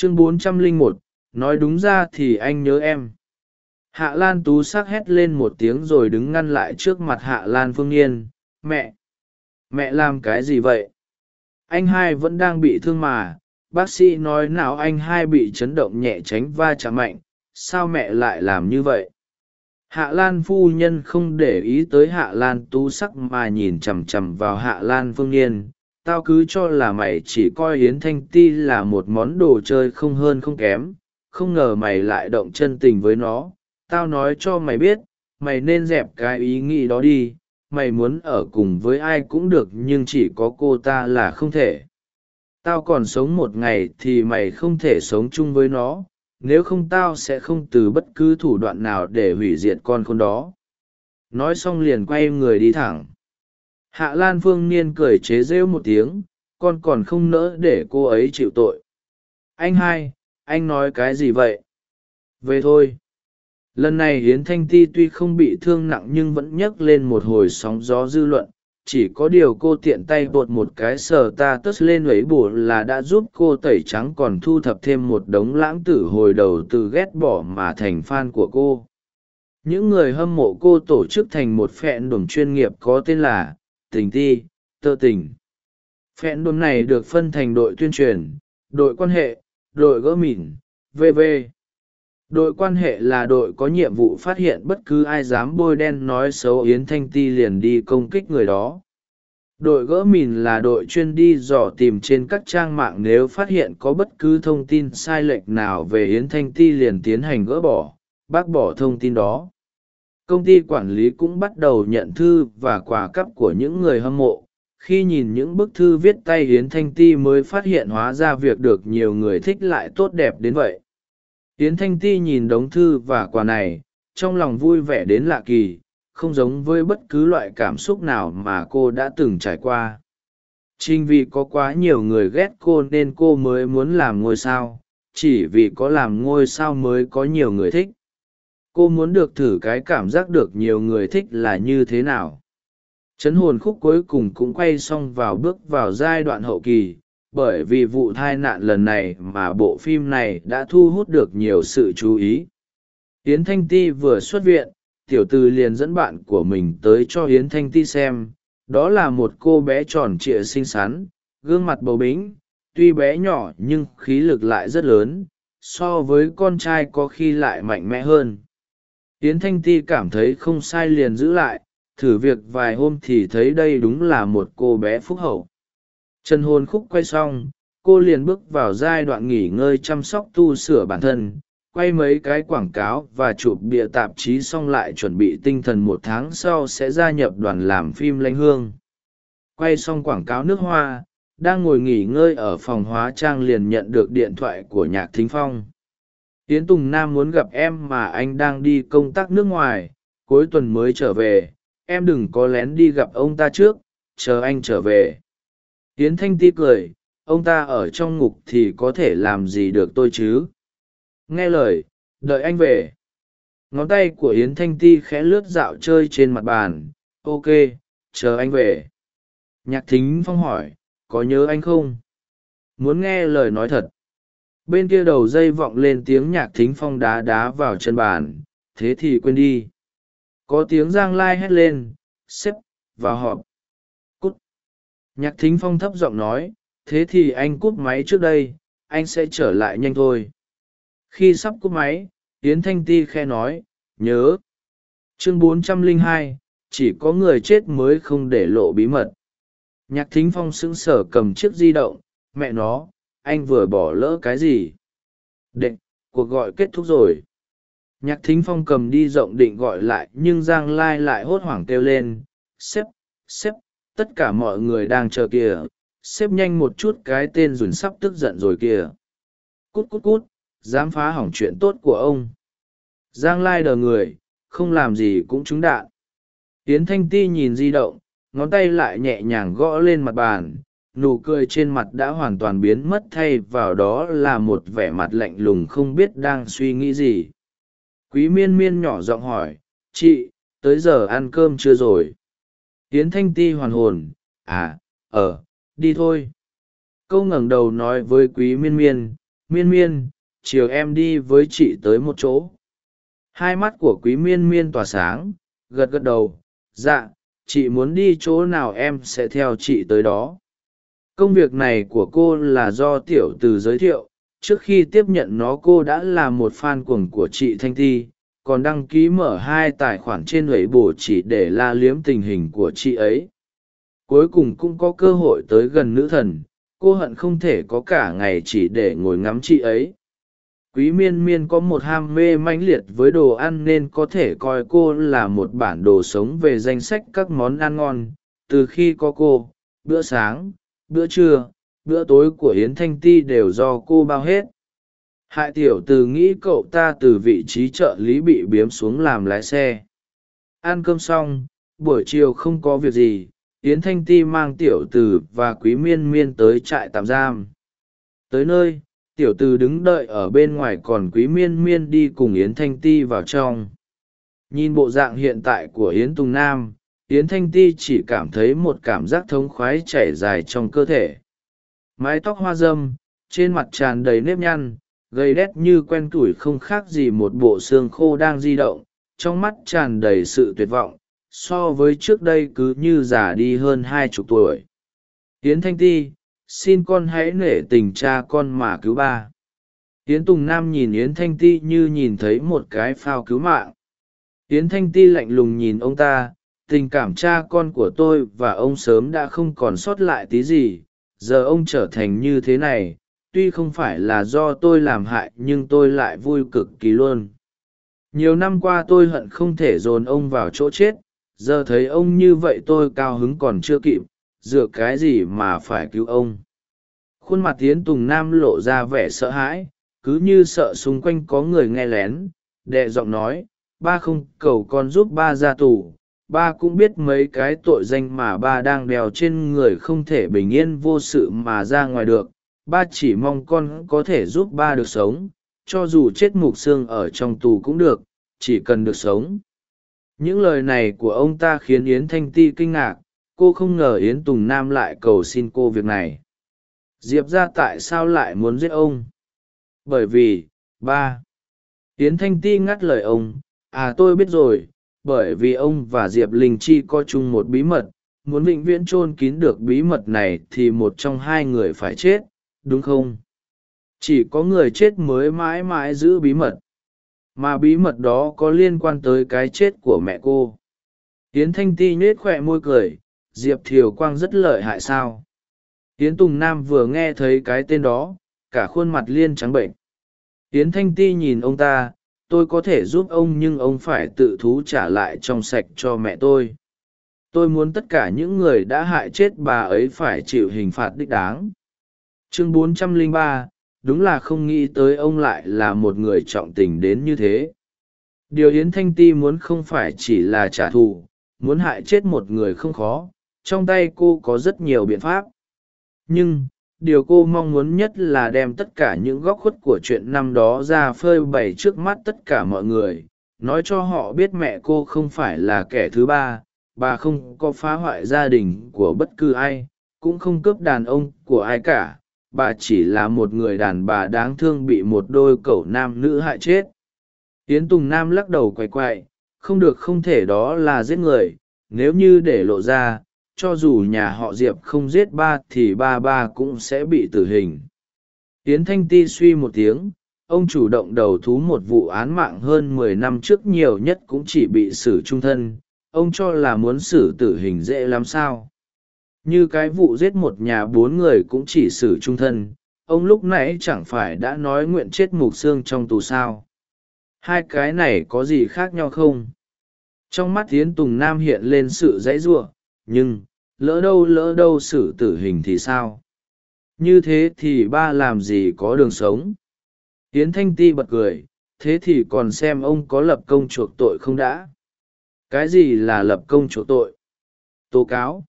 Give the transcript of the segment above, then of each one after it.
chương bốn trăm lẻ một, nói đúng ra thì anh nhớ em. Hạ lan tú sắc hét lên một tiếng rồi đứng ngăn lại trước mặt hạ lan phương yên. Mẹ! Mẹ làm cái gì vậy? Anh hai vẫn đang bị thương mà. Bác sĩ nói nào anh hai bị chấn động nhẹ tránh va chạm mạnh. Sao mẹ lại làm như vậy? Hạ lan phu nhân không để ý tới hạ lan tú sắc mà nhìn chằm chằm vào hạ lan phương yên tao cứ cho là mày chỉ coi yến thanh ti là một món đồ chơi không hơn không kém, không ngờ mày lại động chân tình với nó. Tao nói cho mày biết, mày nên dẹp cái ý nghĩ đó đi, mày muốn ở cùng với ai cũng được nhưng chỉ có cô ta là không thể. Tao còn sống một ngày thì mày không thể sống chung với nó, nếu không tao sẽ không từ bất cứ thủ đoạn nào để hủy diệt con khôn đó. Nói xong liền quay người đi thẳng hạ lan phương niên cười chế rêu một tiếng, con còn không nỡ để cô ấy chịu tội. Anh hai, anh nói cái gì vậy? Về thôi. Lần này hiến thanh ti tuy không bị thương nặng nhưng vẫn nhấc lên một hồi sóng gió dư luận. Chỉ có điều cô tiện tay bột một cái sờ ta tất lên ấy bù là đã giúp cô tẩy trắng còn thu thập thêm một đống lãng tử hồi đầu từ ghét bỏ mà thành fan của cô. Những người hâm mộ cô tổ chức thành một phẹn đồn chuyên nghiệp có tên là tình ti, tơ tình. Phen đồn này được phân thành đội tuyên truyền, đội quan hệ, đội gỡ mìn vv đội quan hệ là đội có nhiệm vụ phát hiện bất cứ ai dám bôi đen nói xấu yến thanh ti liền đi công kích người đó. Đội gỡ mìn là đội chuyên đi dò tìm trên các trang mạng nếu phát hiện có bất cứ thông tin sai lệch nào về yến thanh ti liền tiến hành gỡ bỏ, bác bỏ thông tin đó công ty quản lý cũng bắt đầu nhận thư và quà cắp của những người hâm mộ. Khi nhìn những bức thư viết tay hiến thanh ti mới phát hiện hóa ra việc được nhiều người thích lại tốt đẹp đến vậy. Hiến thanh ti nhìn đống thư và quà này, trong lòng vui vẻ đến lạ kỳ, không giống với bất cứ loại cảm xúc nào mà cô đã từng trải qua. Chính vì có quá nhiều người ghét cô nên cô mới muốn làm ngôi sao, chỉ vì có làm ngôi sao mới có nhiều người thích cô muốn được thử cái cảm giác được nhiều người thích là như thế nào. Chấn hồn khúc cuối cùng cũng quay xong vào bước vào giai đoạn hậu kỳ, bởi vì vụ tai nạn lần này mà bộ phim này đã thu hút được nhiều sự chú ý. Yến thanh ti vừa xuất viện, tiểu tư liền dẫn bạn của mình tới cho yến thanh ti xem. Đó là một cô bé tròn trịa xinh xắn, gương mặt bầu bính tuy bé nhỏ nhưng khí lực lại rất lớn, so với con trai có khi lại mạnh mẽ hơn yến thanh ti cảm thấy không sai liền giữ lại, thử việc vài hôm thì thấy đây đúng là một cô bé phúc hậu. Trần hồn khúc quay xong, cô liền bước vào giai đoạn nghỉ ngơi chăm sóc tu sửa bản thân, quay mấy cái quảng cáo và chụp bịa tạp chí xong lại chuẩn bị tinh thần một tháng sau sẽ gia nhập đoàn làm phim lanh hương. Quay xong quảng cáo nước hoa, đang ngồi nghỉ ngơi ở phòng hóa trang liền nhận được điện thoại của nhạc thính phong yến tùng nam muốn gặp em mà anh đang đi công tác nước ngoài, cuối tuần mới trở về. Em đừng có lén đi gặp ông ta trước, chờ anh trở về. Yến thanh ti cười, ông ta ở trong ngục thì có thể làm gì được tôi chứ? Nghe lời, đợi anh về. Ngón tay của yến thanh ti khẽ lướt dạo chơi trên mặt bàn. Ok, chờ anh về. Nhạc thính phong hỏi, có nhớ anh không? Muốn nghe lời nói thật bên kia đầu dây vọng lên tiếng nhạc thính phong đá đá vào chân bàn. Thế thì quên đi. Có tiếng giang lai hét lên xếp vào họp. Cút. Nhạc thính phong thấp giọng nói thế thì anh cút máy trước đây anh sẽ trở lại nhanh thôi. Khi sắp cút máy yến thanh ti khe nói nhớ. Chương 402, chỉ có người chết mới không để lộ bí mật. Nhạc thính phong sững sờ cầm chiếc di động mẹ nó anh vừa bỏ lỡ cái gì? Đệ cuộc gọi kết thúc rồi. Nhạc thính phong cầm đi rộng định gọi lại, nhưng giang lai lại hốt hoảng kêu lên, sếp sếp, tất cả mọi người đang chờ kìa. Sếp nhanh một chút, cái tên dùn sắp tức giận rồi kìa. Cút cút cút, dám phá hỏng chuyện tốt của ông. Giang lai đờ người, không làm gì cũng trúng đạn. Tiến thanh ti nhìn di động, ngón tay lại nhẹ nhàng gõ lên mặt bàn nụ cười trên mặt đã hoàn toàn biến mất thay vào đó là một vẻ mặt lạnh lùng không biết đang suy nghĩ gì. Quý miên miên nhỏ giọng hỏi, chị, tới giờ ăn cơm chưa rồi? Tiến thanh ti hoàn hồn à ờ đi thôi. Câu ngẩng đầu nói với quý miên miên miên miên, chiều em đi với chị tới một chỗ. Hai mắt của quý miên miên tỏa sáng, gật gật đầu dạ chị muốn đi chỗ nào em sẽ theo chị tới đó công việc này của cô là do tiểu từ giới thiệu. Trước khi tiếp nhận nó, cô đã là một fan cuồng của chị thanh ti, còn đăng ký mở hai tài khoản trên lẩy bổ chỉ để la liếm tình hình của chị ấy. Cuối cùng cũng có cơ hội tới gần nữ thần. Cô hận không thể có cả ngày chỉ để ngồi ngắm chị ấy. Quý miên miên có một ham mê mãnh liệt với đồ ăn nên có thể coi cô là một bản đồ sống về danh sách các món ăn ngon. Từ khi có cô, bữa sáng bữa trưa, bữa tối của yến thanh ti đều do cô bao hết. Hại tiểu từ nghĩ cậu ta từ vị trí trợ lý bị biếm xuống làm lái xe. Ăn cơm xong, buổi chiều không có việc gì, yến thanh ti mang tiểu từ và quý miên miên tới trại tạm giam. Tới nơi, tiểu từ đứng đợi ở bên ngoài còn quý miên miên đi cùng yến thanh ti vào trong. Nhìn bộ dạng hiện tại của yến tùng nam yến thanh ti chỉ cảm thấy một cảm giác thống khoái chảy dài trong cơ thể. Mái tóc hoa dâm, trên mặt tràn đầy nếp nhăn, gầy đét như quen tuổi không khác gì một bộ xương khô đang di động, trong mắt tràn đầy sự tuyệt vọng, so với trước đây cứ như già đi hơn hai chục tuổi. Yến thanh ti, xin con hãy nể tình cha con mà cứu ba. Yến tùng nam nhìn yến thanh ti như nhìn thấy một cái phao cứu mạng. Yến thanh ti lạnh lùng nhìn ông ta tình cảm cha con của tôi và ông sớm đã không còn sót lại tí gì, giờ ông trở thành như thế này, tuy không phải là do tôi làm hại nhưng tôi lại vui cực kỳ luôn. Nhiều năm qua tôi hận không thể dồn ông vào chỗ chết, giờ thấy ông như vậy tôi cao hứng còn chưa kịp, dựa cái gì mà phải cứu ông. Khuôn mặt tiến tùng nam lộ ra vẻ sợ hãi, cứ như sợ xung quanh có người nghe lén, đệ giọng nói, ba không, cầu con giúp ba ra tù ba cũng biết mấy cái tội danh mà ba đang đèo trên người không thể bình yên vô sự mà ra ngoài được. Ba chỉ mong con có thể giúp ba được sống, cho dù chết mục xương ở trong tù cũng được, chỉ cần được sống. Những lời này của ông ta khiến yến thanh ti kinh ngạc, cô không ngờ yến tùng nam lại cầu xin cô việc này. Diệp ra tại sao lại muốn giết ông? Bởi vì, ba. Yến thanh ti ngắt lời ông à tôi biết rồi bởi vì ông và diệp linh chi có chung một bí mật, muốn vĩnh viễn chôn kín được bí mật này thì một trong hai người phải chết, đúng không? Chỉ có người chết mới mãi mãi giữ bí mật. Mà bí mật đó có liên quan tới cái chết của mẹ cô. Yến thanh ti nhết khoe môi cười, diệp thiều quang rất lợi hại sao? Yến tùng nam vừa nghe thấy cái tên đó, cả khuôn mặt liên trắng bệnh. Yến thanh ti nhìn ông ta tôi có thể giúp ông nhưng ông phải tự thú trả lại trong sạch cho mẹ tôi. Tôi muốn tất cả những người đã hại chết bà ấy phải chịu hình phạt đích đáng. Chương 403, đúng là không nghĩ tới ông lại là một người trọng tình đến như thế. Điều yến thanh ti muốn không phải chỉ là trả thù muốn hại chết một người không khó. Trong tay cô có rất nhiều biện pháp. Nhưng điều cô mong muốn nhất là đem tất cả những góc khuất của chuyện năm đó ra phơi bày trước mắt tất cả mọi người. Nói cho họ biết mẹ cô không phải là kẻ thứ ba, bà không có phá hoại gia đình của bất cứ ai, cũng không cướp đàn ông của ai cả. Bà chỉ là một người đàn bà đáng thương bị một đôi cẩu nam nữ hại chết. Yến tùng nam lắc đầu quay quay không được không thể đó là giết người. Nếu như để lộ ra cho dù nhà họ diệp không giết ba thì ba ba cũng sẽ bị tử hình. Tiến thanh ti suy một tiếng, ông chủ động đầu thú một vụ án mạng hơn mười năm trước nhiều nhất cũng chỉ bị xử trung thân, ông cho là muốn xử tử hình dễ lắm sao. Như cái vụ giết một nhà bốn người cũng chỉ xử trung thân, ông lúc nãy chẳng phải đã nói nguyện chết mục xương trong tù sao. Hai cái này có gì khác nhau không? Trong mắt tiến tùng nam hiện lên sự dãy giụa nhưng lỡ đâu lỡ đâu xử tử hình thì sao? Như thế thì ba làm gì có đường sống? Yến thanh ti bật cười, thế thì còn xem ông có lập công chuộc tội không đã? Cái gì là lập công chuộc tội? Tố cáo.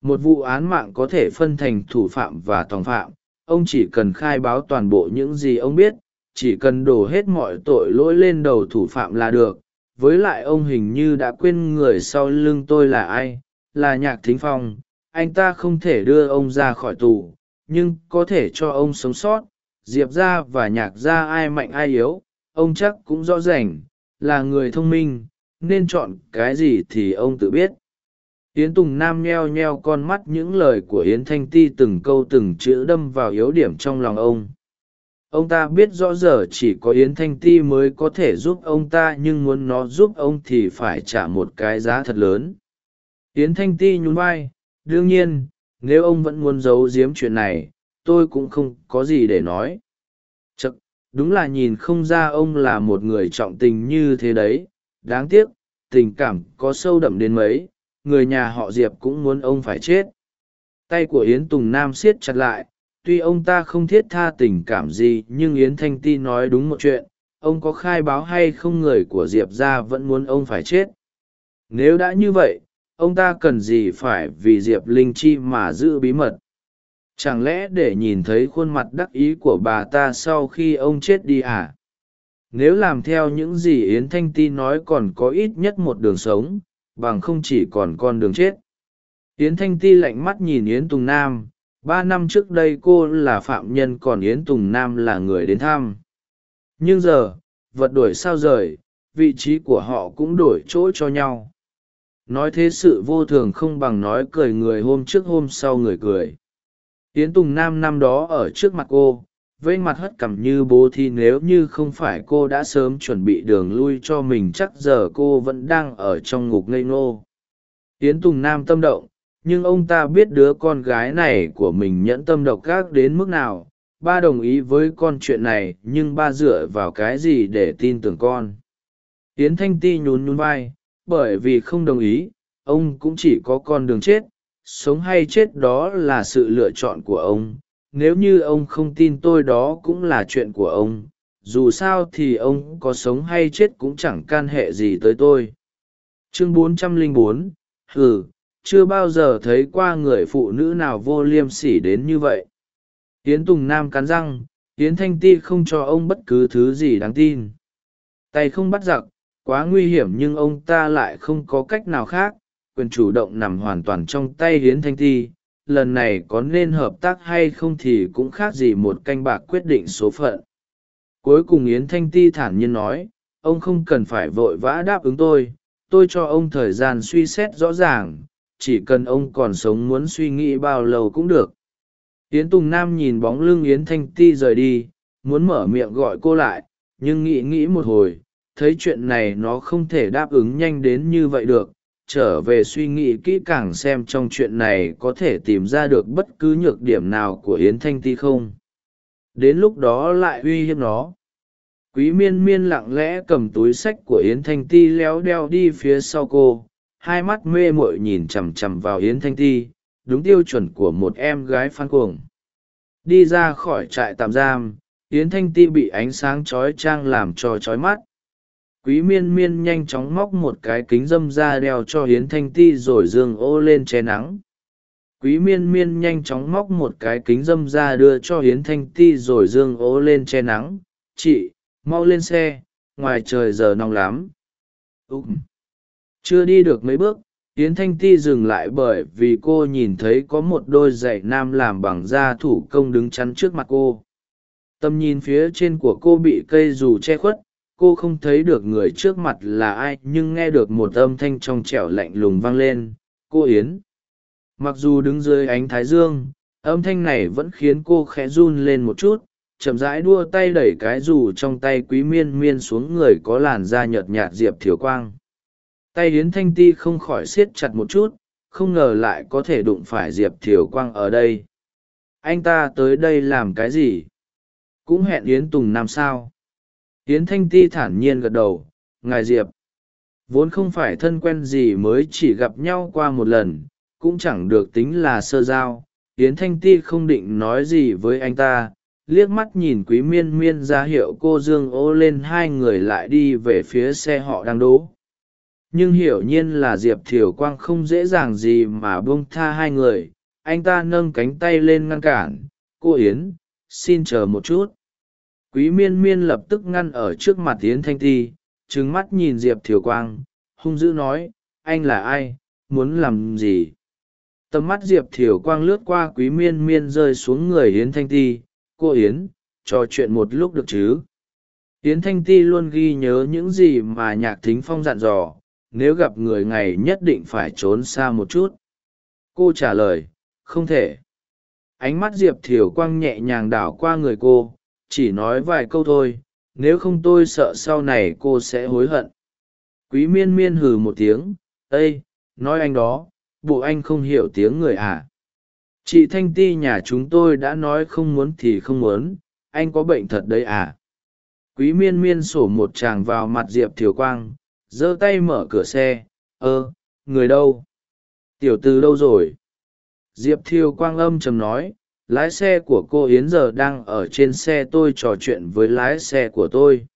Một vụ án mạng có thể phân thành thủ phạm và tòng phạm, ông chỉ cần khai báo toàn bộ những gì ông biết, chỉ cần đổ hết mọi tội lỗi lên đầu thủ phạm là được. Với lại ông hình như đã quên người sau lưng tôi là ai là nhạc thính phong, anh ta không thể đưa ông ra khỏi tù, nhưng có thể cho ông sống sót. Diệp ra và nhạc ra ai mạnh ai yếu, ông chắc cũng rõ rành là người thông minh, nên chọn cái gì thì ông tự biết. Yến tùng nam nheo nheo con mắt những lời của yến thanh ti từng câu từng chữ đâm vào yếu điểm trong lòng ông. Ông ta biết rõ giờ chỉ có yến thanh ti mới có thể giúp ông ta, nhưng muốn nó giúp ông thì phải trả một cái giá thật lớn yến thanh ti nhún vai, đương nhiên, nếu ông vẫn muốn giấu giếm chuyện này, tôi cũng không có gì để nói. Chật đúng là nhìn không ra ông là một người trọng tình như thế đấy. Đáng tiếc, tình cảm có sâu đậm đến mấy, người nhà họ diệp cũng muốn ông phải chết. Tay của yến tùng nam siết chặt lại, tuy ông ta không thiết tha tình cảm gì, nhưng yến thanh ti nói đúng một chuyện, ông có khai báo hay không người của diệp ra vẫn muốn ông phải chết. Nếu đã như vậy ông ta cần gì phải vì diệp linh chi mà giữ bí mật? Chẳng lẽ để nhìn thấy khuôn mặt đắc ý của bà ta sau khi ông chết đi à? Nếu làm theo những gì yến thanh ti nói còn có ít nhất một đường sống, bằng không chỉ còn con đường chết. Yến thanh ti lạnh mắt nhìn yến tùng nam. Ba năm trước đây cô là phạm nhân còn yến tùng nam là người đến thăm. Nhưng giờ, vật đổi sao rời, vị trí của họ cũng đổi chỗ cho nhau nói thế sự vô thường không bằng nói cười người hôm trước hôm sau người cười. Tiến tùng nam năm đó ở trước mặt cô, vây mặt hất cằm như bố thì nếu như không phải cô đã sớm chuẩn bị đường lui cho mình chắc giờ cô vẫn đang ở trong ngục ngây ngô. Tiến tùng nam tâm động, nhưng ông ta biết đứa con gái này của mình nhẫn tâm độc ác đến mức nào. Ba đồng ý với con chuyện này, nhưng ba dựa vào cái gì để tin tưởng con? Yến thanh ti nhún nhún vai bởi vì không đồng ý ông cũng chỉ có con đường chết sống hay chết đó là sự lựa chọn của ông. Nếu như ông không tin tôi đó cũng là chuyện của ông dù sao thì ông có sống hay chết cũng chẳng can hệ gì tới tôi. Chương 404, ừ chưa bao giờ thấy qua người phụ nữ nào vô liêm sỉ đến như vậy. Hiến tùng nam cắn răng hiến thanh ti không cho ông bất cứ thứ gì đáng tin. Tay không bắt giặc quá nguy hiểm nhưng ông ta lại không có cách nào khác, quyền chủ động nằm hoàn toàn trong tay hiến thanh ti lần này có nên hợp tác hay không thì cũng khác gì một canh bạc quyết định số phận. Cuối cùng yến thanh ti thản nhiên nói, ông không cần phải vội vã đáp ứng tôi tôi cho ông thời gian suy xét rõ ràng, chỉ cần ông còn sống muốn suy nghĩ bao lâu cũng được. Yến tùng nam nhìn bóng lưng yến thanh ti rời đi, muốn mở miệng gọi cô lại, nhưng nghĩ nghĩ một hồi thấy chuyện này nó không thể đáp ứng nhanh đến như vậy được, trở về suy nghĩ kỹ càng xem trong chuyện này có thể tìm ra được bất cứ nhược điểm nào của yến thanh ti không. Đến lúc đó lại uy hiếp nó. Quý miên miên lặng lẽ cầm túi sách của yến thanh ti léo đeo đi phía sau cô, hai mắt mê mội nhìn chằm chằm vào yến thanh ti, đúng tiêu chuẩn của một em gái phan cuồng. Đi ra khỏi trại tạm giam, yến thanh ti bị ánh sáng chói trang làm cho chói mắt quý miên miên nhanh chóng móc một cái kính dâm ra đeo cho hiến thanh ti rồi dương ô lên che nắng. Quý miên miên nhanh chóng móc một cái kính dâm ra đưa cho hiến thanh ti rồi dương ô lên che nắng. Chị, mau lên xe, ngoài trời giờ nóng lắm. Ùm chưa đi được mấy bước, hiến thanh ti dừng lại bởi vì cô nhìn thấy có một đôi giày nam làm bằng da thủ công đứng chắn trước mặt cô. Tầm nhìn phía trên của cô bị cây dù che khuất cô không thấy được người trước mặt là ai, nhưng nghe được một âm thanh trong trẻo lạnh lùng vang lên. Cô yến. Mặc dù đứng dưới ánh thái dương, âm thanh này vẫn khiến cô khẽ run lên một chút, chậm rãi đua tay đẩy cái dù trong tay quý miên miên xuống người có làn da nhợt nhạt diệp thiều quang. Tay yến thanh ti không khỏi siết chặt một chút, không ngờ lại có thể đụng phải diệp thiều quang ở đây. Anh ta tới đây làm cái gì? Cũng hẹn yến tùng nam sao? Yến Thanh Ti thản nhiên gật đầu, ngài Diệp. Vốn không phải thân quen gì mới chỉ gặp nhau qua một lần, cũng chẳng được tính là sơ giao. Yến Thanh Ti không định nói gì với anh ta, liếc mắt nhìn quý miên miên ra hiệu cô dương ô lên hai người lại đi về phía xe họ đang đỗ nhưng hiểu nhiên là diệp thiều quang không dễ dàng gì mà buông tha hai người anh ta nâng cánh tay lên ngăn cản cô yến xin chờ một chút quý miên miên lập tức ngăn ở trước mặt yến thanh ti trứng mắt nhìn diệp thiều quang, hung dữ nói, anh là ai? Muốn làm gì? Tầm mắt diệp thiều quang lướt qua quý miên miên rơi xuống người yến thanh ti, cô yến, trò chuyện một lúc được chứ? Yến thanh ti luôn ghi nhớ những gì mà nhạc thính phong dặn dò, nếu gặp người ngày nhất định phải trốn xa một chút. Cô trả lời, không thể. Ánh mắt diệp thiều quang nhẹ nhàng đảo qua người cô chỉ nói vài câu thôi, nếu không tôi sợ sau này cô sẽ hối hận. Quý miên miên hừ một tiếng ây nói anh đó, bộ anh không hiểu tiếng người à? Chị thanh ti nhà chúng tôi đã nói không muốn thì không muốn, anh có bệnh thật đấy à? Quý miên miên sổ một chàng vào mặt diệp thiều quang, giơ tay mở cửa xe, ơ, người đâu? Tiểu từ đâu rồi? Diệp thiều quang âm trầm nói lái xe của cô yến giờ đang ở trên xe tôi trò chuyện với lái xe của tôi.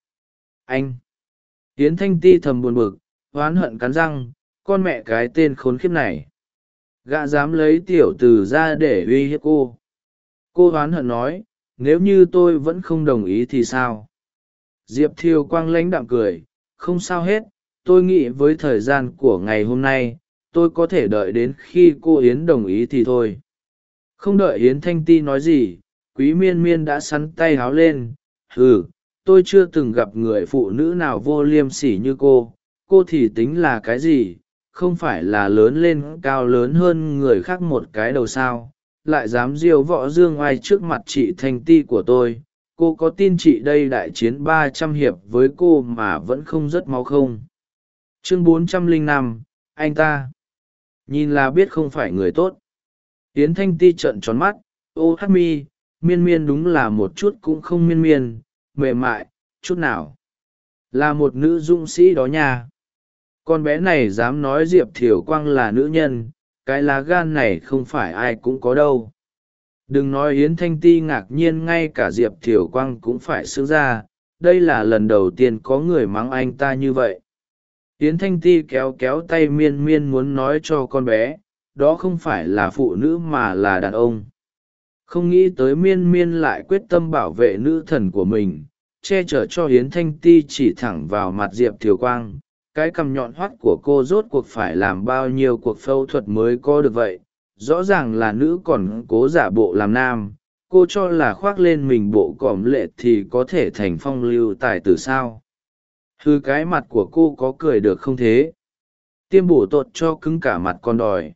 Anh. Yến thanh ti thầm buồn bực, oán hận cắn răng, con mẹ cái tên khốn khiếp này. Gã dám lấy tiểu từ ra để uy hiếp cô. Cô oán hận nói, nếu như tôi vẫn không đồng ý thì sao? Diệp thiêu quang lãnh đạm cười, không sao hết, tôi nghĩ với thời gian của ngày hôm nay, tôi có thể đợi đến khi cô yến đồng ý thì thôi không đợi yến thanh ti nói gì quý miên miên đã sắn tay háo lên. Hừ, tôi chưa từng gặp người phụ nữ nào vô liêm sỉ như cô. Cô thì tính là cái gì? Không phải là lớn lên cao lớn hơn người khác một cái đầu sao? Lại dám diêu võ dương oai trước mặt chị thanh ti của tôi? Cô có tin chị đây đại chiến ba trăm hiệp với cô mà vẫn không rất máu không? Chương bốn trăm lẻ năm anh ta. Nhìn là biết không phải người tốt yến thanh ti trợn tròn mắt, ô hát mi, miên miên đúng là một chút cũng không miên miên, mềm mại, chút nào. Là một nữ dũng sĩ đó nha. Con bé này dám nói diệp thiều quang là nữ nhân, cái lá gan này không phải ai cũng có đâu. Đừng nói yến thanh ti ngạc nhiên ngay cả diệp thiều quang cũng phải xứng ra, đây là lần đầu tiên có người mắng anh ta như vậy. Yến thanh ti kéo kéo tay miên miên muốn nói cho con bé đó không phải là phụ nữ mà là đàn ông. Không nghĩ tới miên miên lại quyết tâm bảo vệ nữ thần của mình, che chở cho hiến thanh ti chỉ thẳng vào mặt diệp thiều quang, cái cằm nhọn hoắt của cô rốt cuộc phải làm bao nhiêu cuộc phẫu thuật mới có được vậy? Rõ ràng là nữ còn cố giả bộ làm nam, cô cho là khoác lên mình bộ còm lệ thì có thể thành phong lưu tài tử sao? Thư cái mặt của cô có cười được không thế? Tiêm bổ tột cho cứng cả mặt con đòi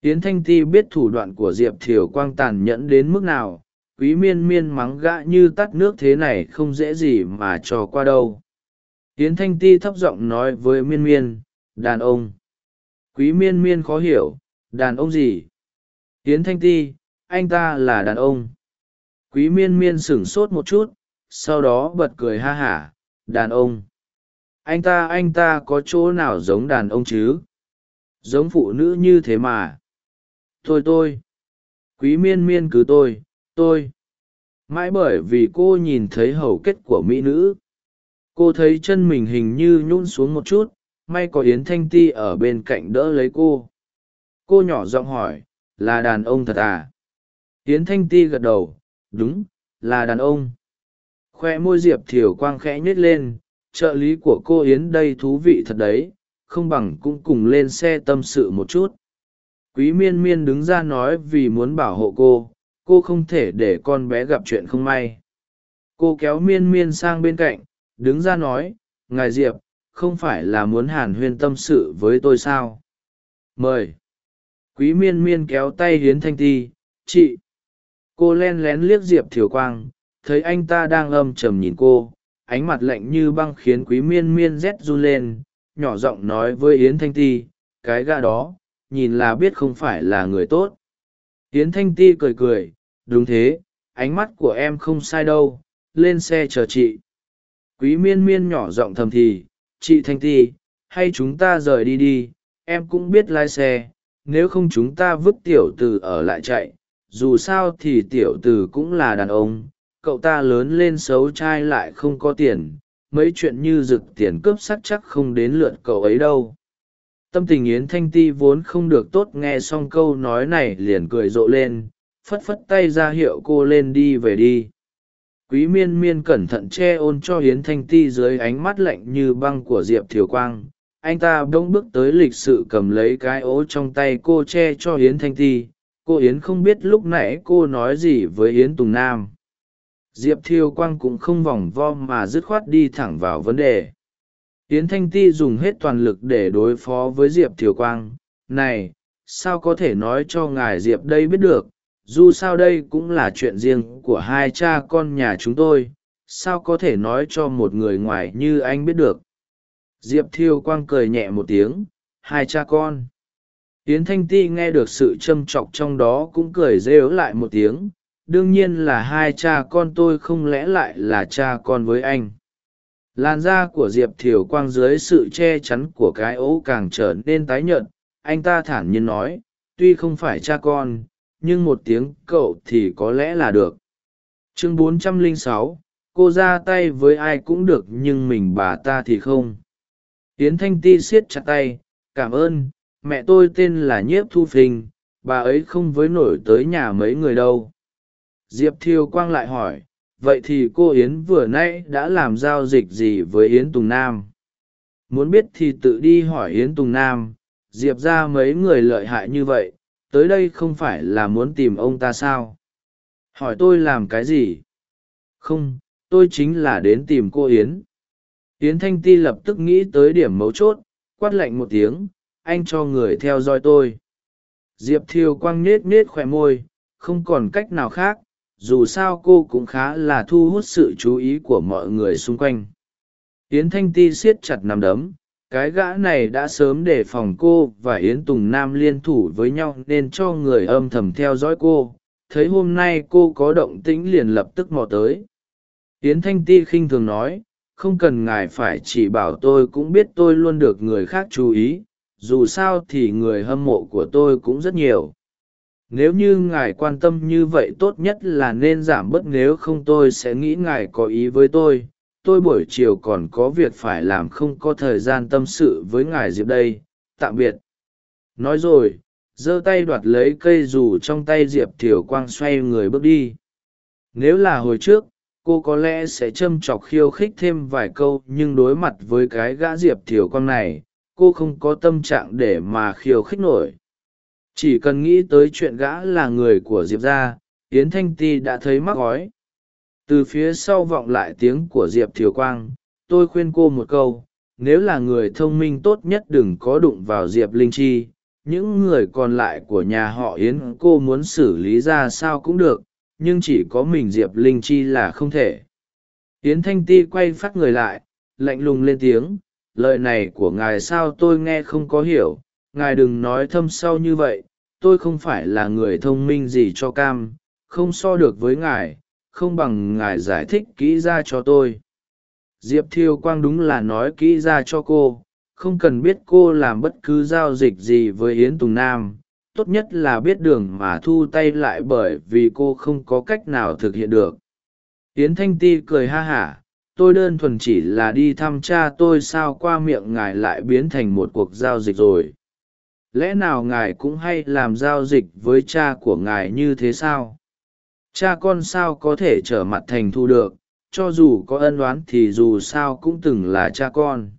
yến thanh ti biết thủ đoạn của diệp thiều quang tàn nhẫn đến mức nào, quý miên miên mắng gã như tắt nước thế này không dễ gì mà cho qua đâu. Yến thanh ti thấp giọng nói với miên miên, đàn ông. Quý miên miên khó hiểu, đàn ông gì? Yến thanh ti, anh ta là đàn ông. Quý miên miên sửng sốt một chút, sau đó bật cười ha hả, đàn ông. Anh ta anh ta có chỗ nào giống đàn ông chứ? Giống phụ nữ như thế mà tôi tôi. Quý miên miên cứ tôi tôi. Mãi bởi vì cô nhìn thấy hầu kết của mỹ nữ. Cô thấy chân mình hình như nhún xuống một chút, may có yến thanh ti ở bên cạnh đỡ lấy cô. Cô nhỏ giọng hỏi, là đàn ông thật à? Yến thanh ti gật đầu, đúng, là đàn ông. Khoe môi diệp thiều quang khẽ nhếch lên, trợ lý của cô yến đây thú vị thật đấy, không bằng cũng cùng lên xe tâm sự một chút quý miên miên đứng ra nói vì muốn bảo hộ cô cô không thể để con bé gặp chuyện không may. Cô kéo miên miên sang bên cạnh, đứng ra nói, ngài diệp, không phải là muốn hàn huyên tâm sự với tôi sao? Mời. Quý miên miên kéo tay hiến thanh ti, chị. Cô len lén liếc diệp thiều quang, thấy anh ta đang âm trầm nhìn cô, ánh mặt lạnh như băng khiến quý miên miên rét run lên, nhỏ giọng nói với yến thanh ti, cái gã đó nhìn là biết không phải là người tốt. Tiến thanh ti cười cười, đúng thế, ánh mắt của em không sai đâu, lên xe chờ chị. Quý miên miên nhỏ giọng thầm thì, chị thanh ti, hay chúng ta rời đi đi, em cũng biết lái xe, nếu không chúng ta vứt tiểu từ ở lại chạy, dù sao thì tiểu từ cũng là đàn ông, cậu ta lớn lên xấu trai lại không có tiền, mấy chuyện như rực tiền cướp sắc chắc không đến lượt cậu ấy đâu tâm tình yến thanh ti vốn không được tốt nghe xong câu nói này liền cười rộ lên, phất phất tay ra hiệu cô lên đi về đi. Quý miên miên cẩn thận che ôn cho Yến thanh ti dưới ánh mắt lạnh như băng của diệp thiều quang. Anh ta bỗng bước tới lịch sự cầm lấy cái ố trong tay cô che cho Yến thanh ti. Cô yến không biết lúc nãy cô nói gì với yến tùng nam. Diệp thiêu quang cũng không vòng vo mà dứt khoát đi thẳng vào vấn đề yến thanh ti dùng hết toàn lực để đối phó với diệp thiều quang. Này, sao có thể nói cho ngài diệp đây biết được? Dù sao đây cũng là chuyện riêng của hai cha con nhà chúng tôi. Sao có thể nói cho một người ngoài như anh biết được? Diệp thiêu quang cười nhẹ một tiếng. Hai cha con. Yến thanh ti nghe được sự châm chọc trong đó cũng cười rêu lại một tiếng. Đương nhiên là hai cha con tôi không lẽ lại là cha con với anh? Làn da của diệp thiều quang dưới sự che chắn của cái ố càng trở nên tái nhợt. Anh ta thản nhiên nói tuy không phải cha con nhưng một tiếng cậu thì có lẽ là được. Chương 406, cô ra tay với ai cũng được nhưng mình bà ta thì không. Yến thanh ti siết chặt tay cảm ơn mẹ tôi tên là nhiếp thu phình bà ấy không với nổi tới nhà mấy người đâu. Diệp Thiều quang lại hỏi vậy thì cô yến vừa nãy đã làm giao dịch gì với yến tùng nam? Muốn biết thì tự đi hỏi yến tùng nam. Diệp ra mấy người lợi hại như vậy, tới đây không phải là muốn tìm ông ta sao? Hỏi tôi làm cái gì? Không, tôi chính là đến tìm cô yến. Yến thanh ti lập tức nghĩ tới điểm mấu chốt, quát lạnh một tiếng, anh cho người theo dõi tôi. Diệp thiều quang nết nết khỏe môi, không còn cách nào khác dù sao cô cũng khá là thu hút sự chú ý của mọi người xung quanh. Yến thanh ti siết chặt nằm đấm, cái gã này đã sớm đề phòng cô và yến tùng nam liên thủ với nhau nên cho người âm thầm theo dõi cô, thấy hôm nay cô có động tĩnh liền lập tức mò tới. Yến thanh ti khinh thường nói, không cần ngài phải chỉ bảo tôi cũng biết tôi luôn được người khác chú ý, dù sao thì người hâm mộ của tôi cũng rất nhiều nếu như ngài quan tâm như vậy tốt nhất là nên giảm bớt, nếu không tôi sẽ nghĩ ngài có ý với tôi. Tôi buổi chiều còn có việc phải làm, không có thời gian tâm sự với ngài diệp đây. Tạm biệt. Nói rồi, giơ tay đoạt lấy cây dù trong tay diệp thiều quang xoay người bước đi. Nếu là hồi trước, cô có lẽ sẽ châm chọc khiêu khích thêm vài câu, nhưng đối mặt với cái gã diệp thiều quang này, cô không có tâm trạng để mà khiêu khích nổi chỉ cần nghĩ tới chuyện gã là người của diệp ra yến thanh ti đã thấy mắc gói từ phía sau vọng lại tiếng của diệp thiều quang, tôi khuyên cô một câu, nếu là người thông minh tốt nhất đừng có đụng vào diệp linh chi, những người còn lại của nhà họ yến cô muốn xử lý ra sao cũng được, nhưng chỉ có mình diệp linh chi là không thể. Yến thanh ti quay phát người lại, lạnh lùng lên tiếng, lời này của ngài sao tôi nghe không có hiểu ngài đừng nói thâm sâu như vậy, tôi không phải là người thông minh gì cho cam, không so được với ngài, không bằng ngài giải thích kỹ ra cho tôi. Diệp thiêu quang đúng là nói kỹ ra cho cô, không cần biết cô làm bất cứ giao dịch gì với yến tùng nam, tốt nhất là biết đường mà thu tay lại bởi vì cô không có cách nào thực hiện được. Yến thanh ti cười ha hả, tôi đơn thuần chỉ là đi thăm cha tôi sao qua miệng ngài lại biến thành một cuộc giao dịch rồi lẽ nào ngài cũng hay làm giao dịch với cha của ngài như thế sao? Cha con sao có thể trở mặt thành thu được, cho dù có ân oán thì dù sao cũng từng là cha con.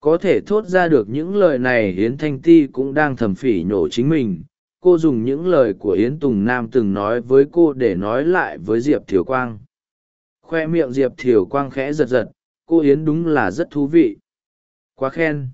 Có thể thốt ra được những lời này hiến thanh ti cũng đang thầm phỉ nhổ chính mình. Cô dùng những lời của yến tùng nam từng nói với cô để nói lại với diệp thiều quang. Khoe miệng diệp thiều quang khẽ giật giật, cô yến đúng là rất thú vị. Quá khen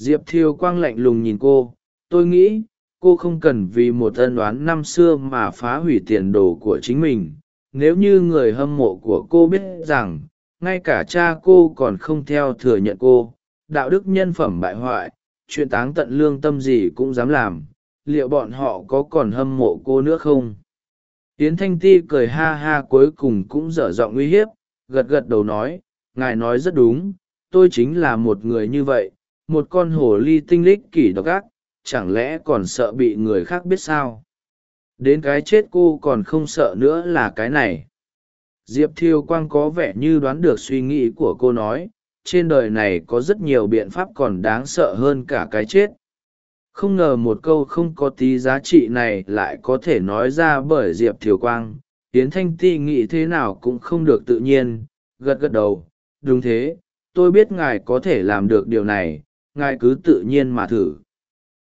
diệp Thiêu quang lạnh lùng nhìn cô, tôi nghĩ, cô không cần vì một ân oán năm xưa mà phá hủy tiền đồ của chính mình. Nếu như người hâm mộ của cô biết rằng, ngay cả cha cô còn không theo thừa nhận cô, đạo đức nhân phẩm bại hoại, chuyện táng tận lương tâm gì cũng dám làm, liệu bọn họ có còn hâm mộ cô nữa không? Tiến thanh ti cười ha ha cuối cùng cũng dở giọng uy hiếp, gật gật đầu nói, ngài nói rất đúng, tôi chính là một người như vậy một con hồ ly tinh lích kỷ độc ác, chẳng lẽ còn sợ bị người khác biết sao? Đến cái chết cô còn không sợ nữa là cái này. Diệp thiêu quang có vẻ như đoán được suy nghĩ của cô nói, trên đời này có rất nhiều biện pháp còn đáng sợ hơn cả cái chết. Không ngờ một câu không có tí giá trị này lại có thể nói ra bởi diệp thiều quang. Tiến thanh ti nghĩ thế nào cũng không được tự nhiên, gật gật đầu. Đúng thế, tôi biết ngài có thể làm được điều này ngài cứ tự nhiên mà thử.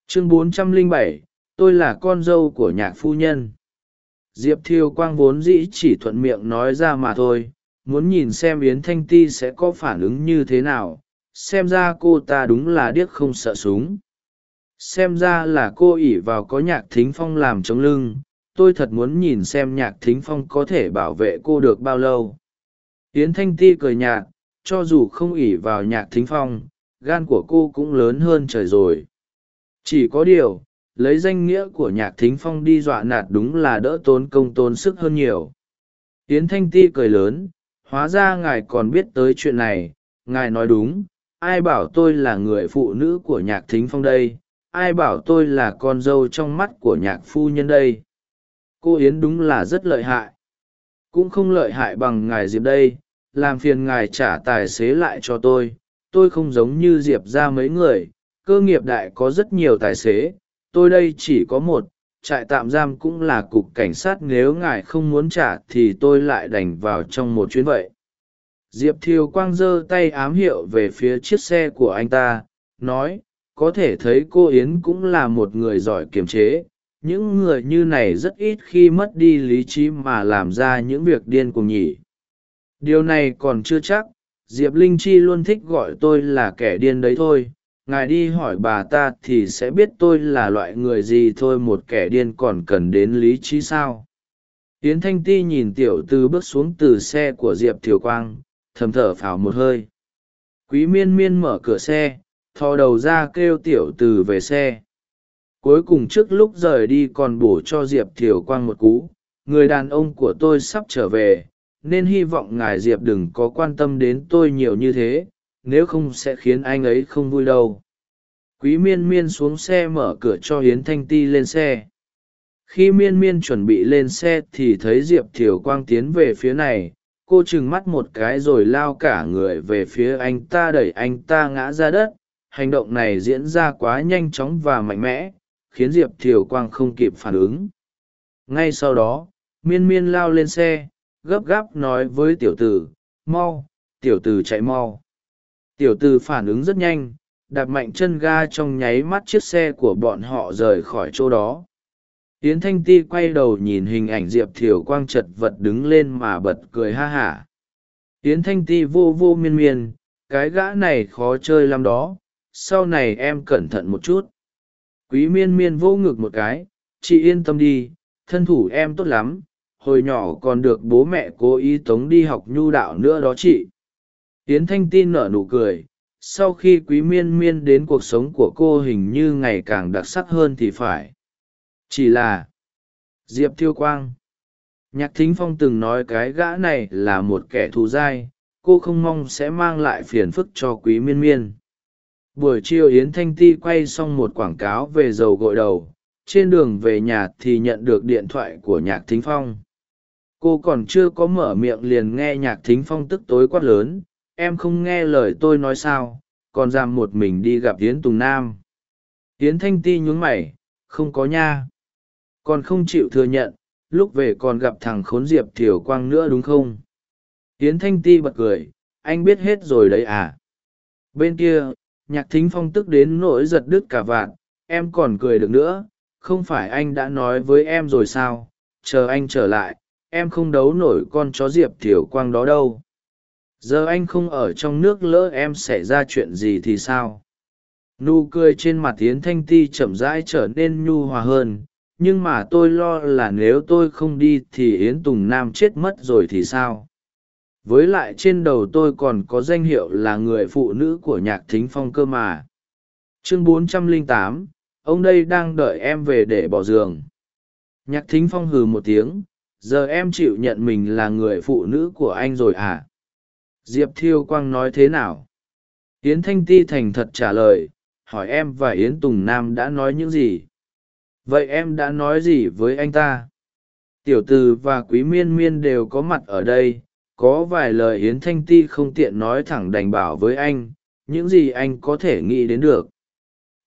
Chương 407, tôi là con dâu của nhạc phu nhân. Diệp thiêu quang vốn dĩ chỉ thuận miệng nói ra mà thôi muốn nhìn xem yến thanh ti sẽ có phản ứng như thế nào xem ra cô ta đúng là điếc không sợ súng. Xem ra là cô ỉ vào có nhạc thính phong làm chống lưng tôi thật muốn nhìn xem nhạc thính phong có thể bảo vệ cô được bao lâu. Yến thanh ti cười nhạt cho dù không ỉ vào nhạc thính phong gan của cô cũng lớn hơn trời rồi. Chỉ có điều, lấy danh nghĩa của nhạc thính phong đi dọa nạt đúng là đỡ tốn công tốn sức hơn nhiều. Tiến thanh ti cười lớn, hóa ra ngài còn biết tới chuyện này. Ngài nói đúng, ai bảo tôi là người phụ nữ của nhạc thính phong đây? Ai bảo tôi là con dâu trong mắt của nhạc phu nhân đây? Cô yến đúng là rất lợi hại. Cũng không lợi hại bằng ngài diệp đây. Làm phiền ngài trả tài xế lại cho tôi tôi không giống như diệp ra mấy người, cơ nghiệp đại có rất nhiều tài xế, tôi đây chỉ có một, trại tạm giam cũng là cục cảnh sát nếu ngài không muốn trả thì tôi lại đành vào trong một chuyến vậy. Diệp thiều quang giơ tay ám hiệu về phía chiếc xe của anh ta, nói, có thể thấy cô yến cũng là một người giỏi kiềm chế, những người như này rất ít khi mất đi lý trí mà làm ra những việc điên cuồng nhỉ. Điều này còn chưa chắc diệp linh chi luôn thích gọi tôi là kẻ điên đấy thôi. Ngài đi hỏi bà ta thì sẽ biết tôi là loại người gì thôi, một kẻ điên còn cần đến lý trí sao? Yến thanh ti nhìn tiểu tư bước xuống từ xe của diệp thiều quang, thầm thở phào một hơi. Quý miên miên mở cửa xe, thò đầu ra kêu tiểu từ về xe. Cuối cùng trước lúc rời đi còn bổ cho diệp thiều quang một cú. Người đàn ông của tôi sắp trở về nên hy vọng ngài diệp đừng có quan tâm đến tôi nhiều như thế, nếu không sẽ khiến anh ấy không vui đâu. Quý miên miên xuống xe mở cửa cho hiến thanh ti lên xe. Khi miên miên chuẩn bị lên xe thì thấy diệp thiều quang tiến về phía này. Cô trừng mắt một cái rồi lao cả người về phía anh ta đẩy anh ta ngã ra đất. Hành động này diễn ra quá nhanh chóng và mạnh mẽ, khiến diệp thiều quang không kịp phản ứng. Ngay sau đó, miên miên lao lên xe gấp gáp nói với tiểu tử, mau, tiểu tử chạy mau. Tiểu tử phản ứng rất nhanh, đạp mạnh chân ga trong nháy mắt chiếc xe của bọn họ rời khỏi chỗ đó. Yến thanh ti quay đầu nhìn hình ảnh diệp thiều quang chật vật đứng lên mà bật cười ha hả. Yến thanh ti vô vô miên miên, cái gã này khó chơi lắm đó, sau này em cẩn thận một chút. Quý miên miên vô ngực một cái, chị yên tâm đi, thân thủ em tốt lắm hồi nhỏ còn được bố mẹ cố ý tống đi học nhu đạo nữa đó chị. Yến thanh tin nở nụ cười, sau khi quý miên miên đến cuộc sống của cô hình như ngày càng đặc sắc hơn thì phải. Chỉ là, diệp thiêu quang, nhạc thính phong từng nói cái gã này là một kẻ thù dai, cô không mong sẽ mang lại phiền phức cho quý miên miên. Buổi chiều yến thanh ti quay xong một quảng cáo về dầu gội đầu, trên đường về nhà thì nhận được điện thoại của nhạc thính phong cô còn chưa có mở miệng liền nghe nhạc thính phong tức tối quát lớn, em không nghe lời tôi nói sao? Còn dám một mình đi gặp yến tùng nam? Yến thanh ti nhún mày, không có nha. Còn không chịu thừa nhận, lúc về còn gặp thằng khốn diệp thiều quang nữa đúng không? Yến thanh ti bật cười, anh biết hết rồi đấy à? Bên kia, nhạc thính phong tức đến nỗi giật đứt cả vạn, em còn cười được nữa, không phải anh đã nói với em rồi sao? Chờ anh trở lại em không đấu nổi con chó diệp thiều quang đó đâu. Giờ anh không ở trong nước lỡ em xảy ra chuyện gì thì sao? Nụ cười trên mặt tiến thanh ti chậm rãi trở nên nhu hòa hơn nhưng mà tôi lo là nếu tôi không đi thì yến tùng nam chết mất rồi thì sao? Với lại trên đầu tôi còn có danh hiệu là người phụ nữ của nhạc thính phong cơ mà. Chương 408, ông đây đang đợi em về để bỏ giường. Nhạc thính phong hừ một tiếng giờ em chịu nhận mình là người phụ nữ của anh rồi à? Diệp thiêu quang nói thế nào? Yến thanh ti thành thật trả lời, hỏi em và yến tùng nam đã nói những gì? Vậy em đã nói gì với anh ta? Tiểu t ử và quý miên miên đều có mặt ở đây, có vài lời yến thanh ti không tiện nói thẳng đành bảo với anh, những gì anh có thể nghĩ đến được.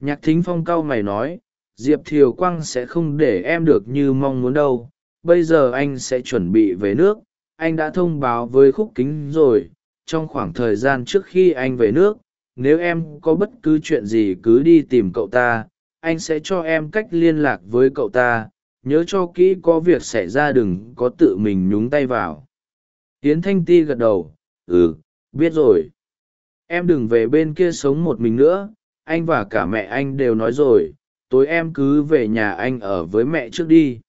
Nhạc thính phong cau mày nói, diệp thiều quang sẽ không để em được như mong muốn đâu bây giờ anh sẽ chuẩn bị về nước. Anh đã thông báo với khúc kính rồi. Trong khoảng thời gian trước khi anh về nước, nếu em có bất cứ chuyện gì cứ đi tìm cậu ta, anh sẽ cho em cách liên lạc với cậu ta. Nhớ cho kỹ có việc xảy ra đừng có tự mình nhúng tay vào. Tiến thanh ti gật đầu. Ừ biết rồi. Em đừng về bên kia sống một mình nữa. Anh và cả mẹ anh đều nói rồi. Tối em cứ về nhà anh ở với mẹ trước đi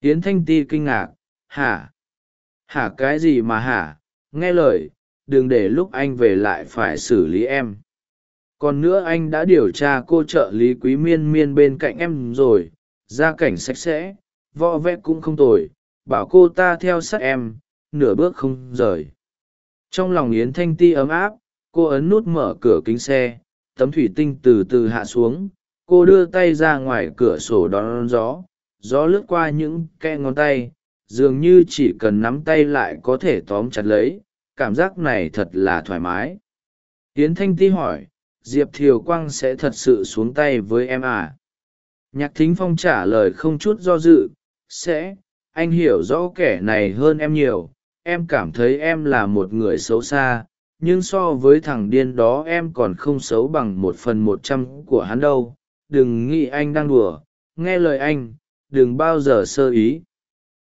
yến thanh ti kinh ngạc, hả? Hả cái gì mà hả? Nghe lời, đừng để lúc anh về lại phải xử lý em. Còn nữa anh đã điều tra cô trợ lý quý miên miên bên cạnh em rồi, gia cảnh sạch sẽ, võ vẽ cũng không tồi, bảo cô ta theo sát em, nửa bước không rời. Trong lòng yến thanh ti ấm áp, cô ấn nút mở cửa kính xe, tấm thủy tinh từ từ hạ xuống, cô đưa tay ra ngoài cửa sổ đón gió gió lướt qua những ke ngón tay, dường như chỉ cần nắm tay lại có thể tóm chặt lấy, cảm giác này thật là thoải mái. Yến thanh ti hỏi, diệp thiều quang sẽ thật sự xuống tay với em à? Nhạc thính phong trả lời không chút do dự, sẽ, anh hiểu rõ kẻ này hơn em nhiều, em cảm thấy em là một người xấu xa, nhưng so với thằng điên đó em còn không xấu bằng một phần một trăm của hắn đâu. Đừng nghĩ anh đang đùa, nghe lời anh đừng bao giờ sơ ý.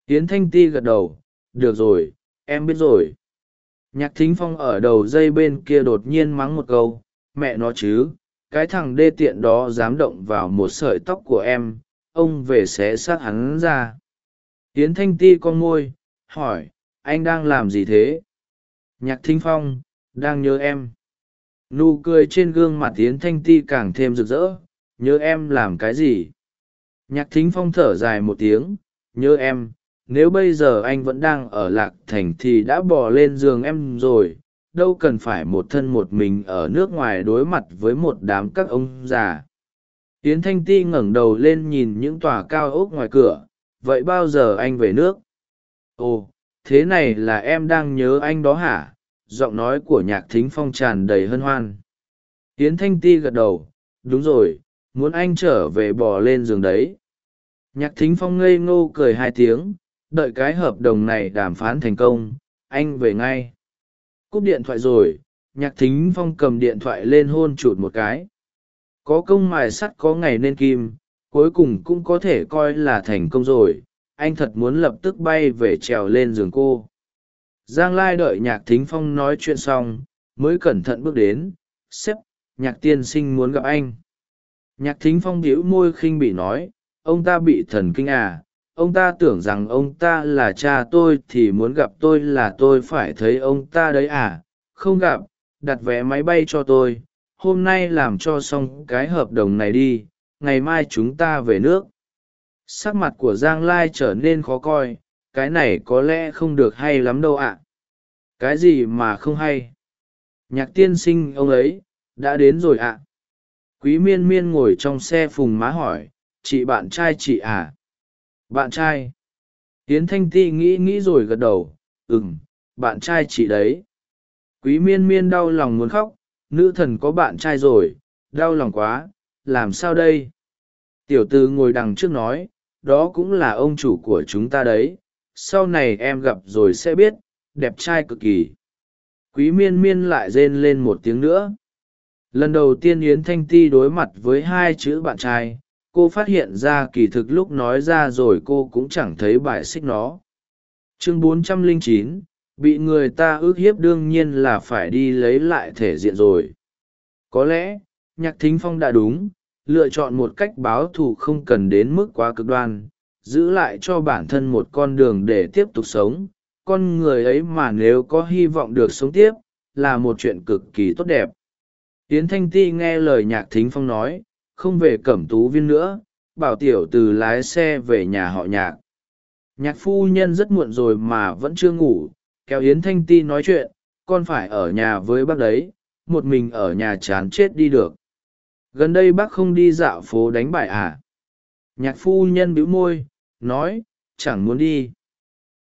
Tiến thanh ti gật đầu, được rồi, em biết rồi. Nhạc thính phong ở đầu dây bên kia đột nhiên mắng một câu, mẹ nó chứ, cái thằng đê tiện đó dám động vào một sợi tóc của em, ông về xé xác hắn ra. Tiến thanh ti con môi, hỏi, anh đang làm gì thế? Nhạc thính phong, đang nhớ em. Nụ cười trên gương mặt tiến thanh ti càng thêm rực rỡ, nhớ em làm cái gì? Nhạc thính phong thở dài một tiếng, nhớ em, nếu bây giờ anh vẫn đang ở lạc thành thì đã bỏ lên giường em rồi, đâu cần phải một thân một mình ở nước ngoài đối mặt với một đám các ông già. Yến thanh ti ngẩng đầu lên nhìn những tòa cao ốc ngoài cửa, vậy bao giờ anh về nước? Ồ, thế này là em đang nhớ anh đó hả? Giọng nói của nhạc thính phong tràn đầy hân hoan. Yến thanh ti gật đầu, đúng rồi muốn anh trở về bò lên giường đấy. Nhạc thính phong ngây ngô cười hai tiếng, đợi cái hợp đồng này đàm phán thành công, anh về ngay. Cúp điện thoại rồi, nhạc thính phong cầm điện thoại lên hôn chụt một cái. Có công mài sắt có ngày nên kim, cuối cùng cũng có thể coi là thành công rồi, anh thật muốn lập tức bay về trèo lên giường cô. Giang lai đợi nhạc thính phong nói chuyện xong, mới cẩn thận bước đến, sếp, nhạc tiên sinh muốn gặp anh nhạc thính phong bĩu môi khinh bị nói, ông ta bị thần kinh à ông ta tưởng rằng ông ta là cha tôi thì muốn gặp tôi là tôi phải thấy ông ta đấy à không gặp, đặt vé máy bay cho tôi, hôm nay làm cho xong cái hợp đồng này đi, ngày mai chúng ta về nước. Sắc mặt của giang lai trở nên khó coi, cái này có lẽ không được hay lắm đâu ạ. Cái gì mà không hay? Nhạc tiên sinh ông ấy, đã đến rồi ạ quý miên miên ngồi trong xe phùng má hỏi, chị bạn trai chị à? Bạn trai. Tiến thanh ti nghĩ nghĩ rồi gật đầu ừ m bạn trai chị đấy. Quý miên miên đau lòng muốn khóc, nữ thần có bạn trai rồi, đau lòng quá, làm sao đây? Tiểu tư ngồi đằng trước nói, đó cũng là ông chủ của chúng ta đấy, sau này em gặp rồi sẽ biết, đẹp trai cực kỳ. Quý miên miên lại rên lên một tiếng nữa lần đầu tiên yến thanh ti đối mặt với hai chữ bạn trai cô phát hiện ra kỳ thực lúc nói ra rồi cô cũng chẳng thấy bài xích nó. Chương 409, bị người ta ước hiếp đương nhiên là phải đi lấy lại thể diện rồi. Có lẽ nhạc thính phong đã đúng lựa chọn một cách báo thù không cần đến mức quá cực đoan giữ lại cho bản thân một con đường để tiếp tục sống. Con người ấy mà nếu có hy vọng được sống tiếp là một chuyện cực kỳ tốt đẹp. Yến thanh ti nghe lời nhạc thính phong nói, không về cẩm tú viên nữa, bảo tiểu từ lái xe về nhà họ nhạc. Nhạc phu nhân rất muộn rồi mà vẫn chưa ngủ, kéo yến thanh ti nói chuyện, con phải ở nhà với bác đấy, một mình ở nhà chán chết đi được. Gần đây bác không đi dạo phố đánh bài à? Nhạc phu nhân bĩu môi, nói, chẳng muốn đi.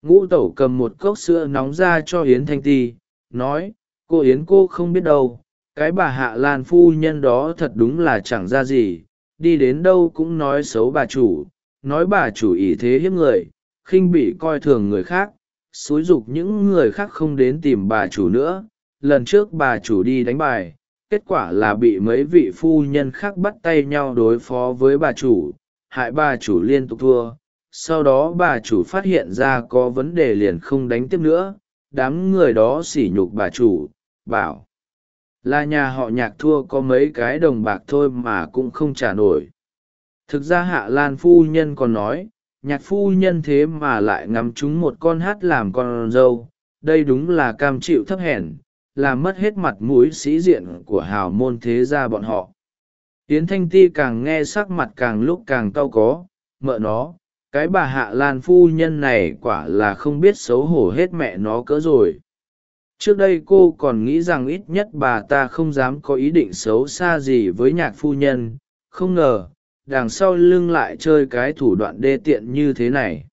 Ngũ tẩu cầm một cốc sữa nóng ra cho yến thanh ti, nói, cô yến cô không biết đâu cái bà hạ lan phu nhân đó thật đúng là chẳng ra gì, đi đến đâu cũng nói xấu bà chủ, nói bà chủ ý thế hiếp người, khinh bị coi thường người khác, xúi giục những người khác không đến tìm bà chủ nữa, lần trước bà chủ đi đánh bài, kết quả là bị mấy vị phu nhân khác bắt tay nhau đối phó với bà chủ, hại bà chủ liên tục thua, sau đó bà chủ phát hiện ra có vấn đề liền không đánh tiếp nữa, đám người đó sỉ nhục bà chủ, bảo là nhà họ nhạc thua có mấy cái đồng bạc thôi mà cũng không trả nổi. Thực ra hạ lan phu nhân còn nói, nhạc phu nhân thế mà lại ngắm chúng một con hát làm con dâu, đây đúng là cam chịu thấp hèn làm mất hết mặt mũi sĩ diện của hào môn thế gia bọn họ. Yến thanh ti càng nghe sắc mặt càng lúc càng cau có, mợ nó, cái bà hạ lan phu nhân này quả là không biết xấu hổ hết mẹ nó cỡ rồi trước đây cô còn nghĩ rằng ít nhất bà ta không dám có ý định xấu xa gì với nhạc phu nhân. Không ngờ, đằng sau lưng lại chơi cái thủ đoạn đê tiện như thế này.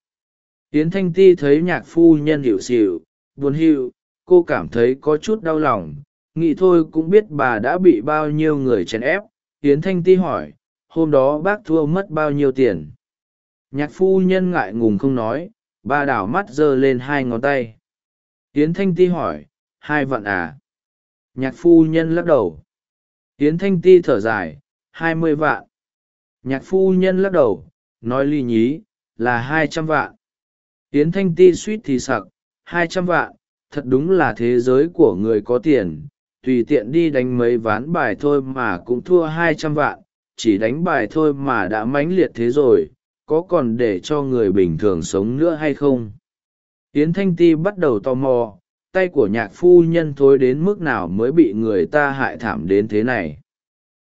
Yến thanh ti thấy nhạc phu nhân hiệu xịu buồn hiu, cô cảm thấy có chút đau lòng. Nghĩ thôi cũng biết bà đã bị bao nhiêu người chèn ép. Yến thanh ti hỏi, hôm đó bác thua mất bao nhiêu tiền? Nhạc phu nhân ngại ngùng không nói, bà đảo mắt giơ lên hai ngón tay. Yến thanh ti hỏi hai vạn à. Nhạc phu nhân lắc đầu. Yến thanh ti thở dài, hai mươi vạn. Nhạc phu nhân lắc đầu, nói ly nhí, là hai trăm vạn. Yến thanh ti suýt thì sặc, hai trăm vạn, thật đúng là thế giới của người có tiền, tùy tiện đi đánh mấy ván bài thôi mà cũng thua hai trăm vạn, chỉ đánh bài thôi mà đã mãnh liệt thế rồi, có còn để cho người bình thường sống nữa hay không? Yến thanh ti bắt đầu tò mò tay của nhạc phu nhân thối đến mức nào mới bị người ta hại thảm đến thế này.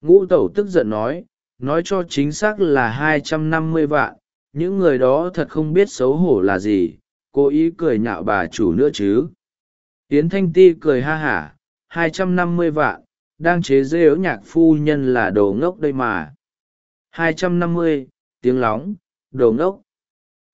Ngũ tẩu tức giận nói nói cho chính xác là hai trăm năm mươi vạn, những người đó thật không biết xấu hổ là gì, cố ý cười nhạo bà chủ nữa chứ. Yến thanh ti cười ha hả, hai trăm năm mươi vạn, đang chế dê ớ nhạc phu nhân là đồ ngốc đây mà. hai trăm năm mươi, tiếng lóng, đồ ngốc.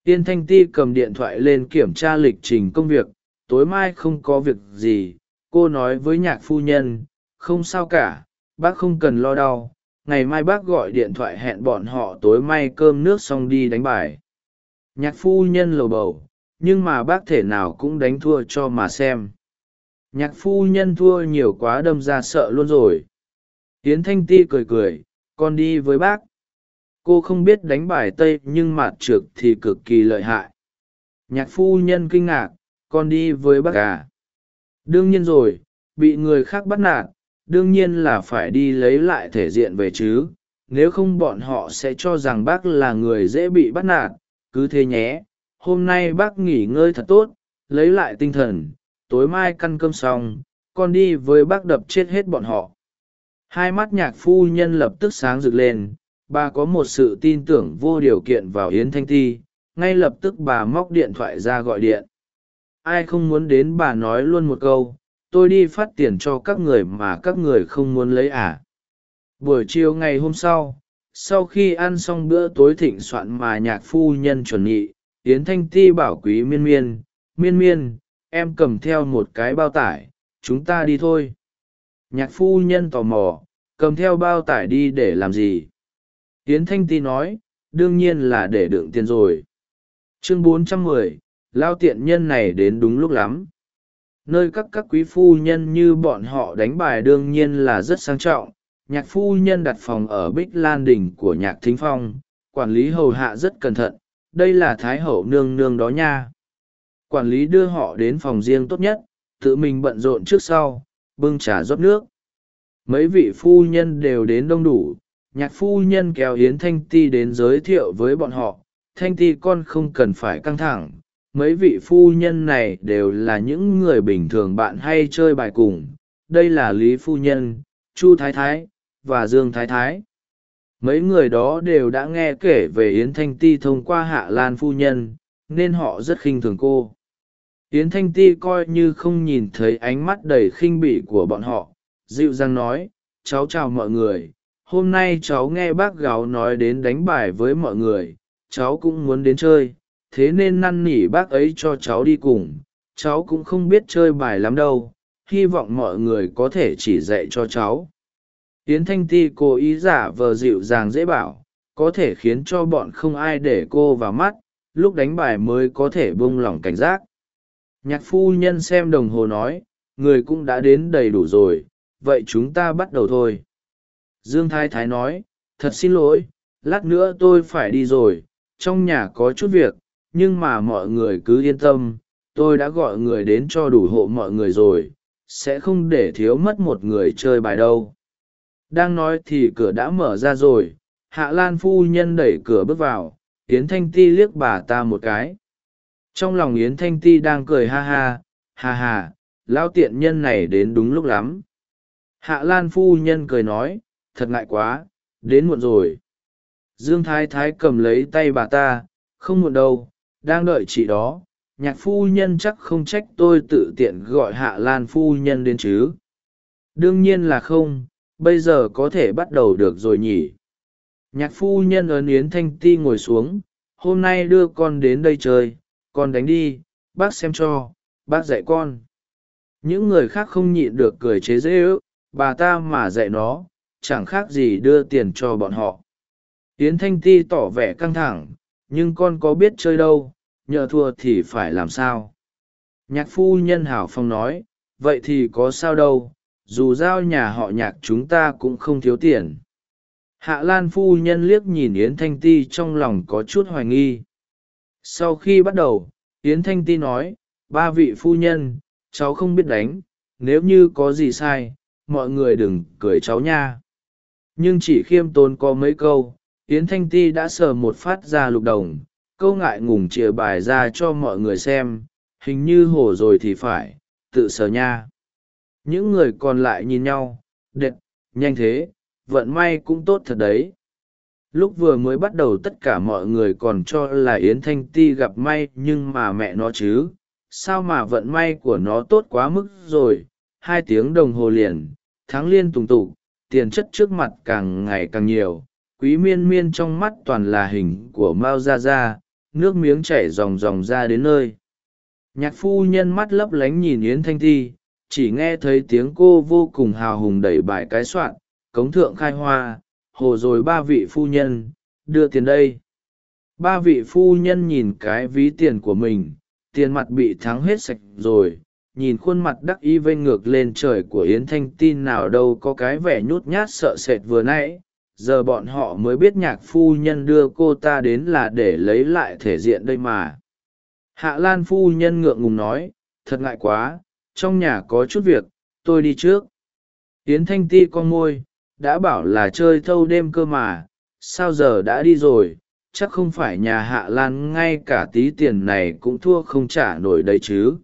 Yến thanh ti cầm điện thoại lên kiểm tra lịch trình công việc tối mai không có việc gì, cô nói với nhạc phu nhân, không sao cả, bác không cần lo đau, ngày mai bác gọi điện thoại hẹn bọn họ tối mai cơm nước xong đi đánh bài. Nhạc phu nhân lầu bầu, nhưng mà bác thể nào cũng đánh thua cho mà xem. Nhạc phu nhân thua nhiều quá đâm ra sợ luôn rồi. Tiến thanh ti cười cười, con đi với bác. Cô không biết đánh bài tây nhưng mạt trượt thì cực kỳ lợi hại. Nhạc phu nhân kinh ngạc con đi với bác à đương nhiên rồi, bị người khác bắt nạt, đương nhiên là phải đi lấy lại thể diện về chứ. Nếu không bọn họ sẽ cho rằng bác là người dễ bị bắt nạt. Cứ thế nhé, hôm nay bác nghỉ ngơi thật tốt, lấy lại tinh thần, tối mai căn cơm xong, con đi với bác đập chết hết bọn họ. Hai mắt nhạc phu nhân lập tức sáng rực lên, bà có một sự tin tưởng vô điều kiện vào yến thanh ti, ngay lập tức bà móc điện thoại ra gọi điện ai không muốn đến bà nói luôn một câu tôi đi phát tiền cho các người mà các người không muốn lấy à. buổi chiều ngày hôm sau sau khi ăn xong bữa tối thịnh soạn mà nhạc phu nhân chuẩn nhị yến thanh ti bảo quý miên miên miên miên em cầm theo một cái bao tải chúng ta đi thôi. Nhạc phu nhân tò mò cầm theo bao tải đi để làm gì? Yến thanh ti nói đương nhiên là để đựng tiền rồi. Chương 410, lao tiện nhân này đến đúng lúc lắm. Nơi các các quý phu nhân như bọn họ đánh bài đương nhiên là rất sang trọng. Nhạc phu nhân đặt phòng ở bích lan đình của nhạc thính phong. Quản lý hầu hạ rất cẩn thận. Đây là thái hậu nương nương đó nha. Quản lý đưa họ đến phòng riêng tốt nhất. Tự mình bận rộn trước sau. Bưng trà rót nước. Mấy vị phu nhân đều đến đông đủ. Nhạc phu nhân kéo yến thanh ti đến giới thiệu với bọn họ. Thanh ti con không cần phải căng thẳng mấy vị phu nhân này đều là những người bình thường bạn hay chơi bài cùng. Đây là lý phu nhân, chu thái thái và dương thái thái. Mấy người đó đều đã nghe kể về yến thanh ti thông qua hạ lan phu nhân, nên họ rất khinh thường cô. Yến thanh ti coi như không nhìn thấy ánh mắt đầy khinh bỉ của bọn họ, dịu dàng nói, cháu chào mọi người, hôm nay cháu nghe bác gáo nói đến đánh bài với mọi người, cháu cũng muốn đến chơi thế nên năn nỉ bác ấy cho cháu đi cùng, cháu cũng không biết chơi bài lắm đâu, hy vọng mọi người có thể chỉ dạy cho cháu. Yến thanh ti cố ý giả vờ dịu dàng dễ bảo, có thể khiến cho bọn không ai để cô vào mắt, lúc đánh bài mới có thể buông lỏng cảnh giác. Nhạc phu nhân xem đồng hồ nói, người cũng đã đến đầy đủ rồi, vậy chúng ta bắt đầu thôi. Dương thái thái nói, thật xin lỗi, lát nữa tôi phải đi rồi, trong nhà có chút việc nhưng mà mọi người cứ yên tâm, tôi đã gọi người đến cho đủ hộ mọi người rồi, sẽ không để thiếu mất một người chơi bài đâu. Đang nói thì cửa đã mở ra rồi, hạ lan phu nhân đẩy cửa bước vào, yến thanh ti liếc bà ta một cái. Trong lòng yến thanh ti đang cười ha ha ha ha, lão tiện nhân này đến đúng lúc lắm. Hạ lan phu nhân cười nói, thật ngại quá, đến muộn rồi. Dương thái thái cầm lấy tay bà ta, không muộn đâu đang đợi chị đó. Nhạc phu nhân chắc không trách tôi tự tiện gọi hạ lan phu nhân đến chứ. Đương nhiên là không, bây giờ có thể bắt đầu được rồi nhỉ. Nhạc phu nhân ấn yến thanh ti ngồi xuống, hôm nay đưa con đến đây chơi, con đánh đi, bác xem cho, bác dạy con. Những người khác không nhịn được cười chế dễ ước, bà ta mà dạy nó, chẳng khác gì đưa tiền cho bọn họ. Yến thanh ti tỏ vẻ căng thẳng nhưng con có biết chơi đâu, nhờ thua thì phải làm sao? Nhạc phu nhân hảo phong nói, vậy thì có sao đâu, dù giao nhà họ nhạc chúng ta cũng không thiếu tiền. Hạ lan phu nhân liếc nhìn yến thanh ti trong lòng có chút hoài nghi. Sau khi bắt đầu, yến thanh ti nói, ba vị phu nhân, cháu không biết đánh, nếu như có gì sai, mọi người đừng cười cháu nha. Nhưng chỉ khiêm tốn có mấy câu yến thanh ti đã sờ một phát ra lục đồng câu ngại ngùng chìa bài ra cho mọi người xem, hình như hổ rồi thì phải, tự sờ nha. Những người còn lại nhìn nhau, đệt, nhanh thế, vận may cũng tốt thật đấy. Lúc vừa mới bắt đầu tất cả mọi người còn cho là yến thanh ti gặp may nhưng mà mẹ nó chứ, sao mà vận may của nó tốt quá mức rồi, hai tiếng đồng hồ liền tháng liên tùng tục tiền chất trước mặt càng ngày càng nhiều quý miên miên trong mắt toàn là hình của mao ra ra nước miếng chảy ròng ròng ra đến nơi. Nhạc phu nhân mắt lấp lánh nhìn yến thanh Thi, chỉ nghe thấy tiếng cô vô cùng hào hùng đẩy bài cái soạn cống thượng khai hoa hồ rồi ba vị phu nhân đưa tiền đây. Ba vị phu nhân nhìn cái ví tiền của mình tiền mặt bị thắng hết sạch rồi nhìn khuôn mặt đắc y vênh ngược lên trời của yến thanh tin nào đâu có cái vẻ nhút nhát sợ sệt vừa nãy giờ bọn họ mới biết nhạc phu nhân đưa cô ta đến là để lấy lại thể diện đây mà. Hạ lan phu nhân ngượng ngùng nói, thật ngại quá, trong nhà có chút việc, tôi đi trước. Yến thanh ti con môi, đã bảo là chơi thâu đêm cơ mà, sao giờ đã đi rồi? Chắc không phải nhà hạ lan ngay cả tí tiền này cũng thua không trả nổi đấy chứ.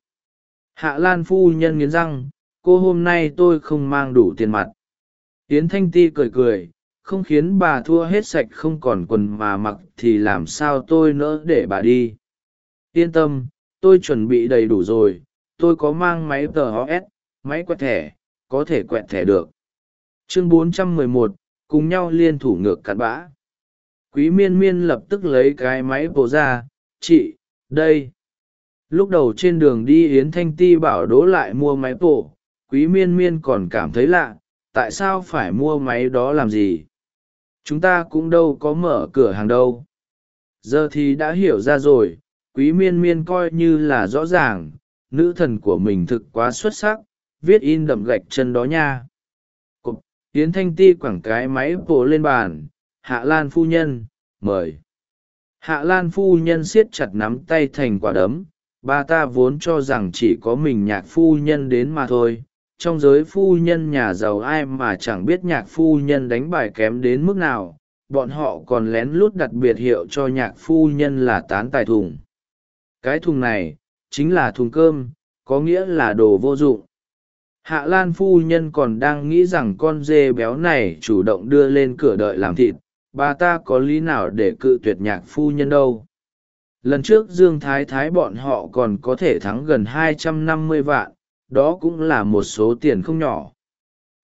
Hạ lan phu nhân nghiến răng, cô hôm nay tôi không mang đủ tiền mặt. Yến thanh ti cười cười không khiến bà thua hết sạch không còn quần mà mặc thì làm sao tôi nỡ để bà đi? Yên tâm tôi chuẩn bị đầy đủ rồi tôi có mang máy tos máy quẹt thẻ có thể quẹt thẻ được. Chương 411, cùng nhau liên thủ ngược cặn bã. Quý miên miên lập tức lấy cái máy bộ ra chị đây. Lúc đầu trên đường đi yến thanh ti bảo đỗ lại mua máy bộ quý miên miên còn cảm thấy lạ tại sao phải mua máy đó làm gì? Chúng ta cũng đâu có mở cửa hàng đâu. Giờ thì đã hiểu ra rồi, quý miên miên coi như là rõ ràng, nữ thần của mình thực quá xuất sắc, viết in đậm gạch chân đó nha. Cục tiến thanh ti quẳng cái máy bộ lên bàn, hạ lan phu nhân, mời. Hạ lan phu nhân siết chặt nắm tay thành quả đấm, ba ta vốn cho rằng chỉ có mình nhạc phu nhân đến mà thôi trong giới phu nhân nhà giàu ai mà chẳng biết nhạc phu nhân đánh bài kém đến mức nào, bọn họ còn lén lút đặt biệt hiệu cho nhạc phu nhân là tán tài thùng. Cái thùng này, chính là thùng cơm, có nghĩa là đồ vô dụng. Hạ lan phu nhân còn đang nghĩ rằng con dê béo này chủ động đưa lên cửa đợi làm thịt, bà ta có lý nào để cự tuyệt nhạc phu nhân đâu. Lần trước dương thái thái bọn họ còn có thể thắng gần hai trăm năm mươi vạn đó cũng là một số tiền không nhỏ.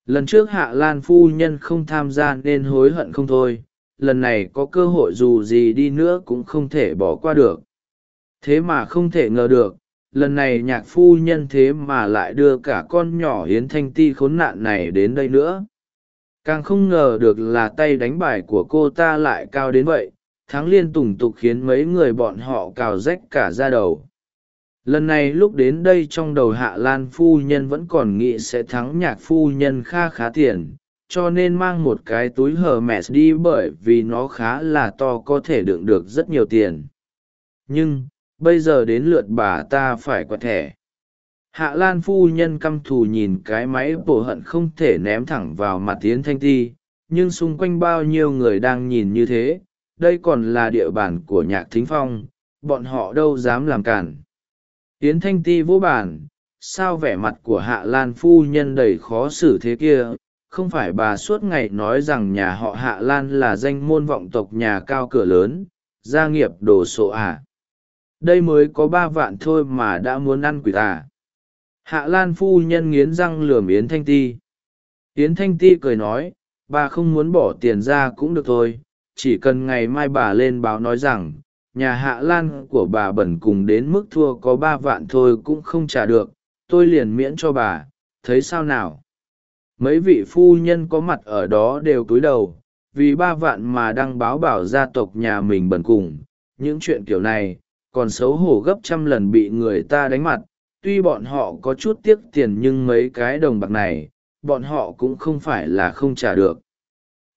Lần trước hạ lan phu nhân không tham gia nên hối hận không thôi, lần này có cơ hội dù gì đi nữa cũng không thể bỏ qua được. Thế mà không thể ngờ được, lần này nhạc phu nhân thế mà lại đưa cả con nhỏ hiến thanh ti khốn nạn này đến đây nữa. Càng không ngờ được là tay đánh bài của cô ta lại cao đến vậy, thắng liên tùng tục khiến mấy người bọn họ cào rách cả ra đầu lần này lúc đến đây trong đầu hạ lan phu nhân vẫn còn nghĩ sẽ thắng nhạc phu nhân kha khá tiền, cho nên mang một cái túi hờ mẹ đi bởi vì nó khá là to có thể đựng được rất nhiều tiền. Nhưng, bây giờ đến lượt bà ta phải quẹt thẻ. Hạ lan phu nhân căm thù nhìn cái máy bổ hận không thể ném thẳng vào mặt tiến thanh ti, nhưng xung quanh bao nhiêu người đang nhìn như thế, đây còn là địa bàn của nhạc thính phong, bọn họ đâu dám làm cản yến thanh ti vô bản, sao vẻ mặt của hạ lan phu nhân đầy khó xử thế kia? Không phải bà suốt ngày nói rằng nhà họ hạ lan là danh môn vọng tộc nhà cao cửa lớn, gia nghiệp đồ sộ à. đây mới có ba vạn thôi mà đã muốn ăn quỷ tà hạ lan phu nhân nghiến răng lườm yến thanh ti. Yến thanh ti cười nói, bà không muốn bỏ tiền ra cũng được thôi, chỉ cần ngày mai bà lên báo nói rằng nhà hạ lan của bà bẩn cùng đến mức thua có ba vạn thôi cũng không trả được, tôi liền miễn cho bà, thấy sao nào? Mấy vị phu nhân có mặt ở đó đều cúi đầu, vì ba vạn mà đăng báo bảo gia tộc nhà mình bẩn cùng, những chuyện kiểu này, còn xấu hổ gấp trăm lần bị người ta đánh mặt, tuy bọn họ có chút tiếc tiền nhưng mấy cái đồng bạc này, bọn họ cũng không phải là không trả được.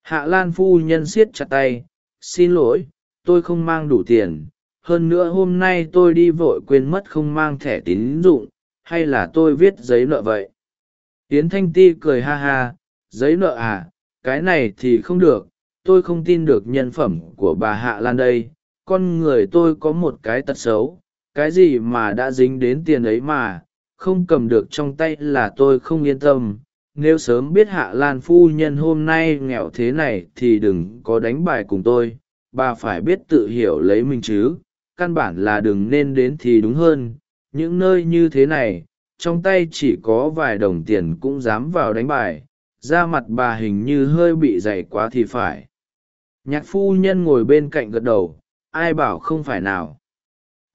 Hạ lan phu nhân siết chặt tay, xin lỗi tôi không mang đủ tiền, hơn nữa hôm nay tôi đi vội quên mất không mang thẻ tín dụng, hay là tôi viết giấy nợ vậy? Tiến thanh ti cười ha ha, giấy nợ à cái này thì không được, tôi không tin được nhân phẩm của bà hạ lan đây, con người tôi có một cái tật xấu, cái gì mà đã dính đến tiền ấy mà, không cầm được trong tay là tôi không yên tâm, nếu sớm biết hạ lan phu nhân hôm nay nghèo thế này thì đừng có đánh bài cùng tôi bà phải biết tự hiểu lấy mình chứ, căn bản là đừng nên đến thì đúng hơn. Những nơi như thế này, trong tay chỉ có vài đồng tiền cũng dám vào đánh bài, da mặt bà hình như hơi bị dày quá thì phải. Nhạc phu nhân ngồi bên cạnh gật đầu, ai bảo không phải nào.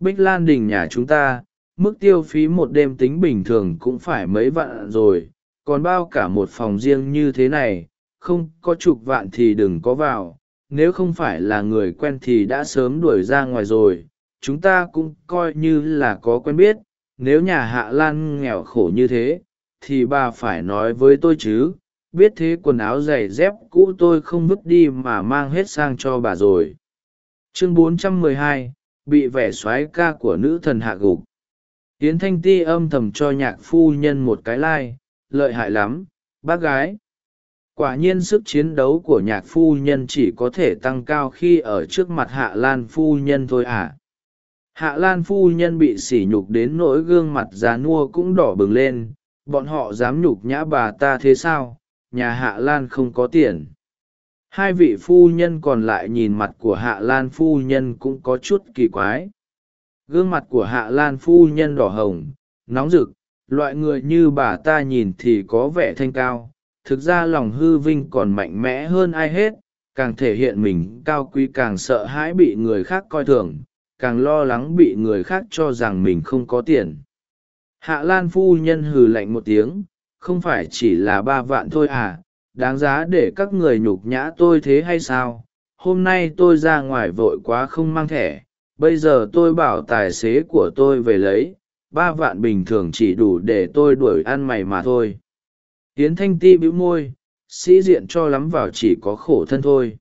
Bích lan đình nhà chúng ta, mức tiêu phí một đêm tính bình thường cũng phải mấy vạn rồi, còn bao cả một phòng riêng như thế này, không có chục vạn thì đừng có vào nếu không phải là người quen thì đã sớm đuổi ra ngoài rồi chúng ta cũng coi như là có quen biết nếu nhà hạ lan nghèo khổ như thế thì bà phải nói với tôi chứ biết thế quần áo giày dép cũ tôi không vứt đi mà mang hết sang cho bà rồi. Chương 412, bị vẻ soái ca của nữ thần hạ gục. Yến thanh ti âm thầm cho nhạc phu nhân một cái lai、like, lợi hại lắm bác gái quả nhiên sức chiến đấu của nhạc phu nhân chỉ có thể tăng cao khi ở trước mặt hạ lan phu nhân thôi à. Hạ lan phu nhân bị sỉ nhục đến nỗi gương mặt già nua cũng đỏ bừng lên. Bọn họ dám nhục nhã bà ta thế sao? Nhà hạ lan không có tiền. Hai vị phu nhân còn lại nhìn mặt của hạ lan phu nhân cũng có chút kỳ quái. Gương mặt của hạ lan phu nhân đỏ hồng, nóng rực. Loại người như bà ta nhìn thì có vẻ thanh cao thực ra lòng hư vinh còn mạnh mẽ hơn ai hết, càng thể hiện mình cao quý càng sợ hãi bị người khác coi thường, càng lo lắng bị người khác cho rằng mình không có tiền. Hạ lan phu nhân hừ lạnh một tiếng, không phải chỉ là ba vạn thôi à đáng giá để các người nhục nhã tôi thế hay sao? Hôm nay tôi ra ngoài vội quá không mang thẻ, bây giờ tôi bảo tài xế của tôi về lấy, ba vạn bình thường chỉ đủ để tôi đuổi ăn mày mà thôi. Yến thanh ti bĩu môi, sĩ diện cho lắm vào chỉ có khổ thân thôi.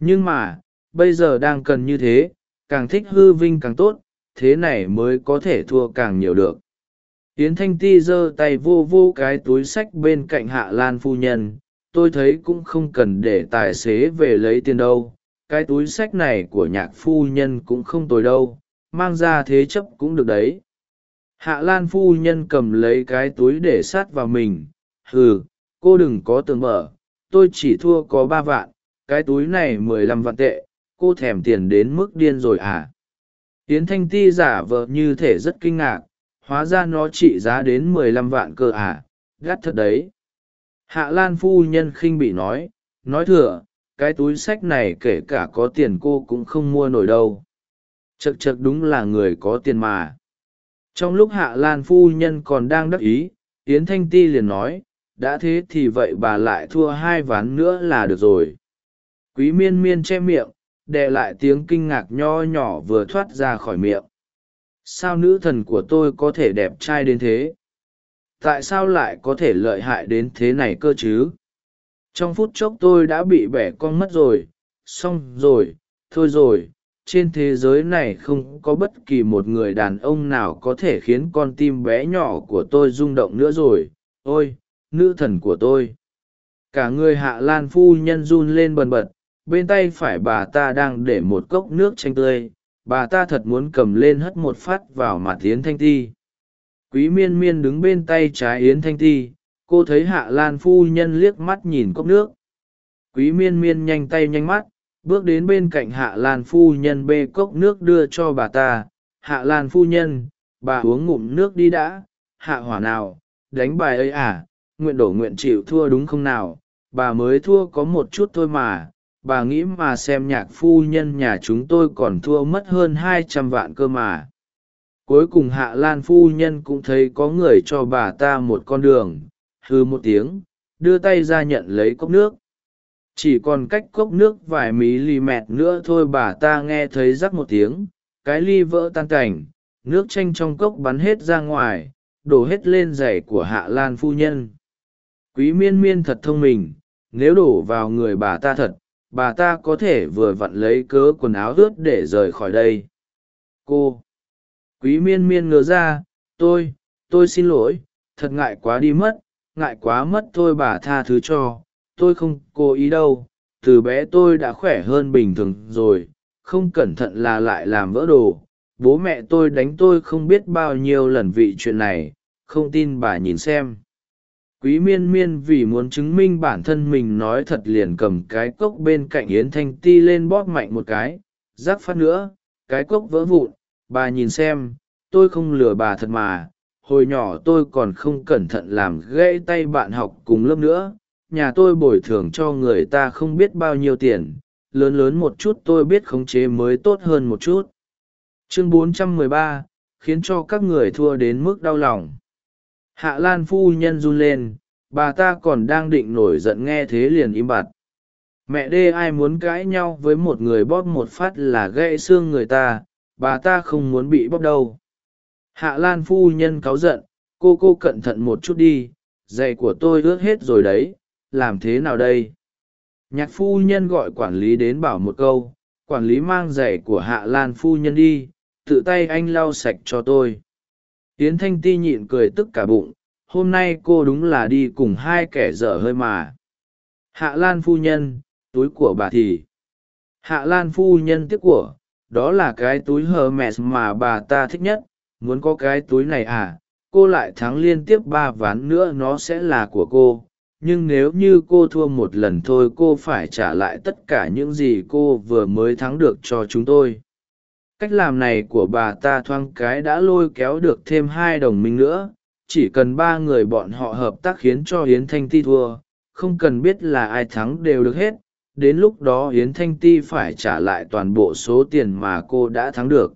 Nhưng mà, bây giờ đang cần như thế, càng thích hư vinh càng tốt, thế này mới có thể thua càng nhiều được. Yến thanh ti giơ tay vô vô cái túi sách bên cạnh hạ lan phu nhân, tôi thấy cũng không cần để tài xế về lấy tiền đâu. Cái túi sách này của nhạc phu nhân cũng không tồi đâu, mang ra thế chấp cũng được đấy. Hạ lan phu nhân cầm lấy cái túi để sát vào mình hừ, cô đừng có tường mở, tôi chỉ thua có ba vạn, cái túi này mười lăm vạn tệ, cô thèm tiền đến mức điên rồi à? Yến thanh ti giả vờ như thể rất kinh ngạc, hóa ra nó trị giá đến mười lăm vạn cơ à? Gắt thật đấy. Hạ lan phu nhân khinh bị nói nói thừa, cái túi sách này kể cả có tiền cô cũng không mua nổi đâu. Chật chật đúng là người có tiền mà. Trong lúc hạ lan phu nhân còn đang đắc ý, yến thanh ti liền nói đã thế thì vậy bà lại thua hai ván nữa là được rồi. Quý miên miên che miệng đệ lại tiếng kinh ngạc nho nhỏ vừa thoát ra khỏi miệng. Sao nữ thần của tôi có thể đẹp trai đến thế? Tại sao lại có thể lợi hại đến thế này cơ chứ? Trong phút chốc tôi đã bị bẻ con mất rồi. Xong rồi, thôi rồi, trên thế giới này không có bất kỳ một người đàn ông nào có thể khiến con tim bé nhỏ của tôi rung động nữa rồi. Ôi nữ thần của tôi. Cả người hạ lan phu nhân run lên bần bật, bên tay phải bà ta đang để một cốc nước chanh tươi. Bà ta thật muốn cầm lên hất một phát vào mặt yến thanh ti. Quý miên miên đứng bên tay trái yến thanh ti, cô thấy hạ lan phu nhân liếc mắt nhìn cốc nước. Quý miên miên nhanh tay nhanh mắt, bước đến bên cạnh hạ lan phu nhân bê cốc nước đưa cho bà ta. Hạ lan phu nhân, bà uống ngụm nước đi đã. Hạ hỏa nào, đánh bài ấy à? Nguyện đổ nguyện chịu thua đúng không nào? Bà mới thua có một chút thôi mà. Bà nghĩ mà xem nhạc phu nhân nhà chúng tôi còn thua mất hơn hai trăm vạn cơ mà. Cuối cùng hạ lan phu nhân cũng thấy có người cho bà ta một con đường. Hư một tiếng, đưa tay ra nhận lấy cốc nước. Chỉ còn cách cốc nước vài mí lì mẹt nữa thôi bà ta nghe thấy rắc một tiếng. Cái ly vỡ tan cảnh, nước chanh trong cốc bắn hết ra ngoài, đổ hết lên giày của hạ lan phu nhân quý miên miên thật thông minh, nếu đổ vào người bà ta thật, bà ta có thể vừa vặn lấy cớ quần áo ướt để rời khỏi đây. Cô, quý miên miên ngớ ra, tôi tôi xin lỗi, thật ngại quá đi mất, ngại quá mất thôi bà tha thứ cho, tôi không cố ý đâu, từ bé tôi đã khỏe hơn bình thường rồi, không cẩn thận là lại làm vỡ đồ, bố mẹ tôi đánh tôi không biết bao nhiêu lần vị chuyện này, không tin bà nhìn xem quý miên miên vì muốn chứng minh bản thân mình nói thật liền cầm cái cốc bên cạnh yến thanh ti lên bóp mạnh một cái rắc phát nữa cái cốc vỡ vụn bà nhìn xem tôi không lừa bà thật mà hồi nhỏ tôi còn không cẩn thận làm gãy tay bạn học cùng lớp nữa nhà tôi bồi thường cho người ta không biết bao nhiêu tiền lớn lớn một chút tôi biết khống chế mới tốt hơn một chút. Chương 413, khiến cho các người thua đến mức đau lòng hạ lan phu nhân run lên, bà ta còn đang định nổi giận nghe thế liền im bặt. Mẹ đê ai muốn cãi nhau với một người bóp một phát là gãy xương người ta, bà ta không muốn bị bóp đâu. Hạ lan phu nhân cáu giận, cô cô cẩn thận một chút đi, giày của tôi ướt hết rồi đấy, làm thế nào đây? Nhạc phu nhân gọi quản lý đến bảo một câu, quản lý mang giày của hạ lan phu nhân đi, tự tay anh lau sạch cho tôi yến thanh ti nhịn cười tức cả bụng, hôm nay cô đúng là đi cùng hai kẻ dở hơi mà. Hạ lan phu nhân, túi của bà thì. Hạ lan phu nhân tiếc của, đó là cái túi hờ mẹ mà bà ta thích nhất, muốn có cái túi này à cô lại thắng liên tiếp ba ván nữa nó sẽ là của cô. Nhưng nếu như cô thua một lần thôi cô phải trả lại tất cả những gì cô vừa mới thắng được cho chúng tôi cách làm này của bà ta thoáng cái đã lôi kéo được thêm hai đồng minh nữa. Chỉ cần ba người bọn họ hợp tác khiến cho hiến thanh ti thua, không cần biết là ai thắng đều được hết. Đến lúc đó hiến thanh ti phải trả lại toàn bộ số tiền mà cô đã thắng được.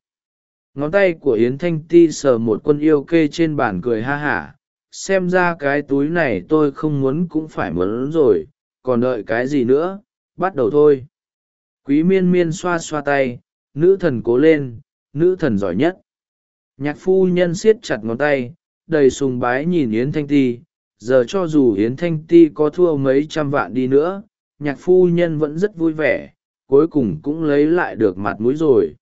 Ngón tay của Hiến thanh ti sờ một quân yêu kê trên bàn cười ha hả. Xem ra cái túi này tôi không muốn cũng phải muốn rồi. Còn đợi cái gì nữa? Bắt đầu thôi. Quý miên miên xoa xoa tay nữ thần cố lên, nữ thần giỏi nhất. Nhạc phu nhân siết chặt ngón tay, đầy sùng bái nhìn yến thanh ti. Giờ cho dù yến thanh ti có thua mấy trăm vạn đi nữa, nhạc phu nhân vẫn rất vui vẻ, cuối cùng cũng lấy lại được mặt mũi rồi.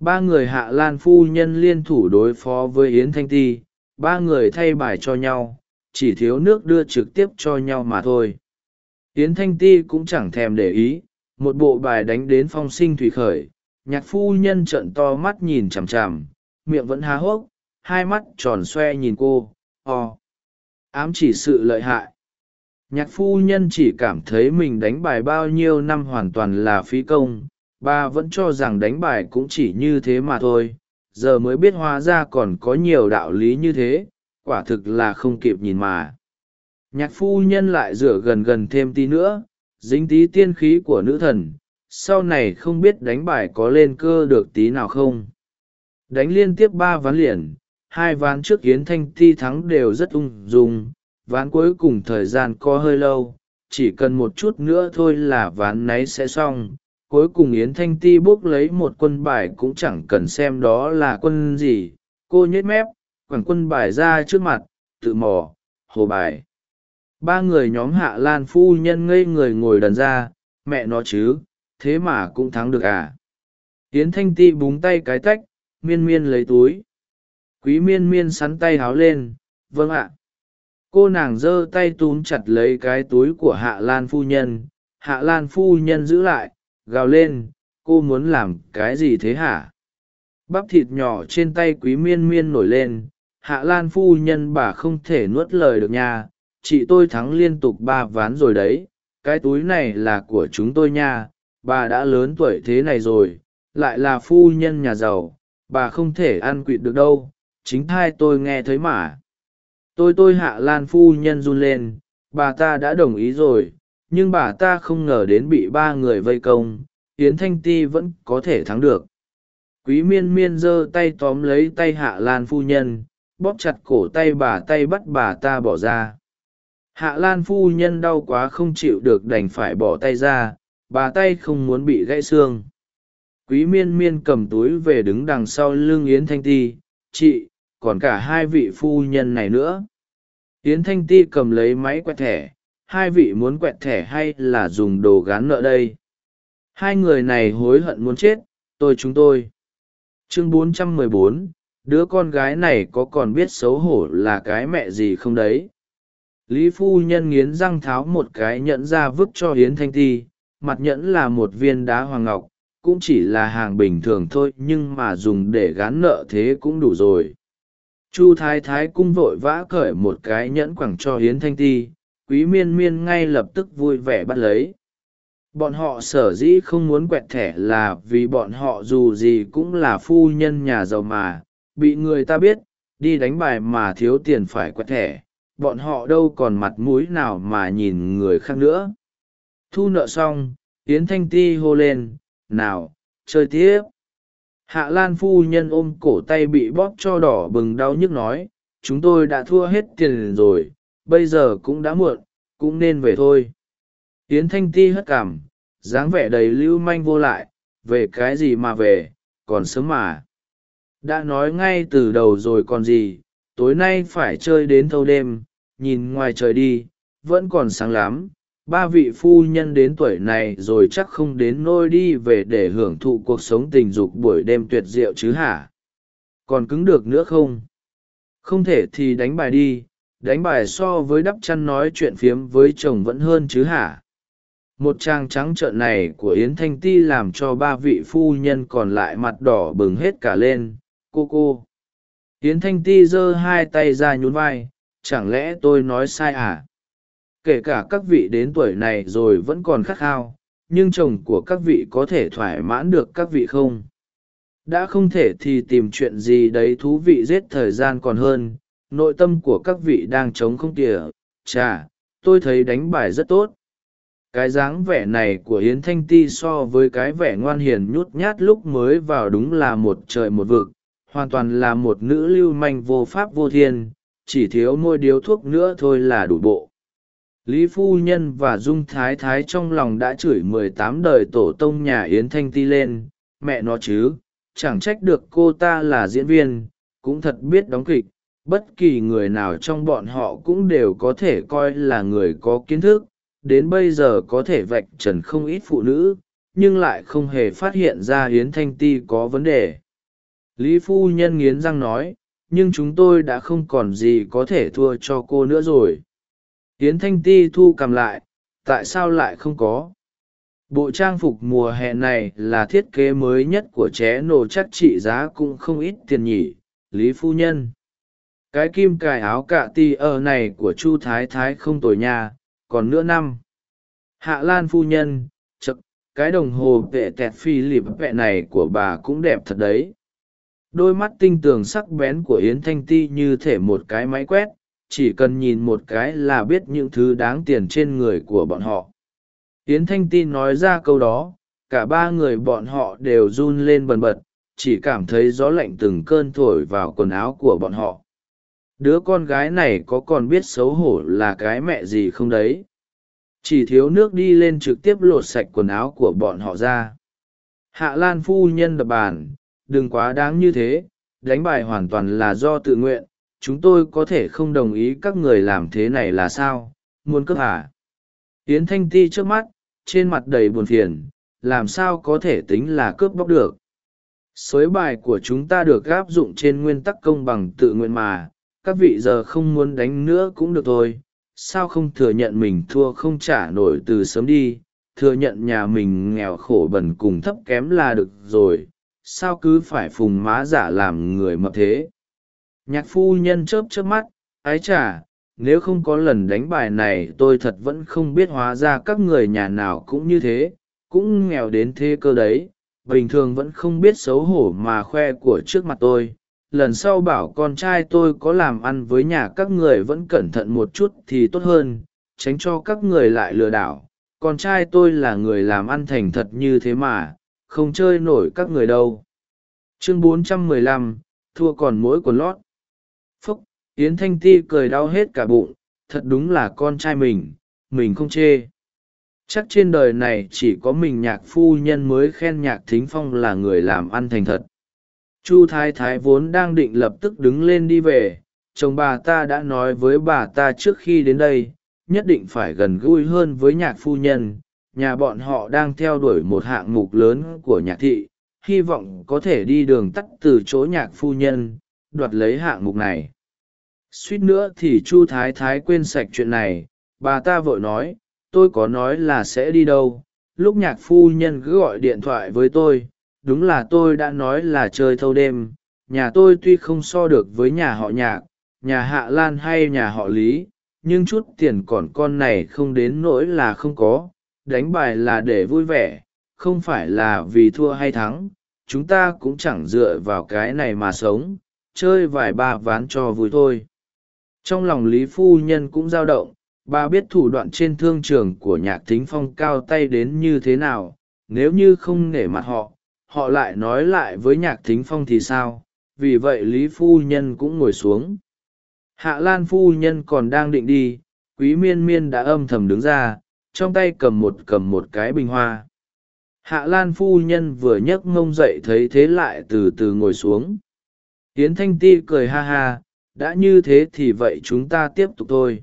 Ba người hạ lan phu nhân liên thủ đối phó với yến thanh ti, ba người thay bài cho nhau, chỉ thiếu nước đưa trực tiếp cho nhau mà thôi. Yến thanh ti cũng chẳng thèm để ý, một bộ bài đánh đến phong sinh thủy khởi nhạc phu nhân trợn to mắt nhìn chằm chằm, miệng vẫn há hốc, hai mắt tròn xoe nhìn cô, o, ám chỉ sự lợi hại. Nhạc phu nhân chỉ cảm thấy mình đánh bài bao nhiêu năm hoàn toàn là phí công, bà vẫn cho rằng đánh bài cũng chỉ như thế mà thôi, giờ mới biết hóa ra còn có nhiều đạo lý như thế, quả thực là không kịp nhìn mà. Nhạc phu nhân lại rửa gần gần thêm tí nữa, dính tí tiên khí của nữ thần sau này không biết đánh bài có lên cơ được tí nào không? Đánh liên tiếp ba ván liền, hai ván trước yến thanh ti thắng đều rất ung dung, ván cuối cùng thời gian có hơi lâu, chỉ cần một chút nữa thôi là ván náy sẽ xong. Cuối cùng yến thanh ti bốc lấy một quân bài cũng chẳng cần xem đó là quân gì, cô nhếch mép, quẳng quân bài ra trước mặt, tự mò, hồ bài. Ba người nhóm hạ lan phu nhân ngây người ngồi đần ra, mẹ nó chứ thế mà cũng thắng được à? Yến thanh ti búng tay cái tách, miên miên lấy túi. Quý miên miên sắn tay háo lên vâng ạ. Cô nàng giơ tay túm chặt lấy cái túi của hạ lan phu nhân. Hạ lan phu nhân giữ lại, gào lên, cô muốn làm cái gì thế hả? Bắp thịt nhỏ trên tay quý miên miên nổi lên. Hạ lan phu nhân bà không thể nuốt lời được nha. Chị tôi thắng liên tục ba ván rồi đấy. Cái túi này là của chúng tôi nha bà đã lớn tuổi thế này rồi, lại là phu nhân nhà giàu, bà không thể ăn quỵt được đâu, chính thai tôi nghe thấy mà. Tôi tôi hạ lan phu nhân run lên, bà ta đã đồng ý rồi, nhưng bà ta không ngờ đến bị ba người vây công, yến thanh ti vẫn có thể thắng được. Quý miên miên giơ tay tóm lấy tay hạ lan phu nhân, bóp chặt cổ tay bà tay bắt bà ta bỏ ra. Hạ lan phu nhân đau quá không chịu được đành phải bỏ tay ra bà tay không muốn bị gãy xương. Quý miên miên cầm túi về đứng đằng sau lưng yến thanh ti chị còn cả hai vị phu nhân này nữa. Yến thanh ti cầm lấy máy quẹt thẻ hai vị muốn quẹt thẻ hay là dùng đồ gán nợ đây? Hai người này hối hận muốn chết tôi chúng tôi. Chương 414, đứa con gái này có còn biết xấu hổ là cái mẹ gì không đấy? Lý phu nhân nghiến răng tháo một cái nhẫn ra vứt cho hiến thanh ti mặt nhẫn là một viên đá hoàng ngọc, cũng chỉ là hàng bình thường thôi, nhưng mà dùng để gán nợ thế cũng đủ rồi. Chu thái thái cung vội vã cởi một cái nhẫn quẳng cho hiến thanh ti, quý miên miên ngay lập tức vui vẻ bắt lấy. Bọn họ sở dĩ không muốn quẹt thẻ là vì bọn họ dù gì cũng là phu nhân nhà giàu mà. Bị người ta biết, đi đánh bài mà thiếu tiền phải quẹt thẻ, bọn họ đâu còn mặt mũi nào mà nhìn người khác nữa thu nợ xong, yến thanh ti hô lên, nào, chơi tiếp. Hạ lan phu nhân ôm cổ tay bị bóp cho đỏ bừng đau nhức nói, chúng tôi đã thua hết tiền rồi, bây giờ cũng đã muộn, cũng nên về thôi. Yến thanh ti hất cảm dáng vẻ đầy lưu manh vô lại, về cái gì mà về, còn sớm mà. Đã nói ngay từ đầu rồi còn gì, tối nay phải chơi đến thâu đêm, nhìn ngoài trời đi, vẫn còn sáng lắm ba vị phu nhân đến tuổi này rồi chắc không đến nôi đi về để hưởng thụ cuộc sống tình dục buổi đêm tuyệt diệu chứ hả? Còn cứng được nữa không? Không thể thì đánh bài đi, đánh bài so với đắp chăn nói chuyện phiếm với chồng vẫn hơn chứ hả? Một trang trắng trợn này của yến thanh ti làm cho ba vị phu nhân còn lại mặt đỏ bừng hết cả lên. Cô cô. Yến thanh ti giơ hai tay ra nhún vai. Chẳng lẽ tôi nói sai à? Kể cả các vị đến tuổi này rồi vẫn còn khát khao, nhưng chồng của các vị có thể thoải mãn được các vị không? Đã không thể thì tìm chuyện gì đấy thú vị giết thời gian còn hơn, nội tâm của các vị đang trống không kìa chà, tôi thấy đánh bài rất tốt. Cái dáng vẻ này của yến thanh ti so với cái vẻ ngoan hiền nhút nhát lúc mới vào đúng là một trời một vực, hoàn toàn là một nữ lưu manh vô pháp vô thiên, chỉ thiếu môi điếu thuốc nữa thôi là đủ bộ lý phu nhân và dung thái thái trong lòng đã chửi mười tám đời tổ tông nhà yến thanh ti lên. Mẹ nó chứ, chẳng trách được cô ta là diễn viên, cũng thật biết đóng kịch. Bất kỳ người nào trong bọn họ cũng đều có thể coi là người có kiến thức. Đến bây giờ có thể vạch trần không ít phụ nữ, nhưng lại không hề phát hiện ra hiến thanh ti có vấn đề. Lý phu nhân nghiến răng nói, nhưng chúng tôi đã không còn gì có thể thua cho cô nữa rồi. Yến thanh ti thu cầm lại, tại sao lại không có? Bộ trang phục mùa hè này là thiết kế mới nhất của ché nổ chắc trị giá cũng không ít tiền nhỉ, lý phu nhân. Cái kim cài áo cạ ti ở này của chu thái thái không tồi nha, còn nữa năm. Hạ lan phu nhân chực cái đồng hồ vệ tẹt phi lịp vệ này của bà cũng đẹp thật đấy. Đôi mắt tinh tường sắc bén của yến thanh ti như thể một cái máy quét chỉ cần nhìn một cái là biết những thứ đáng tiền trên người của bọn họ. Yến thanh ti nói ra câu đó, cả ba người bọn họ đều run lên bần bật, chỉ cảm thấy gió lạnh từng cơn thổi vào quần áo của bọn họ. Đứa con gái này có còn biết xấu hổ là cái mẹ gì không đấy? Chỉ thiếu nước đi lên trực tiếp lột sạch quần áo của bọn họ ra. Hạ lan phu nhân đập bàn, đừng quá đáng như thế, đánh bài hoàn toàn là do tự nguyện chúng tôi có thể không đồng ý các người làm thế này là sao? Muốn cướp à? Yến thanh ti trước mắt, trên mặt đầy buồn phiền, làm sao có thể tính là cướp bóc được? Xối bài của chúng ta được áp dụng trên nguyên tắc công bằng tự nguyện mà, các vị giờ không muốn đánh nữa cũng được thôi. Sao không thừa nhận mình thua không trả nổi từ sớm đi? Thừa nhận nhà mình nghèo khổ bần cùng thấp kém là được rồi. Sao cứ phải phùng má giả làm người mập thế? Nhạc phu nhân chớp chớp mắt ái chả nếu không có lần đánh bài này tôi thật vẫn không biết hóa ra các người nhà nào cũng như thế cũng nghèo đến thế cơ đấy. Bình thường vẫn không biết xấu hổ mà khoe của trước mặt tôi. Lần sau bảo con trai tôi có làm ăn với nhà các người vẫn cẩn thận một chút thì tốt hơn tránh cho các người lại lừa đảo. Con trai tôi là người làm ăn thành thật như thế mà không chơi nổi các người đâu. Chương 415, thua còn mỗi quần lót yến thanh ti cười đau hết cả bụng, thật đúng là con trai mình mình không chê. Chắc trên đời này chỉ có mình nhạc phu nhân mới khen nhạc thính phong là người làm ăn thành thật. Chu thái thái vốn đang định lập tức đứng lên đi về, chồng bà ta đã nói với bà ta trước khi đến đây, nhất định phải gần gũi hơn với nhạc phu nhân, nhà bọn họ đang theo đuổi một hạng mục lớn của nhạc thị, hy vọng có thể đi đường tắt từ chỗ nhạc phu nhân, đoạt lấy hạng mục này suýt nữa thì chu thái thái quên sạch chuyện này. Bà ta vội nói, tôi có nói là sẽ đi đâu. Lúc nhạc phu nhân cứ gọi điện thoại với tôi, đúng là tôi đã nói là chơi thâu đêm. Nhà tôi tuy không so được với nhà họ nhạc, nhà hạ lan hay nhà họ lý, nhưng chút tiền còn con này không đến nỗi là không có. Đánh bài là để vui vẻ, không phải là vì thua hay thắng. Chúng ta cũng chẳng dựa vào cái này mà sống. Chơi vài ba ván cho vui thôi trong lòng lý phu nhân cũng dao động, bà biết thủ đoạn trên thương trường của nhạc thính phong cao tay đến như thế nào, nếu như không nể mặt họ họ lại nói lại với nhạc thính phong thì sao? Vì vậy lý phu nhân cũng ngồi xuống. Hạ lan phu nhân còn đang định đi, quý miên miên đã âm thầm đứng ra, trong tay cầm một cầm một cái bình hoa. Hạ lan phu nhân vừa nhấc mông dậy thấy thế lại từ từ ngồi xuống. Tiến thanh ti cười ha ha đã như thế thì vậy chúng ta tiếp tục thôi.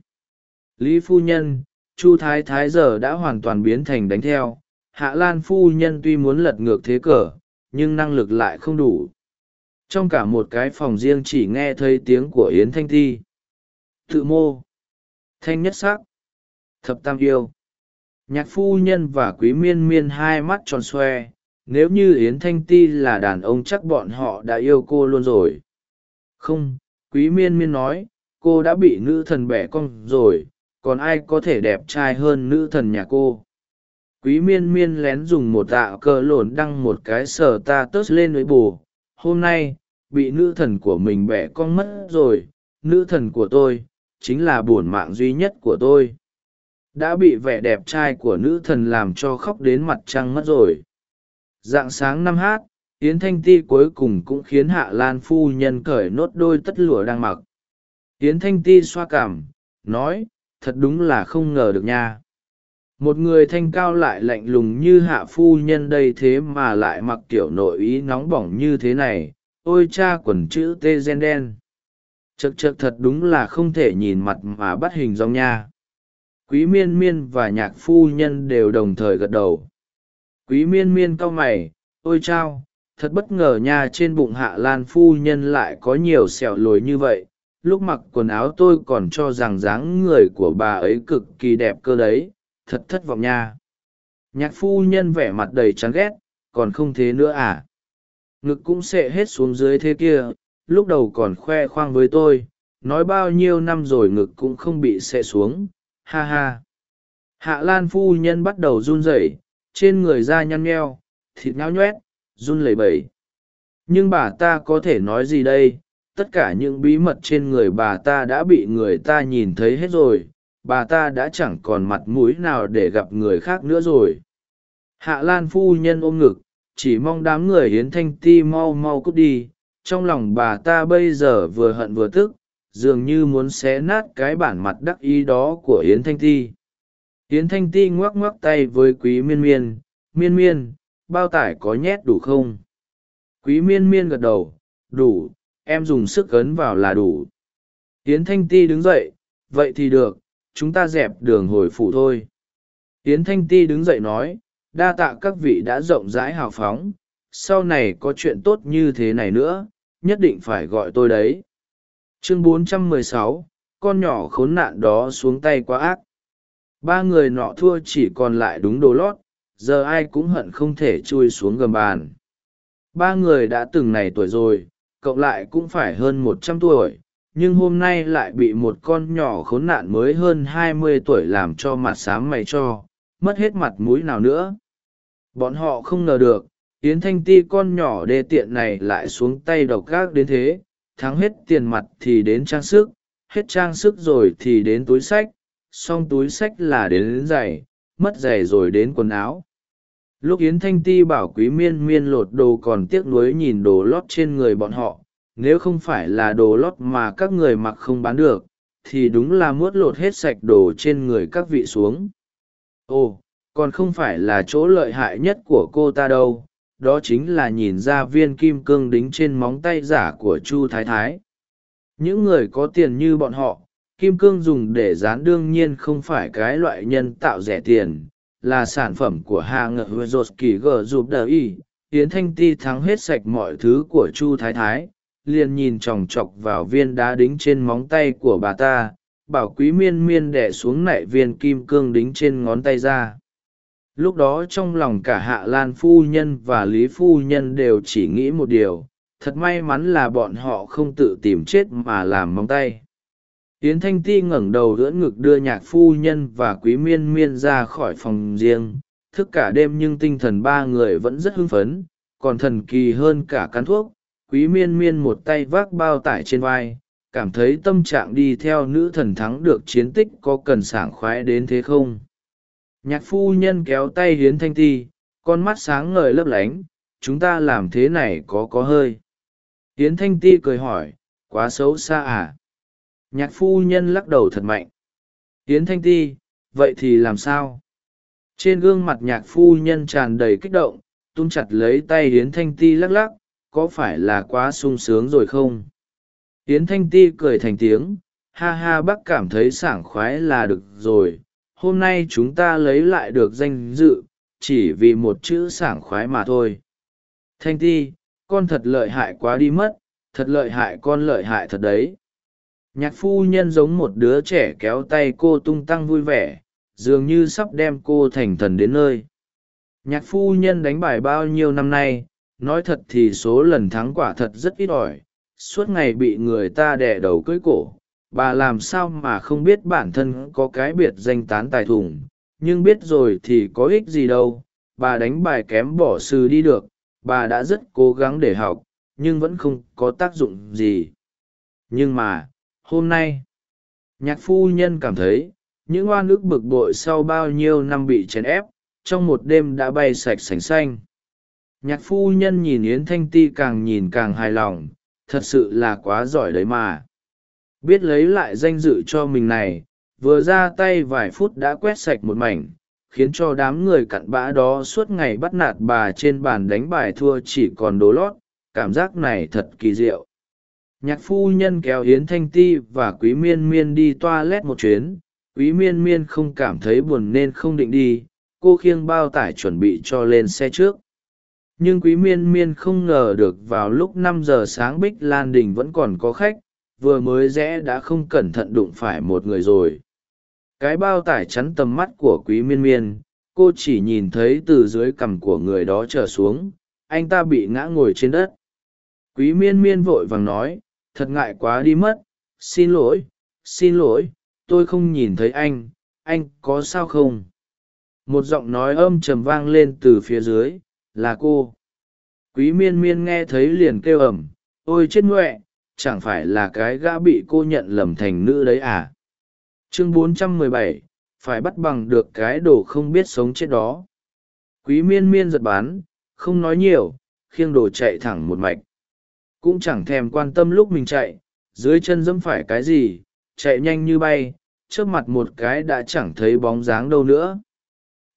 Lý phu nhân, chu thái thái giờ đã hoàn toàn biến thành đánh theo. Hạ lan phu nhân tuy muốn lật ngược thế cờ, nhưng năng lực lại không đủ. Trong cả một cái phòng riêng chỉ nghe thấy tiếng của yến thanh ti tự mô. Thanh nhất sắc. Thập tam yêu. Nhạc phu nhân và quý miên miên hai mắt tròn xoe. Nếu như yến thanh ti là đàn ông chắc bọn họ đã yêu cô luôn rồi. Không quý miên miên nói, cô đã bị nữ thần bẻ cong rồi, còn ai có thể đẹp trai hơn nữ thần nhà cô? Quý miên miên lén dùng một tạ cờ lổn đăng một cái sờ ta tớt lên với bù. Hôm nay, bị nữ thần của mình bẻ cong mất rồi, nữ thần của tôi, chính là bổn mạng duy nhất của tôi. Đã bị vẻ đẹp trai của nữ thần làm cho khóc đến mặt trăng mất rồi. Dạng sáng năm hát yến thanh ti cuối cùng cũng khiến hạ lan phu nhân cởi nốt đôi tất lụa đang mặc. Yến thanh ti xoa cảm, nói, thật đúng là không ngờ được nha. Một người thanh cao lại lạnh lùng như hạ phu nhân đây thế mà lại mặc kiểu nội ý nóng bỏng như thế này, ôi cha quần chữ tê gen đen. Chật chật thật đúng là không thể nhìn mặt mà bắt hình dong nha. Quý miên miên và nhạc phu nhân đều đồng thời gật đầu. Quý miên miên cau mày, ôi chao thật bất ngờ nha trên bụng hạ lan phu nhân lại có nhiều sẹo lồi như vậy. Lúc mặc quần áo tôi còn cho rằng dáng người của bà ấy cực kỳ đẹp cơ đấy. Thật thất vọng nha. Nhạc phu nhân vẻ mặt đầy chán ghét. Còn không thế nữa à? Ngực cũng sệ hết xuống dưới thế kia. Lúc đầu còn khoe khoang với tôi. Nói bao nhiêu năm rồi ngực cũng không bị sệ xuống. Ha ha. Hạ lan phu nhân bắt đầu run rẩy. Trên người da nhăn nheo. Thịt nhão nhoét run lẩy bẩy. Nhưng bà ta có thể nói gì đây? Tất cả những bí mật trên người bà ta đã bị người ta nhìn thấy hết rồi. Bà ta đã chẳng còn mặt mũi nào để gặp người khác nữa rồi. Hạ lan phu nhân ôm ngực, chỉ mong đám người hiến thanh ti mau mau cút đi. Trong lòng bà ta bây giờ vừa hận vừa tức, dường như muốn xé nát cái bản mặt đắc ý đó của yến thanh ti. Yến thanh ti ngoắc ngoắc tay với quý miên miên. Miên miên bao tải có nhét đủ không? Quý miên miên gật đầu đủ em dùng sức ấn vào là đủ. Tiến thanh ti đứng dậy vậy thì được chúng ta dẹp đường hồi phủ thôi. Tiến thanh ti đứng dậy nói đa tạ các vị đã rộng rãi hào phóng sau này có chuyện tốt như thế này nữa nhất định phải gọi tôi đấy. Chương 416, con nhỏ khốn nạn đó xuống tay quá ác. Ba người nọ thua chỉ còn lại đúng đồ lót giờ ai cũng hận không thể chui xuống gầm bàn. Ba người đã từng này tuổi rồi, cộng lại cũng phải hơn một trăm tuổi, nhưng hôm nay lại bị một con nhỏ khốn nạn mới hơn hai mươi tuổi làm cho mặt xám mày cho, mất hết mặt mũi nào nữa. Bọn họ không ngờ được, yến thanh ti con nhỏ đê tiện này lại xuống tay độc gác đến thế, thắng hết tiền mặt thì đến trang sức, hết trang sức rồi thì đến túi sách, xong túi sách là đến giày, mất giày rồi đến quần áo lúc yến thanh ti bảo quý miên miên lột đồ còn tiếc nuối nhìn đồ lót trên người bọn họ, nếu không phải là đồ lót mà các người mặc không bán được, thì đúng là muốt lột hết sạch đồ trên người các vị xuống. Ồ, còn không phải là chỗ lợi hại nhất của cô ta đâu, đó chính là nhìn ra viên kim cương đính trên móng tay giả của chu thái thái. Những người có tiền như bọn họ, kim cương dùng để dán đương nhiên không phải cái loại nhân tạo rẻ tiền là sản phẩm của hạ ngợ hứa dột kỳ gờ giúp đờ y. Yến thanh ti thắng hết sạch mọi thứ của chu thái thái, liền nhìn chòng chọc vào viên đá đính trên móng tay của bà ta, bảo quý miên miên đẻ xuống nạy viên kim cương đính trên ngón tay ra. Lúc đó trong lòng cả hạ lan phu nhân và lý phu nhân đều chỉ nghĩ một điều, thật may mắn là bọn họ không tự tìm chết mà làm móng tay yến thanh ti ngẩng đầu lưỡn ngực đưa nhạc phu nhân và quý miên miên ra khỏi phòng riêng. Thức cả đêm nhưng tinh thần ba người vẫn rất hưng phấn, còn thần kỳ hơn cả cắn thuốc. Quý miên miên một tay vác bao tải trên vai, cảm thấy tâm trạng đi theo nữ thần thắng được chiến tích có cần sảng khoái đến thế không? Nhạc phu nhân kéo tay hiến thanh ti, con mắt sáng ngời lấp lánh, chúng ta làm thế này có có hơi. Hiến thanh ti cười hỏi, quá xấu xa à? Nhạc phu nhân lắc đầu thật mạnh. Yến thanh ti, vậy thì làm sao? Trên gương mặt nhạc phu nhân tràn đầy kích động tung chặt lấy tay Yến thanh ti lắc lắc, có phải là quá sung sướng rồi không? Yến thanh ti cười thành tiếng, ha ha bác cảm thấy sảng khoái là được rồi, hôm nay chúng ta lấy lại được danh dự, chỉ vì một chữ sảng khoái mà thôi. Thanh ti, con thật lợi hại quá đi mất, thật lợi hại con lợi hại thật đấy nhạc phu nhân giống một đứa trẻ kéo tay cô tung tăng vui vẻ, dường như sắp đem cô thành thần đến nơi. Nhạc phu nhân đánh bài bao nhiêu năm nay, nói thật thì số lần thắng quả thật rất ít ỏi, suốt ngày bị người ta đẻ đầu cưỡi cổ. Bà làm sao mà không biết bản thân có cái biệt danh tán tài thủng? nhưng biết rồi thì có ích gì đâu. Bà đánh bài kém bỏ sư đi được, bà đã rất cố gắng để học, nhưng vẫn không có tác dụng gì. Nhưng mà hôm nay. Nhạc phu nhân cảm thấy, những oan ức bực bội sau bao nhiêu năm bị chèn ép, trong một đêm đã bay sạch sành xanh. Nhạc phu nhân nhìn yến thanh ti càng nhìn càng hài lòng, thật sự là quá giỏi đấy mà. Biết lấy lại danh dự cho mình này, vừa ra tay vài phút đã quét sạch một mảnh, khiến cho đám người cặn bã đó suốt ngày bắt nạt bà trên bàn đánh bài thua chỉ còn đố lót, cảm giác này thật kỳ diệu nhạc phu nhân kéo Yến thanh ti và quý miên miên đi toa lét một chuyến. Quý miên miên không cảm thấy buồn nên không định đi. Cô khiêng bao tải chuẩn bị cho lên xe trước. Nhưng quý miên miên không ngờ được vào lúc năm giờ sáng bích lan đình vẫn còn có khách. Vừa mới rẽ đã không cẩn thận đụng phải một người rồi. Cái bao tải chắn tầm mắt của quý miên miên, cô chỉ nhìn thấy từ dưới cằm của người đó trở xuống. Anh ta bị ngã ngồi trên đất. Quý miên miên vội vàng nói thật ngại quá đi mất. Xin lỗi xin lỗi tôi không nhìn thấy anh anh có sao không? Một giọng nói âm trầm vang lên từ phía dưới là cô. Quý miên miên nghe thấy liền kêu ẩm ôi chết nhuệ chẳng phải là cái gã bị cô nhận lầm thành nữ đấy à? Chương 417, phải bắt bằng được cái đồ không biết sống chết đó. Quý miên miên giật bán không nói nhiều khiêng đồ chạy thẳng một mạch cũng chẳng thèm quan tâm lúc mình chạy, dưới chân dẫm phải cái gì, chạy nhanh như bay, trước mặt một cái đã chẳng thấy bóng dáng đâu nữa.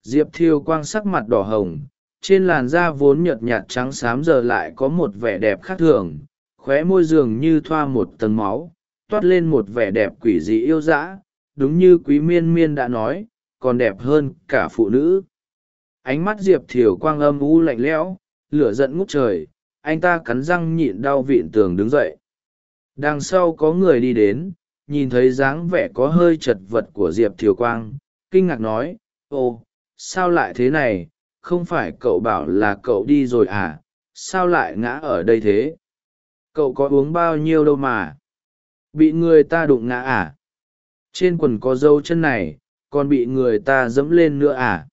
Diệp thiêu quang sắc mặt đỏ hồng, trên làn da vốn nhợt nhạt trắng xám giờ lại có một vẻ đẹp khác thường, khóe môi dường như thoa một tầng máu, toát lên một vẻ đẹp quỷ dị yêu dã, đúng như quý miên miên đã nói, còn đẹp hơn cả phụ nữ. Ánh mắt diệp thiều quang âm u lạnh lẽo, lửa giận ngút trời anh ta cắn răng nhịn đau vịn tường đứng dậy. Đằng sau có người đi đến, nhìn thấy dáng vẻ có hơi chật vật của diệp thiều quang, kinh ngạc nói ồ sao lại thế này? Không phải cậu bảo là cậu đi rồi à? Sao lại ngã ở đây thế? Cậu có uống bao nhiêu đâu mà? Bị người ta đụng ngã à? Trên quần có dâu chân này, còn bị người ta dẫm lên nữa à?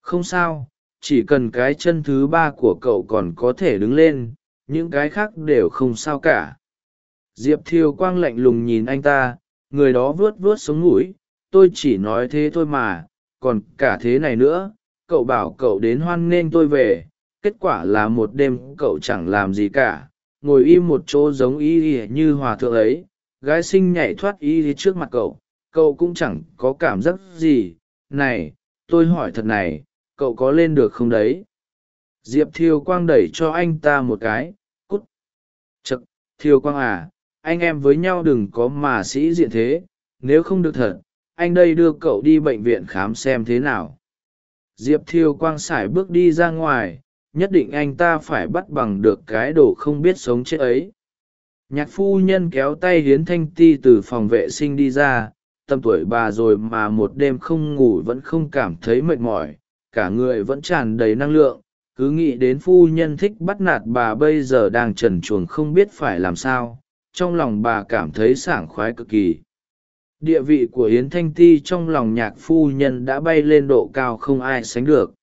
Không sao chỉ cần cái chân thứ ba của cậu còn có thể đứng lên, những cái khác đều không sao cả. Diệp thiêu quang lạnh lùng nhìn anh ta, người đó vuốt vuốt sống mũi, tôi chỉ nói thế thôi mà, còn cả thế này nữa, cậu bảo cậu đến hoan nghênh tôi về, kết quả là một đêm cậu chẳng làm gì cả, ngồi im một chỗ giống y ỉa như hòa thượng ấy, gái sinh nhảy thoát y trước mặt cậu cậu cũng chẳng có cảm giác gì. Này, tôi hỏi thật này cậu có lên được không đấy? Diệp thiều quang đẩy cho anh ta một cái, cút. Chật, thiều quang à anh em với nhau đừng có mà sĩ diện thế. Nếu không được thật, anh đây đưa cậu đi bệnh viện khám xem thế nào. Diệp thiều quang x ả i bước đi ra ngoài, nhất định anh ta phải bắt bằng được cái đồ không biết sống chết ấy. Nhạc phu nhân kéo tay hiến thanh ti từ phòng vệ sinh đi ra, tầm tuổi bà rồi mà một đêm không ngủ vẫn không cảm thấy mệt mỏi cả người vẫn tràn đầy năng lượng, cứ nghĩ đến phu nhân thích bắt nạt bà bây giờ đang trần chuồng không biết phải làm sao, trong lòng bà cảm thấy sảng khoái cực kỳ. Địa vị của yến thanh ti trong lòng nhạc phu nhân đã bay lên độ cao không ai sánh được.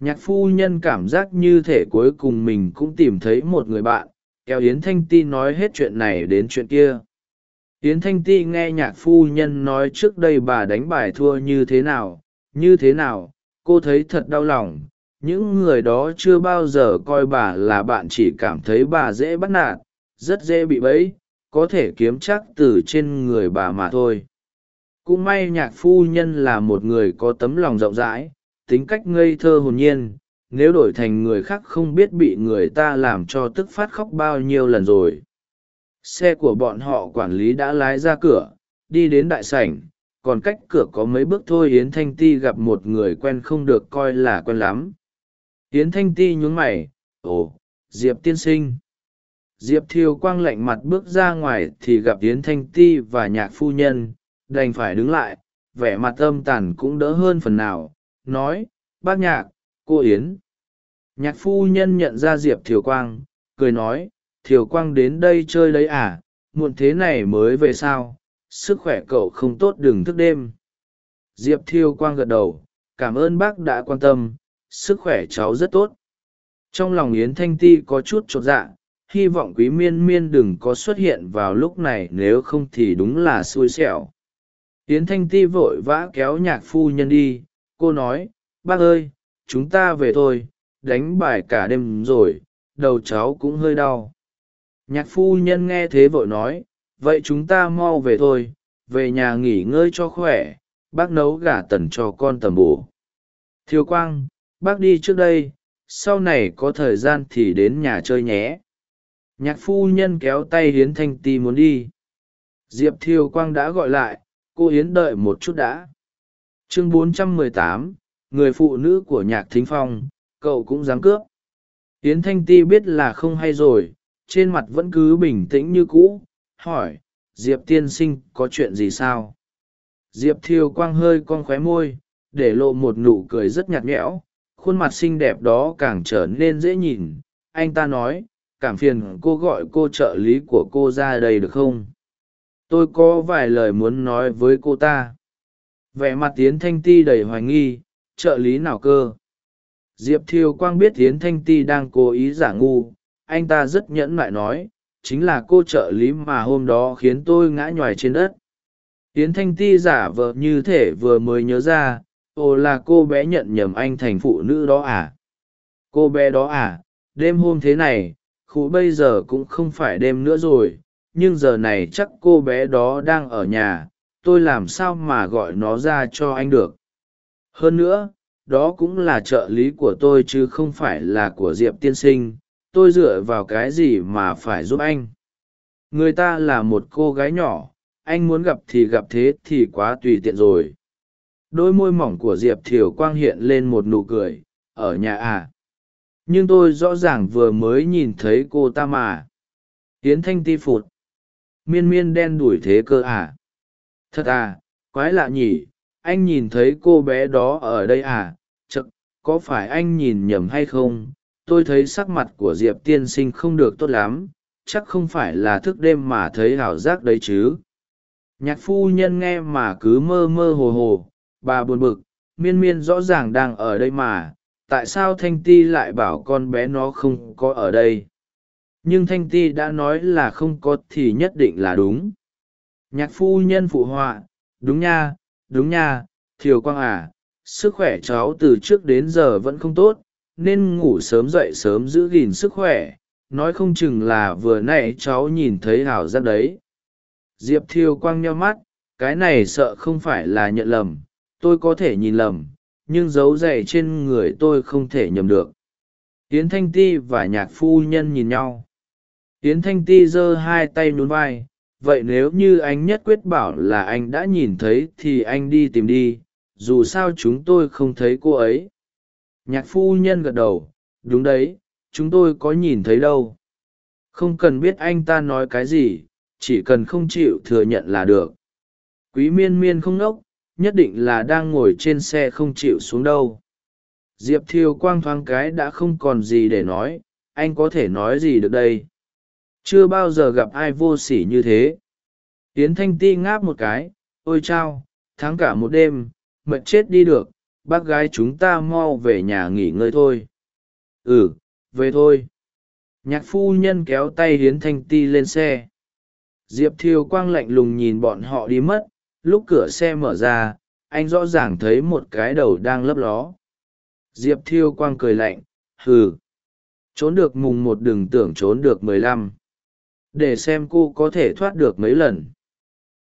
Nhạc phu nhân cảm giác như thể cuối cùng mình cũng tìm thấy một người bạn, kéo yến thanh ti nói hết chuyện này đến chuyện kia. Yến thanh ti nghe nhạc phu nhân nói trước đây bà đánh bài thua như thế nào, như thế nào cô thấy thật đau lòng. Những người đó chưa bao giờ coi bà là bạn chỉ cảm thấy bà dễ bắt nạt, rất dễ bị bẫy, có thể kiếm chắc từ trên người bà mà thôi. Cũng may nhạc phu nhân là một người có tấm lòng rộng rãi, tính cách ngây thơ hồn nhiên. Nếu đổi thành người khác không biết bị người ta làm cho tức phát khóc bao nhiêu lần rồi. Xe của bọn họ quản lý đã lái ra cửa, đi đến đại sảnh còn cách cửa có mấy bước thôi yến thanh ti gặp một người quen không được coi là quen lắm. Yến thanh ti nhún mày, ồ, diệp tiên sinh. Diệp thiều quang lạnh mặt bước ra ngoài thì gặp yến thanh ti và nhạc phu nhân, đành phải đứng lại, vẻ mặt âm tàn cũng đỡ hơn phần nào, nói, bác nhạc, cô yến. Nhạc phu nhân nhận ra diệp thiều quang, cười nói, thiều quang đến đây chơi đấy à muộn thế này mới về sao? Sức khỏe cậu không tốt đừng thức đêm. Diệp thiêu quang gật đầu, cảm ơn bác đã quan tâm, sức khỏe cháu rất tốt. Trong lòng yến thanh ti có chút chột dạ hy vọng quý miên miên đừng có xuất hiện vào lúc này nếu không thì đúng là xui xẻo. Yến thanh ti vội vã kéo nhạc phu nhân đi, cô nói, bác ơi, chúng ta về thôi, đánh bài cả đêm rồi, đầu cháu cũng hơi đau. Nhạc phu nhân nghe thế vội nói vậy chúng ta mau về thôi về nhà nghỉ ngơi cho khỏe bác nấu gà tần cho con tầm bổ. Thiếu quang bác đi trước đây sau này có thời gian thì đến nhà chơi nhé. Nhạc phu nhân kéo tay hiến thanh ti muốn đi. Diệp thiều quang đã gọi lại cô hiến đợi một chút đã. Chương 418, người phụ nữ của nhạc thính phong cậu cũng dám cướp. Hiến thanh ti biết là không hay rồi trên mặt vẫn cứ bình tĩnh như cũ hỏi, diệp tiên sinh có chuyện gì sao? Diệp Thiêu quang hơi con khóe môi, để lộ một nụ cười rất nhạt nhẽo, khuôn mặt xinh đẹp đó càng trở nên dễ nhìn. Anh ta nói, cảm phiền cô gọi cô trợ lý của cô ra đây được không? Tôi có vài lời muốn nói với cô ta. Vẻ mặt tiến thanh ti đầy hoài nghi, trợ lý nào cơ? Diệp Thiêu quang biết tiến thanh ti đang cố ý giả ngu, anh ta rất nhẫn nại nói chính là cô trợ lý mà hôm đó khiến tôi ngã nhoài trên đất. Tiến thanh ti giả vờ như thể vừa mới nhớ ra, ồ là cô bé nhận nhầm anh thành phụ nữ đó à? Cô bé đó à? Đêm hôm thế này khu bây giờ cũng không phải đêm nữa rồi, nhưng giờ này chắc cô bé đó đang ở nhà, tôi làm sao mà gọi nó ra cho anh được? Hơn nữa, đó cũng là trợ lý của tôi chứ không phải là của diệp tiên sinh tôi dựa vào cái gì mà phải giúp anh? Người ta là một cô gái nhỏ, anh muốn gặp thì gặp thế thì quá tùy tiện rồi. Đôi môi mỏng của diệp thiều quang hiện lên một nụ cười, ở nhà à? Nhưng tôi rõ ràng vừa mới nhìn thấy cô ta mà. Tiến thanh ti phụt. Miên miên đen đủi thế cơ à? Thật à quái lạ nhỉ, anh nhìn thấy cô bé đó ở đây à? Chật, có phải anh nhìn nhầm hay không? Tôi thấy sắc mặt của diệp tiên sinh không được tốt lắm, chắc không phải là thức đêm mà thấy ảo giác đấy chứ. Nhạc phu nhân nghe mà cứ mơ mơ hồ hồ, bà buồn bực, miên miên rõ ràng đang ở đây mà, tại sao thanh ti lại bảo con bé nó không có ở đây? Nhưng thanh ti đã nói là không có thì nhất định là đúng. Nhạc phu nhân phụ họa, đúng nha đúng nha, thiều quang à sức khỏe cháu từ trước đến giờ vẫn không tốt nên ngủ sớm dậy sớm giữ gìn sức khỏe, nói không chừng là vừa nãy cháu nhìn thấy hảo giác đấy. Diệp Thiêu quang nhau mắt, cái này sợ không phải là nhận lầm, tôi có thể nhìn lầm, nhưng dấu dày trên người tôi không thể nhầm được. Yến thanh ti và nhạc phu nhân nhìn nhau. Yến thanh ti giơ hai tay nhún vai, vậy nếu như anh nhất quyết bảo là anh đã nhìn thấy thì anh đi tìm đi, dù sao chúng tôi không thấy cô ấy nhạc phu nhân gật đầu, đúng đấy, chúng tôi có nhìn thấy đâu. Không cần biết anh ta nói cái gì, chỉ cần không chịu thừa nhận là được. Quý miên miên không nốc, nhất định là đang ngồi trên xe không chịu xuống đâu. Diệp thiều quang thoáng cái đã không còn gì để nói, anh có thể nói gì được đây? Chưa bao giờ gặp ai vô s ỉ như thế. Tiến thanh ti ngáp một cái, ôi chao tháng cả một đêm, mệt chết đi được bác gái chúng ta mau về nhà nghỉ ngơi thôi. Ừ về thôi. Nhạc phu nhân kéo tay hiến thanh ti lên xe. Diệp thiều quang lạnh lùng nhìn bọn họ đi mất, lúc cửa xe mở ra, anh rõ ràng thấy một cái đầu đang lấp ló. Diệp thiêu quang cười lạnh, hừ, trốn được mùng một đừng tưởng trốn được mười lăm. Để xem cô có thể thoát được mấy lần.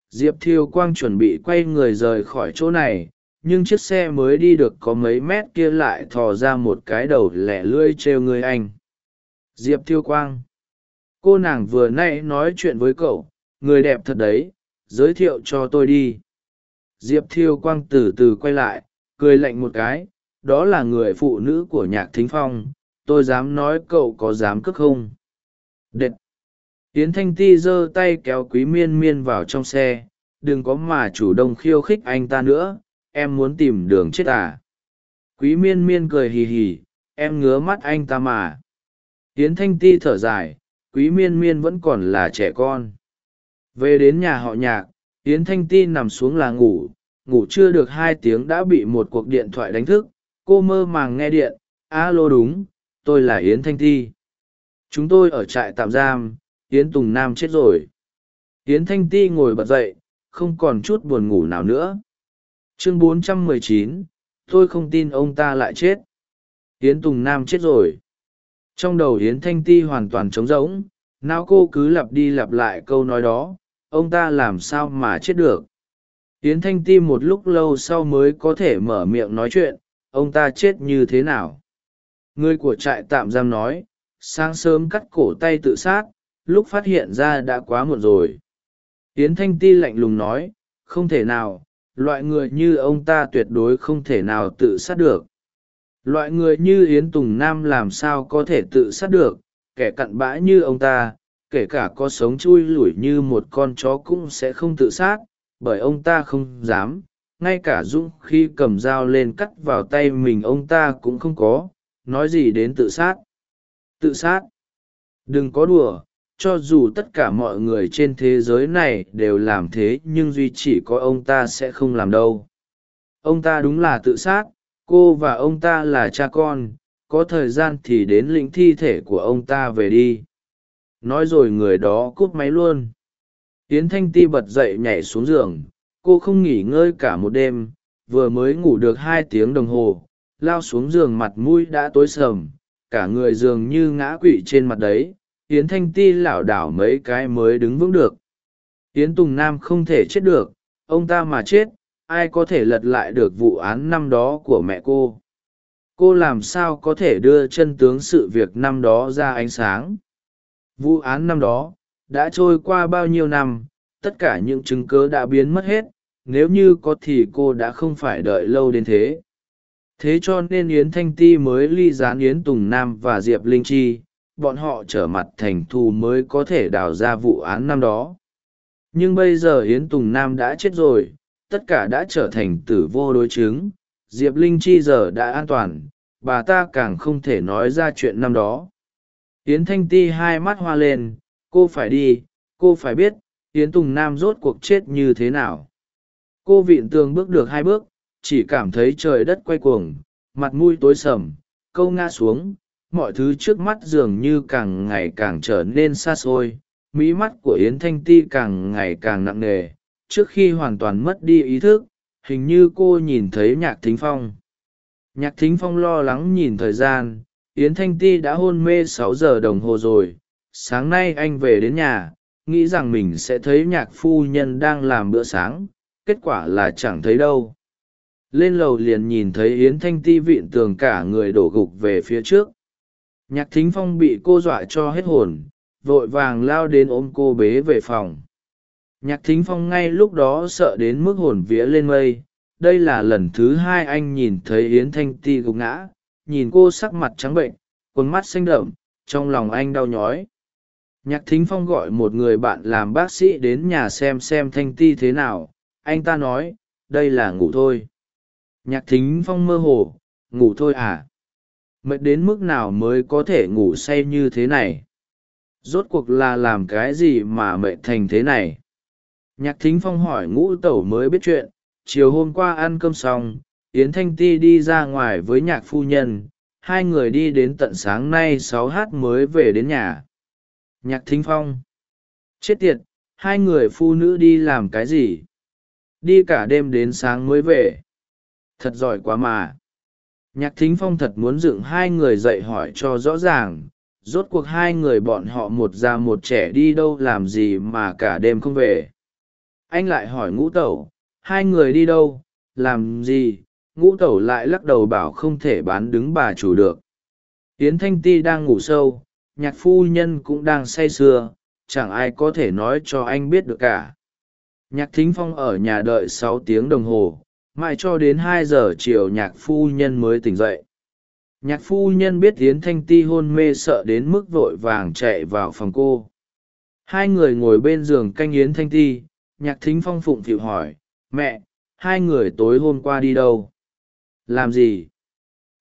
Diệp thiêu quang chuẩn bị quay người rời khỏi chỗ này nhưng chiếc xe mới đi được có mấy mét kia lại thò ra một cái đầu lẻ lưỡi trêu người anh. Diệp thiêu quang. Cô nàng vừa n ã y nói chuyện với cậu, người đẹp thật đấy, giới thiệu cho tôi đi. Diệp thiêu quang từ từ quay lại, cười lạnh một cái, đó là người phụ nữ của nhạc thính phong, tôi dám nói cậu có dám cướp không? Đệt. Tiến thanh ti giơ tay kéo quý miên miên vào trong xe, đừng có mà chủ động khiêu khích anh ta nữa em muốn tìm đường chết à? Quý miên miên cười hì hì, em ngứa mắt anh ta mà. Tiến thanh ti thở dài, quý miên miên vẫn còn là trẻ con. Về đến nhà họ nhạc, yến thanh ti nằm xuống là ngủ ngủ chưa được hai tiếng đã bị một cuộc điện thoại đánh thức. Cô mơ màng nghe điện, alo đúng, tôi là yến thanh ti. Chúng tôi ở trại tạm giam, yến tùng nam chết rồi. Yến thanh ti ngồi bật dậy, không còn chút buồn ngủ nào nữa chương 419, tôi không tin ông ta lại chết. Yến tùng nam chết rồi. Trong đầu yến thanh ti hoàn toàn trống rỗng não cô cứ lặp đi lặp lại câu nói đó ông ta làm sao mà chết được? Yến thanh ti một lúc lâu sau mới có thể mở miệng nói chuyện ông ta chết như thế nào? Người của trại tạm giam nói sáng sớm cắt cổ tay tự sát lúc phát hiện ra đã quá muộn rồi. Yến thanh ti lạnh lùng nói không thể nào loại người như ông ta tuyệt đối không thể nào tự sát được. Loại người như yến tùng nam làm sao có thể tự sát được, kẻ cặn bã như ông ta, kể cả có sống chui lủi như một con chó cũng sẽ không tự sát, bởi ông ta không dám, ngay cả dũng khi cầm dao lên cắt vào tay mình ông ta cũng không có, nói gì đến tự sát. Tự sát. Đừng có đùa cho dù tất cả mọi người trên thế giới này đều làm thế nhưng duy chỉ có ông ta sẽ không làm đâu. Ông ta đúng là tự sát, cô và ông ta là cha con, có thời gian thì đến lĩnh thi thể của ông ta về đi. Nói rồi người đó cúp máy luôn. Tiến thanh ti bật dậy nhảy xuống giường, cô không nghỉ ngơi cả một đêm, vừa mới ngủ được hai tiếng đồng hồ, lao xuống giường mặt mũi đã tối sầm, cả người dường như ngã quỵ trên mặt đấy yến thanh ti lảo đảo mấy cái mới đứng vững được. Yến tùng nam không thể chết được, ông ta mà chết, ai có thể lật lại được vụ án năm đó của mẹ cô? Cô làm sao có thể đưa chân tướng sự việc năm đó ra ánh sáng? Vụ án năm đó, đã trôi qua bao nhiêu năm, tất cả những chứng cớ đã biến mất hết, nếu như có thì cô đã không phải đợi lâu đến thế. Thế cho nên yến thanh ti mới ly gián yến tùng nam và diệp linh chi bọn họ trở mặt thành thù mới có thể đào ra vụ án năm đó. Nhưng bây giờ yến tùng nam đã chết rồi, tất cả đã trở thành tử vô đối chứng. Diệp linh chi giờ đã an toàn, bà ta càng không thể nói ra chuyện năm đó. Yến thanh ti hai mắt hoa lên, cô phải đi, cô phải biết, yến tùng nam rốt cuộc chết như thế nào. Cô vịn tường bước được hai bước, chỉ cảm thấy trời đất quay cuồng, mặt mũi tối sầm, câu ngã xuống mọi thứ trước mắt dường như càng ngày càng trở nên xa xôi mí mắt của yến thanh ti càng ngày càng nặng nề, trước khi hoàn toàn mất đi ý thức, hình như cô nhìn thấy nhạc thính phong. Nhạc thính phong lo lắng nhìn thời gian, yến thanh ti đã hôn mê sáu giờ đồng hồ rồi, sáng nay anh về đến nhà, nghĩ rằng mình sẽ thấy nhạc phu nhân đang làm bữa sáng, kết quả là chẳng thấy đâu. Lên lầu liền nhìn thấy yến thanh ti vịn tường cả người đổ gục về phía trước nhạc thính phong bị cô dọa cho hết hồn, vội vàng lao đến ôm cô bế về phòng. Nhạc thính phong ngay lúc đó sợ đến mức hồn vía lên mây. Đây là lần thứ hai anh nhìn thấy yến thanh ti gục ngã, nhìn cô sắc mặt trắng bệnh, quần mắt xanh đậm, trong lòng anh đau nhói. Nhạc thính phong gọi một người bạn làm bác sĩ đến nhà xem xem thanh ti thế nào. Anh ta nói, đây là ngủ thôi. Nhạc thính phong mơ hồ, ngủ thôi à? Mệt đến mức nào mới có thể ngủ say như thế này? Rốt cuộc là làm cái gì mà mệt thành thế này? Nhạc thính phong hỏi ngũ tẩu mới biết chuyện. Chiều hôm qua ăn cơm xong, yến thanh ti đi ra ngoài với nhạc phu nhân. Hai người đi đến tận sáng nay sáu h mới về đến nhà. Nhạc thính phong. Chết tiệt, hai người phụ nữ đi làm cái gì? Đi cả đêm đến sáng mới về. Thật giỏi quá mà nhạc thính phong thật muốn dựng hai người dậy hỏi cho rõ ràng, rốt cuộc hai người bọn họ một già một trẻ đi đâu làm gì mà cả đêm không về. Anh lại hỏi ngũ tẩu, hai người đi đâu, làm gì? Ngũ tẩu lại lắc đầu bảo không thể bán đứng bà chủ được. Yến thanh ti đang ngủ sâu, nhạc phu nhân cũng đang say sưa, chẳng ai có thể nói cho anh biết được cả. Nhạc thính phong ở nhà đợi sáu tiếng đồng hồ mãi cho đến hai giờ chiều nhạc phu nhân mới tỉnh dậy. Nhạc phu nhân biết yến thanh ti hôn mê sợ đến mức vội vàng chạy vào phòng cô. Hai người ngồi bên giường canh yến thanh ti, nhạc thính phong phụng phịu hỏi, mẹ, hai người tối hôm qua đi đâu? Làm gì?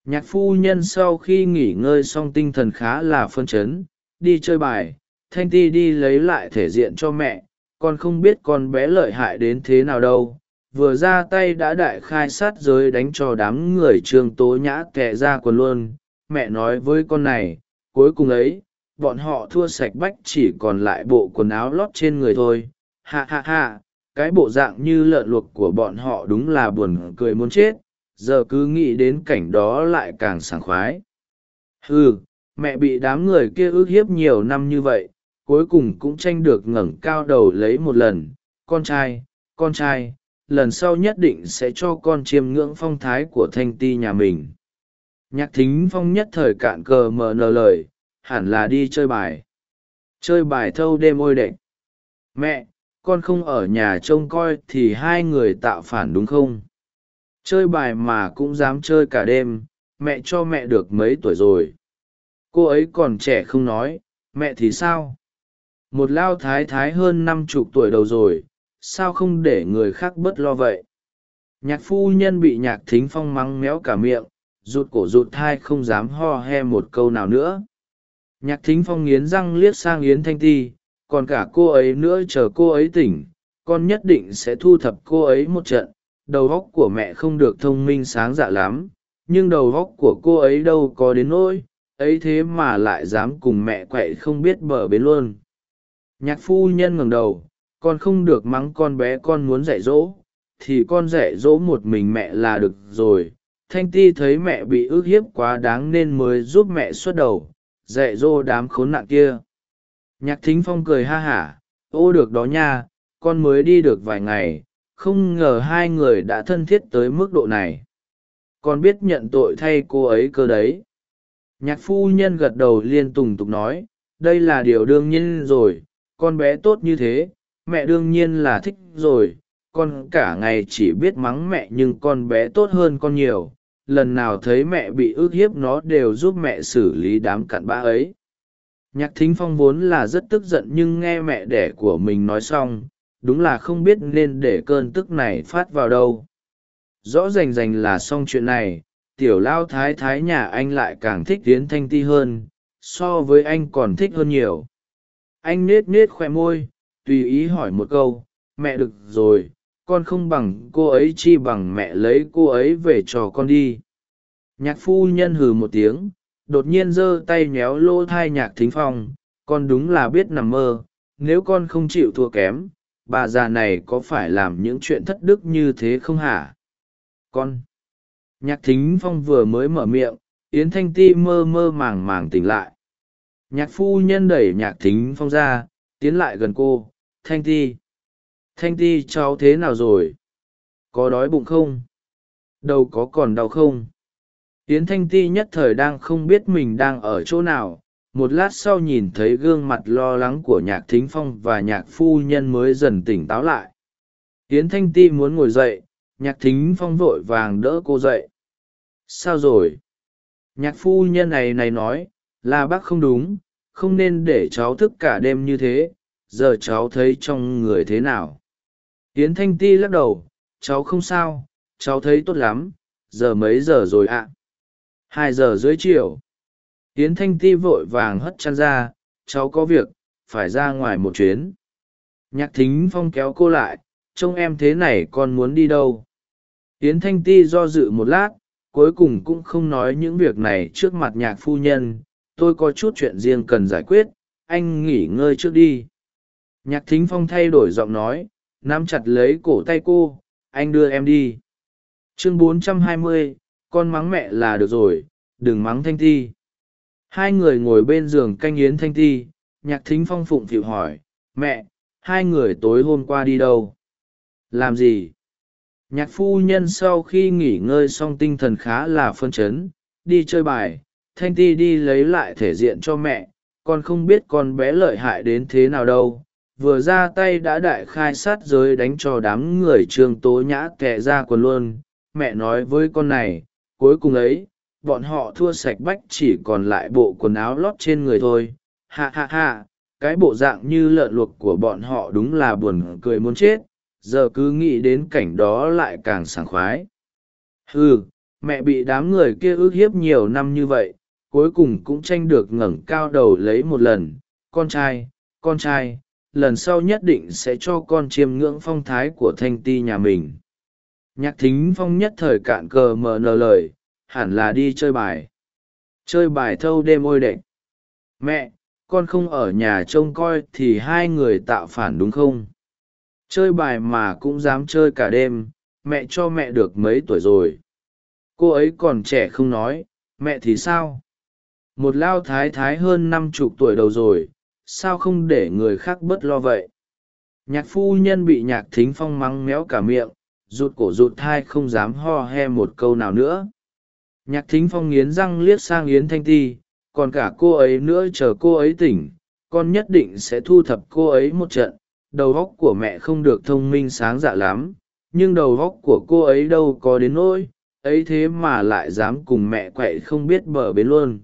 Nhạc phu nhân sau khi nghỉ ngơi xong tinh thần khá là phân chấn, đi chơi bài, thanh ti đi lấy lại thể diện cho mẹ, con không biết con bé lợi hại đến thế nào đâu vừa ra tay đã đại khai sát giới đánh cho đám người trương tố nhã tệ ra quần luôn. Mẹ nói với con này, cuối cùng ấy, bọn họ thua sạch bách chỉ còn lại bộ quần áo lót trên người thôi. Ha ha ha, cái bộ dạng như lợn luộc của bọn họ đúng là buồn cười muốn chết. Giờ cứ nghĩ đến cảnh đó lại càng sảng khoái. Ừ mẹ bị đám người kia ức hiếp nhiều năm như vậy, cuối cùng cũng tranh được ngẩng cao đầu lấy một lần. Con trai con trai lần sau nhất định sẽ cho con chiêm ngưỡng phong thái của thanh ti nhà mình. Nhạc thính phong nhất thời cạn cờ mờ nờ lời, hẳn là đi chơi bài. Chơi bài thâu đêm ôi đệch mẹ, con không ở nhà trông coi thì hai người tạo phản đúng không? Chơi bài mà cũng dám chơi cả đêm, mẹ cho mẹ được mấy tuổi rồi? Cô ấy còn trẻ không nói, mẹ thì sao? Một lao thái thái hơn năm chục tuổi đầu rồi sao không để người khác bớt lo vậy? Nhạc phu nhân bị nhạc thính phong mắng méo cả miệng, rụt cổ rụt thai không dám ho he một câu nào nữa. Nhạc thính phong nghiến răng liếc sang yến thanh ti, còn cả cô ấy nữa chờ cô ấy tỉnh, con nhất định sẽ thu thập cô ấy một trận. Đầu óc của mẹ không được thông minh sáng dạ lắm, nhưng đầu óc của cô ấy đâu có đến nỗi, ấy thế mà lại dám cùng mẹ quậy không biết bờ bến luôn. Nhạc phu nhân ngẩng đầu con không được mắng con bé con muốn dạy dỗ, thì con dạy dỗ một mình mẹ là được rồi. Thanh ti thấy mẹ bị ức hiếp quá đáng nên mới giúp mẹ xuất đầu, dạy dỗ đám khốn nạn kia. Nhạc thính phong cười ha hả, ô được đó nha, con mới đi được vài ngày, không ngờ hai người đã thân thiết tới mức độ này. Con biết nhận tội thay cô ấy cơ đấy. Nhạc phu nhân gật đầu liên tùng tục nói, đây là điều đương nhiên rồi, con bé tốt như thế mẹ đương nhiên là thích rồi, con cả ngày chỉ biết mắng mẹ nhưng con bé tốt hơn con nhiều. Lần nào thấy mẹ bị ức hiếp nó đều giúp mẹ xử lý đám cặn bã ấy. Nhạc thính phong vốn là rất tức giận nhưng nghe mẹ đẻ của mình nói xong, đúng là không biết nên để cơn tức này phát vào đâu. Rõ rành rành là xong chuyện này, tiểu lao thái thái nhà anh lại càng thích tiến thanh ti hơn, so với anh còn thích hơn nhiều. Anh nết nết khoe môi tùy ý hỏi một câu, mẹ được rồi, con không bằng cô ấy chi bằng mẹ lấy cô ấy về cho con đi. Nhạc phu nhân hừ một tiếng, đột nhiên giơ tay nhéo lỗ thai nhạc thính phong, con đúng là biết nằm mơ, nếu con không chịu thua kém, bà già này có phải làm những chuyện thất đức như thế không hả? Con. Nhạc thính phong vừa mới mở miệng, yến thanh ti mơ mơ màng màng tỉnh lại. Nhạc phu nhân đẩy nhạc thính phong ra, tiến lại gần cô thanh ti. Thanh ti, cháu thế nào rồi? Có đói bụng không? Đâu có còn đau không? Yến thanh ti nhất thời đang không biết mình đang ở chỗ nào. Một lát sau nhìn thấy gương mặt lo lắng của nhạc thính phong và nhạc phu nhân mới dần tỉnh táo lại. Yến thanh ti muốn ngồi dậy. Nhạc thính phong vội vàng đỡ cô dậy. Sao rồi? Nhạc phu nhân này này nói, là bác không đúng, không nên để cháu thức cả đêm như thế giờ cháu thấy trong người thế nào? Yến thanh ti lắc đầu, cháu không sao, cháu thấy tốt lắm, giờ mấy giờ rồi ạ? Hai giờ dưới chiều. Yến thanh ti vội vàng hất chăn ra, cháu có việc, phải ra ngoài một chuyến. Nhạc thính phong kéo cô lại, trông em thế này con muốn đi đâu? Yến thanh ti do dự một lát, cuối cùng cũng không nói những việc này trước mặt nhạc phu nhân. Tôi có chút chuyện riêng cần giải quyết, anh nghỉ ngơi trước đi nhạc thính phong thay đổi giọng nói nắm chặt lấy cổ tay cô anh đưa em đi. Chương 420, con mắng mẹ là được rồi đừng mắng thanh ti. Hai người ngồi bên giường canh yến thanh ti nhạc thính phong phụng phịu hỏi mẹ hai người tối hôm qua đi đâu? Làm gì? Nhạc phu nhân sau khi nghỉ ngơi xong tinh thần khá là phân chấn đi chơi bài thanh ti đi lấy lại thể diện cho mẹ con không biết con bé lợi hại đến thế nào đâu vừa ra tay đã đại khai sát giới đánh cho đám người trương tố nhã kẹ ra quần luôn. Mẹ nói với con này, cuối cùng ấy, bọn họ thua sạch bách chỉ còn lại bộ quần áo lót trên người thôi. Ha ha ha, cái bộ dạng như lợn luộc của bọn họ đúng là buồn cười muốn chết. Giờ cứ nghĩ đến cảnh đó lại càng sảng khoái. Ừ mẹ bị đám người kia ức hiếp nhiều năm như vậy, cuối cùng cũng tranh được ngẩng cao đầu lấy một lần. Con trai con trai lần sau nhất định sẽ cho con chiêm ngưỡng phong thái của thanh ti nhà mình. Nhạc thính phong nhất thời cạn cờ mờ nờ lời, hẳn là đi chơi bài. Chơi bài thâu đêm ôi đệch mẹ, con không ở nhà trông coi thì hai người tạo phản đúng không? Chơi bài mà cũng dám chơi cả đêm, mẹ cho mẹ được mấy tuổi rồi? Cô ấy còn trẻ không nói, mẹ thì sao? Một lao thái thái hơn năm chục tuổi đầu rồi sao không để người khác bớt lo vậy? Nhạc phu nhân bị nhạc thính phong mắng méo cả miệng, rụt cổ rụt thai không dám ho he một câu nào nữa. Nhạc thính phong nghiến răng liếc sang yến thanh ti, còn cả cô ấy nữa chờ cô ấy tỉnh, con nhất định sẽ thu thập cô ấy một trận. Đầu óc của mẹ không được thông minh sáng dạ lắm, nhưng đầu óc của cô ấy đâu có đến nỗi, ấy thế mà lại dám cùng mẹ quậy không biết bờ bến luôn.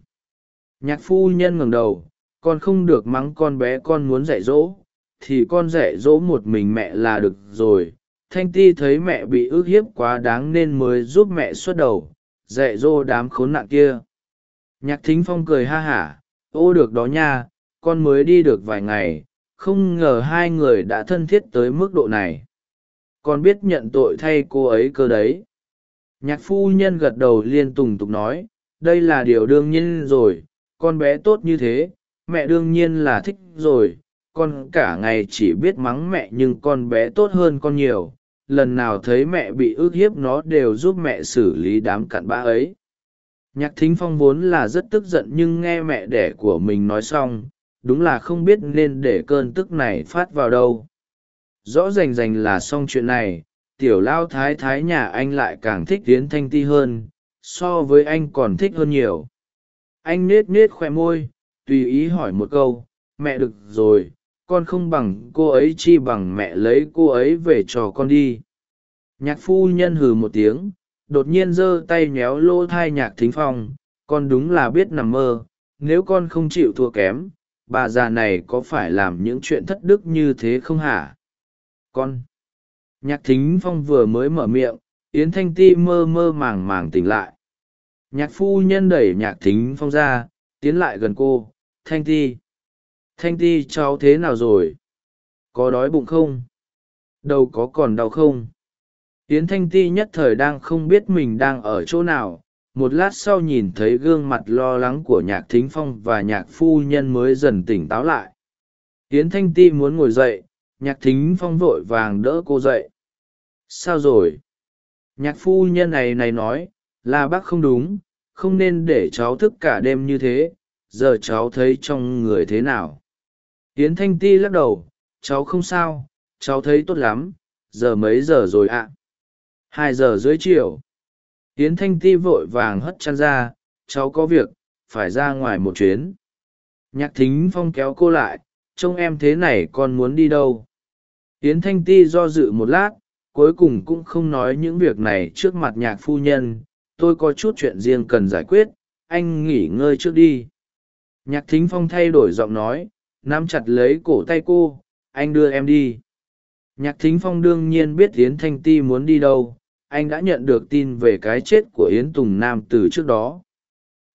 Nhạc phu nhân ngẩng đầu con không được mắng con bé con muốn dạy dỗ, thì con dạy dỗ một mình mẹ là được rồi. Thanh ti thấy mẹ bị ức hiếp quá đáng nên mới giúp mẹ xuất đầu, dạy dỗ đám khốn nạn kia. Nhạc thính phong cười ha hả, ô, được đó nha, con mới đi được vài ngày, không ngờ hai người đã thân thiết tới mức độ này. Con biết nhận tội thay cô ấy cơ đấy. Nhạc phu nhân gật đầu liên tùng tục nói, đây là điều đương nhiên rồi, con bé tốt như thế mẹ đương nhiên là thích rồi, con cả ngày chỉ biết mắng mẹ nhưng con bé tốt hơn con nhiều. Lần nào thấy mẹ bị ức hiếp nó đều giúp mẹ xử lý đám cặn bã ấy. Nhạc thính phong vốn là rất tức giận nhưng nghe mẹ đẻ của mình nói xong, đúng là không biết nên để cơn tức này phát vào đâu. Rõ rành rành là xong chuyện này, tiểu lao thái thái nhà anh lại càng thích tiến thanh ti hơn, so với anh còn thích hơn nhiều. Anh nết nết khoe môi tùy ý hỏi một câu, mẹ được rồi, con không bằng cô ấy chi bằng mẹ lấy cô ấy về cho con đi. Nhạc phu nhân hừ một tiếng, đột nhiên giơ tay nhéo lỗ thai nhạc thính phong, con đúng là biết nằm mơ, nếu con không chịu thua kém, bà già này có phải làm những chuyện thất đức như thế không hả? Con. Nhạc thính phong vừa mới mở miệng, yến thanh ti mơ mơ màng màng tỉnh lại. Nhạc phu nhân đẩy nhạc thính phong ra, tiến lại gần cô thanh ti. Thanh ti, cháu thế nào rồi? Có đói bụng không? Đâu có còn đau không? Yến thanh ti nhất thời đang không biết mình đang ở chỗ nào. Một lát sau nhìn thấy gương mặt lo lắng của nhạc thính phong và nhạc phu nhân mới dần tỉnh táo lại. Yến thanh ti muốn ngồi dậy. Nhạc thính phong vội vàng đỡ cô dậy. Sao rồi? Nhạc phu nhân này này nói, là bác không đúng. Không nên để cháu thức cả đêm như thế giờ cháu thấy trong người thế nào? Yến thanh ti lắc đầu, cháu không sao, cháu thấy tốt lắm, giờ mấy giờ rồi ạ? Hai giờ dưới chiều. Yến thanh ti vội vàng hất chăn ra, cháu có việc, phải ra ngoài một chuyến. Nhạc thính phong kéo cô lại, trông em thế này con muốn đi đâu? Yến thanh ti do dự một lát, cuối cùng cũng không nói những việc này trước mặt nhạc phu nhân, tôi có chút chuyện riêng cần giải quyết, anh nghỉ ngơi trước đi nhạc thính phong thay đổi giọng nói, nắm chặt lấy cổ tay cô, anh đưa em đi. Nhạc thính phong đương nhiên biết yến thanh ti muốn đi đâu, anh đã nhận được tin về cái chết của yến tùng nam từ trước đó.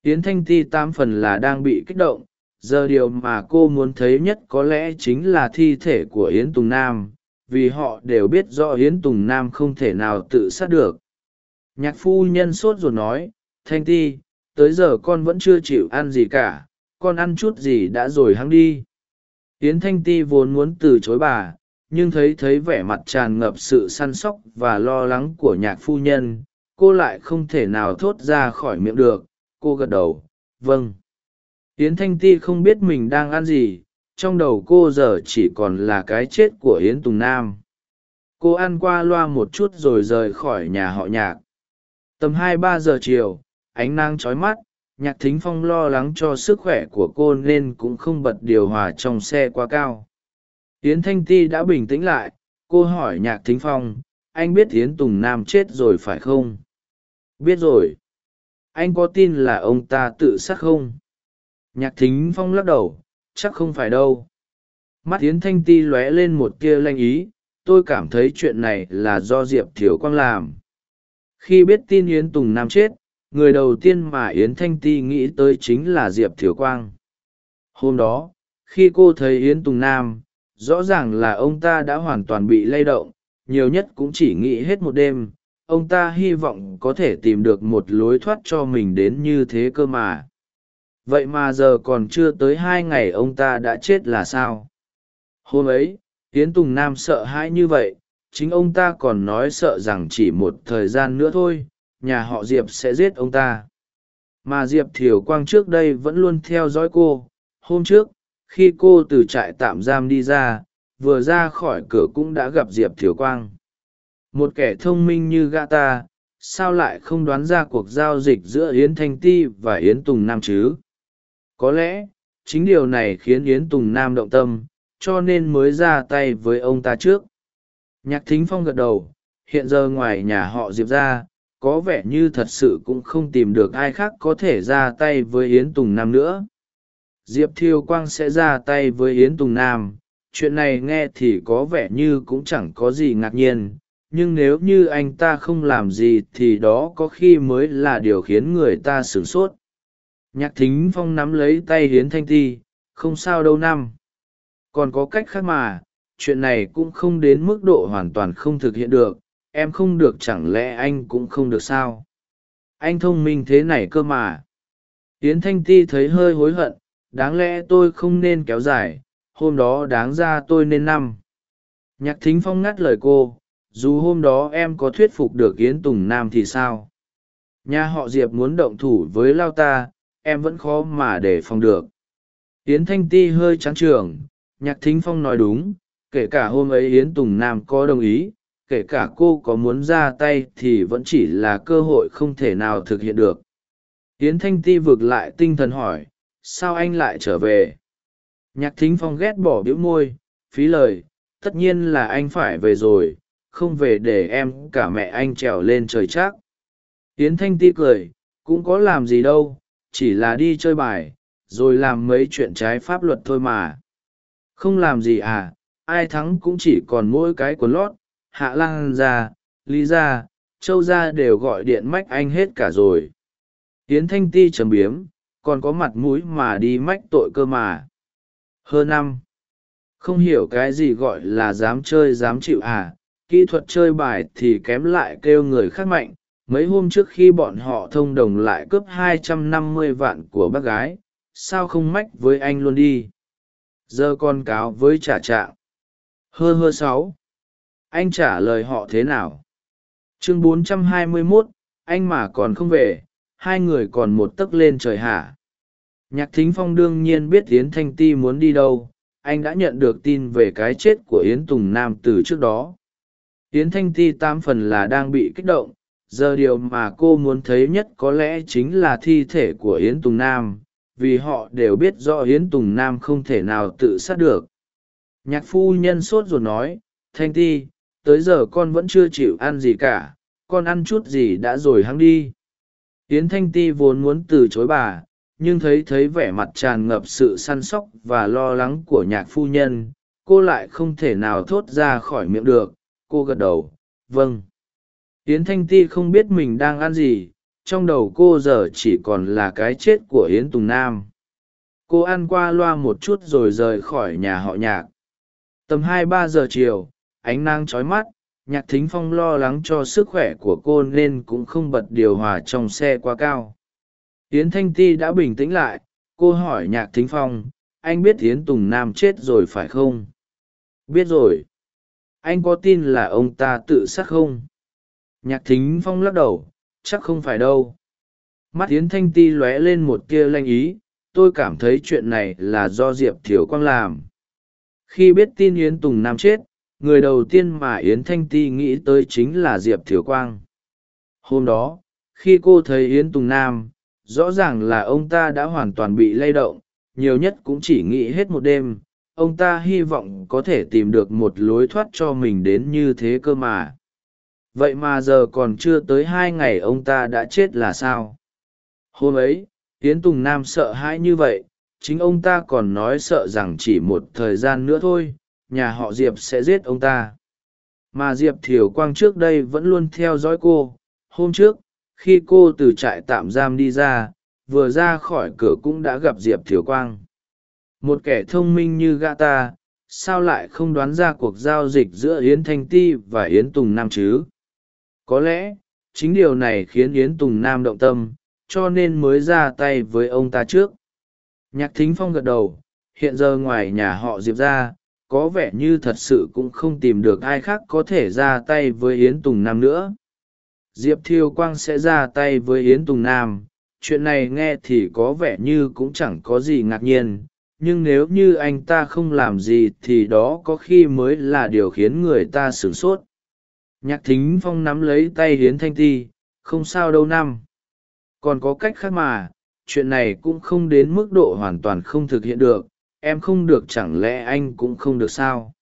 Yến thanh ti tam phần là đang bị kích động, giờ điều mà cô muốn thấy nhất có lẽ chính là thi thể của yến tùng nam, vì họ đều biết rõ yến tùng nam không thể nào tự sát được. Nhạc phu nhân sốt ruột nói, thanh ti, tới giờ con vẫn chưa chịu ăn gì cả con ăn chút gì đã rồi hăng đi. Yến thanh ti vốn muốn từ chối bà, nhưng thấy thấy vẻ mặt tràn ngập sự săn sóc và lo lắng của nhạc phu nhân, cô lại không thể nào thốt ra khỏi miệng được. Cô gật đầu vâng. Yến thanh ti không biết mình đang ăn gì, trong đầu cô giờ chỉ còn là cái chết của yến tùng nam. Cô ăn qua loa một chút rồi rời khỏi nhà họ nhạc. Tầm hai ba giờ chiều, ánh nắng trói mắt nhạc thính phong lo lắng cho sức khỏe của cô nên cũng không bật điều hòa trong xe quá cao. Yến thanh ti đã bình tĩnh lại, cô hỏi nhạc thính phong, anh biết yến tùng nam chết rồi phải không? Biết rồi. Anh có tin là ông ta tự sát không? Nhạc thính phong lắc đầu, chắc không phải đâu. Mắt yến thanh ti lóe lên một tia lanh ý, tôi cảm thấy chuyện này là do diệp thiều quang làm. Khi biết tin yến tùng nam chết người đầu tiên mà yến thanh ti nghĩ tới chính là diệp thiều quang. Hôm đó, khi cô thấy yến tùng nam, rõ ràng là ông ta đã hoàn toàn bị lay động, nhiều nhất cũng chỉ nghĩ hết một đêm, ông ta hy vọng có thể tìm được một lối thoát cho mình đến như thế cơ mà. Vậy mà giờ còn chưa tới hai ngày ông ta đã chết là sao? Hôm ấy, Yến tùng nam sợ hãi như vậy, chính ông ta còn nói sợ rằng chỉ một thời gian nữa thôi nhà họ diệp sẽ giết ông ta. Mà diệp thiều quang trước đây vẫn luôn theo dõi cô. Hôm trước, khi cô từ trại tạm giam đi ra, vừa ra khỏi cửa cũng đã gặp diệp thiều quang. Một kẻ thông minh như gã ta, sao lại không đoán ra cuộc giao dịch giữa yến thanh ti và yến tùng nam chứ? Có lẽ, chính điều này khiến yến tùng nam động tâm, cho nên mới ra tay với ông ta trước. Nhạc thính phong gật đầu, hiện giờ ngoài nhà họ diệp ra có vẻ như thật sự cũng không tìm được ai khác có thể ra tay với yến tùng nam nữa. Diệp thiêu quang sẽ ra tay với yến tùng nam. Chuyện này nghe thì có vẻ như cũng chẳng có gì ngạc nhiên. Nhưng nếu như anh ta không làm gì thì đó có khi mới là điều khiến người ta sửng sốt. Nhạc thính phong nắm lấy tay hiến thanh ti, không sao đâu năm còn có cách khác mà, chuyện này cũng không đến mức độ hoàn toàn không thực hiện được em không được chẳng lẽ anh cũng không được sao? Anh thông minh thế này cơ mà. Yến thanh ti thấy hơi hối hận, đáng lẽ tôi không nên kéo dài, hôm đó đáng ra tôi nên năm nhạc thính phong ngắt lời cô, dù hôm đó em có thuyết phục được yến tùng nam thì sao? Nhà họ diệp muốn động thủ với lao ta, em vẫn khó mà để phòng được. Yến thanh ti hơi trắng trường, nhạc thính phong nói đúng, kể cả hôm ấy yến tùng nam có đồng ý kể cả cô có muốn ra tay thì vẫn chỉ là cơ hội không thể nào thực hiện được. Yến thanh ti vực lại tinh thần hỏi, sao anh lại trở về? Nhạc thính phong ghét bỏ bĩu môi, phí lời, tất nhiên là anh phải về rồi, không về để em cả mẹ anh trèo lên trời chắc. Yến thanh ti cười, cũng có làm gì đâu, chỉ là đi chơi bài, rồi làm mấy chuyện trái pháp luật thôi mà. Không làm gì à ai thắng cũng chỉ còn mỗi cái quần lót hạ lan ra lý ra châu ra đều gọi điện mách anh hết cả rồi. Yến thanh ti trầm biếm, còn có mặt mũi mà đi mách tội cơ mà. Hơn năm. Không hiểu cái gì gọi là dám chơi dám chịu à kỹ thuật chơi bài thì kém lại kêu người khác mạnh. Mấy hôm trước khi bọn họ thông đồng lại cướp hai trăm năm mươi vạn của bác gái, sao không mách với anh luôn đi? Giờ con cáo với trả trạng. Hơ hơ sáu anh trả lời họ thế nào? Chương 421, anh mà còn không về hai người còn một tấc lên trời hả? Nhạc thính phong đương nhiên biết yến thanh ti muốn đi đâu anh đã nhận được tin về cái chết của yến tùng nam từ trước đó. Yến thanh ti tam phần là đang bị kích động giờ điều mà cô muốn thấy nhất có lẽ chính là thi thể của yến tùng nam vì họ đều biết rõ yến tùng nam không thể nào tự sát được. Nhạc phu nhân sốt ruột nói thanh ti tới giờ con vẫn chưa chịu ăn gì cả, con ăn chút gì đã rồi hăng đi. Yến thanh ti vốn muốn từ chối bà, nhưng thấy thấy vẻ mặt tràn ngập sự săn sóc và lo lắng của nhạc phu nhân, cô lại không thể nào thốt ra khỏi miệng được, cô gật đầu vâng. Yến thanh ti không biết mình đang ăn gì, trong đầu cô giờ chỉ còn là cái chết của yến tùng nam. Cô ăn qua loa một chút rồi rời khỏi nhà họ nhạc. Tầm hai ba giờ chiều ánh nắng trói mắt, nhạc thính phong lo lắng cho sức khỏe của cô nên cũng không bật điều hòa trong xe quá cao. Yến thanh ti đã bình tĩnh lại, cô hỏi nhạc thính phong, anh biết yến tùng nam chết rồi phải không? Biết rồi. Anh có tin là ông ta tự sát không? Nhạc thính phong lắc đầu, chắc không phải đâu. Mắt yến thanh ti lóe lên một tia lanh ý, tôi cảm thấy chuyện này là do diệp thiều quang làm. Khi biết tin yến tùng nam chết người đầu tiên mà yến thanh ti nghĩ tới chính là diệp thiều quang. Hôm đó, khi cô thấy yến tùng nam, rõ ràng là ông ta đã hoàn toàn bị lay động, nhiều nhất cũng chỉ nghĩ hết một đêm, ông ta hy vọng có thể tìm được một lối thoát cho mình đến như thế cơ mà. Vậy mà giờ còn chưa tới hai ngày ông ta đã chết là sao? Hôm ấy, Yến tùng nam sợ hãi như vậy, chính ông ta còn nói sợ rằng chỉ một thời gian nữa thôi nhà họ diệp sẽ giết ông ta. Mà diệp thiều quang trước đây vẫn luôn theo dõi cô. Hôm trước, khi cô từ trại tạm giam đi ra, vừa ra khỏi cửa cũng đã gặp diệp thiều quang. Một kẻ thông minh như gã ta, sao lại không đoán ra cuộc giao dịch giữa yến thanh ti và yến tùng nam chứ? Có lẽ, chính điều này khiến yến tùng nam động tâm, cho nên mới ra tay với ông ta trước. Nhạc thính phong gật đầu, hiện giờ ngoài nhà họ diệp ra có vẻ như thật sự cũng không tìm được ai khác có thể ra tay với yến tùng nam nữa. Diệp thiêu quang sẽ ra tay với yến tùng nam. Chuyện này nghe thì có vẻ như cũng chẳng có gì ngạc nhiên. Nhưng nếu như anh ta không làm gì thì đó có khi mới là điều khiến người ta sửng sốt. Nhạc thính phong nắm lấy tay hiến thanh ti, không sao đâu năm còn có cách khác mà, chuyện này cũng không đến mức độ hoàn toàn không thực hiện được em không được chẳng lẽ anh cũng không được sao?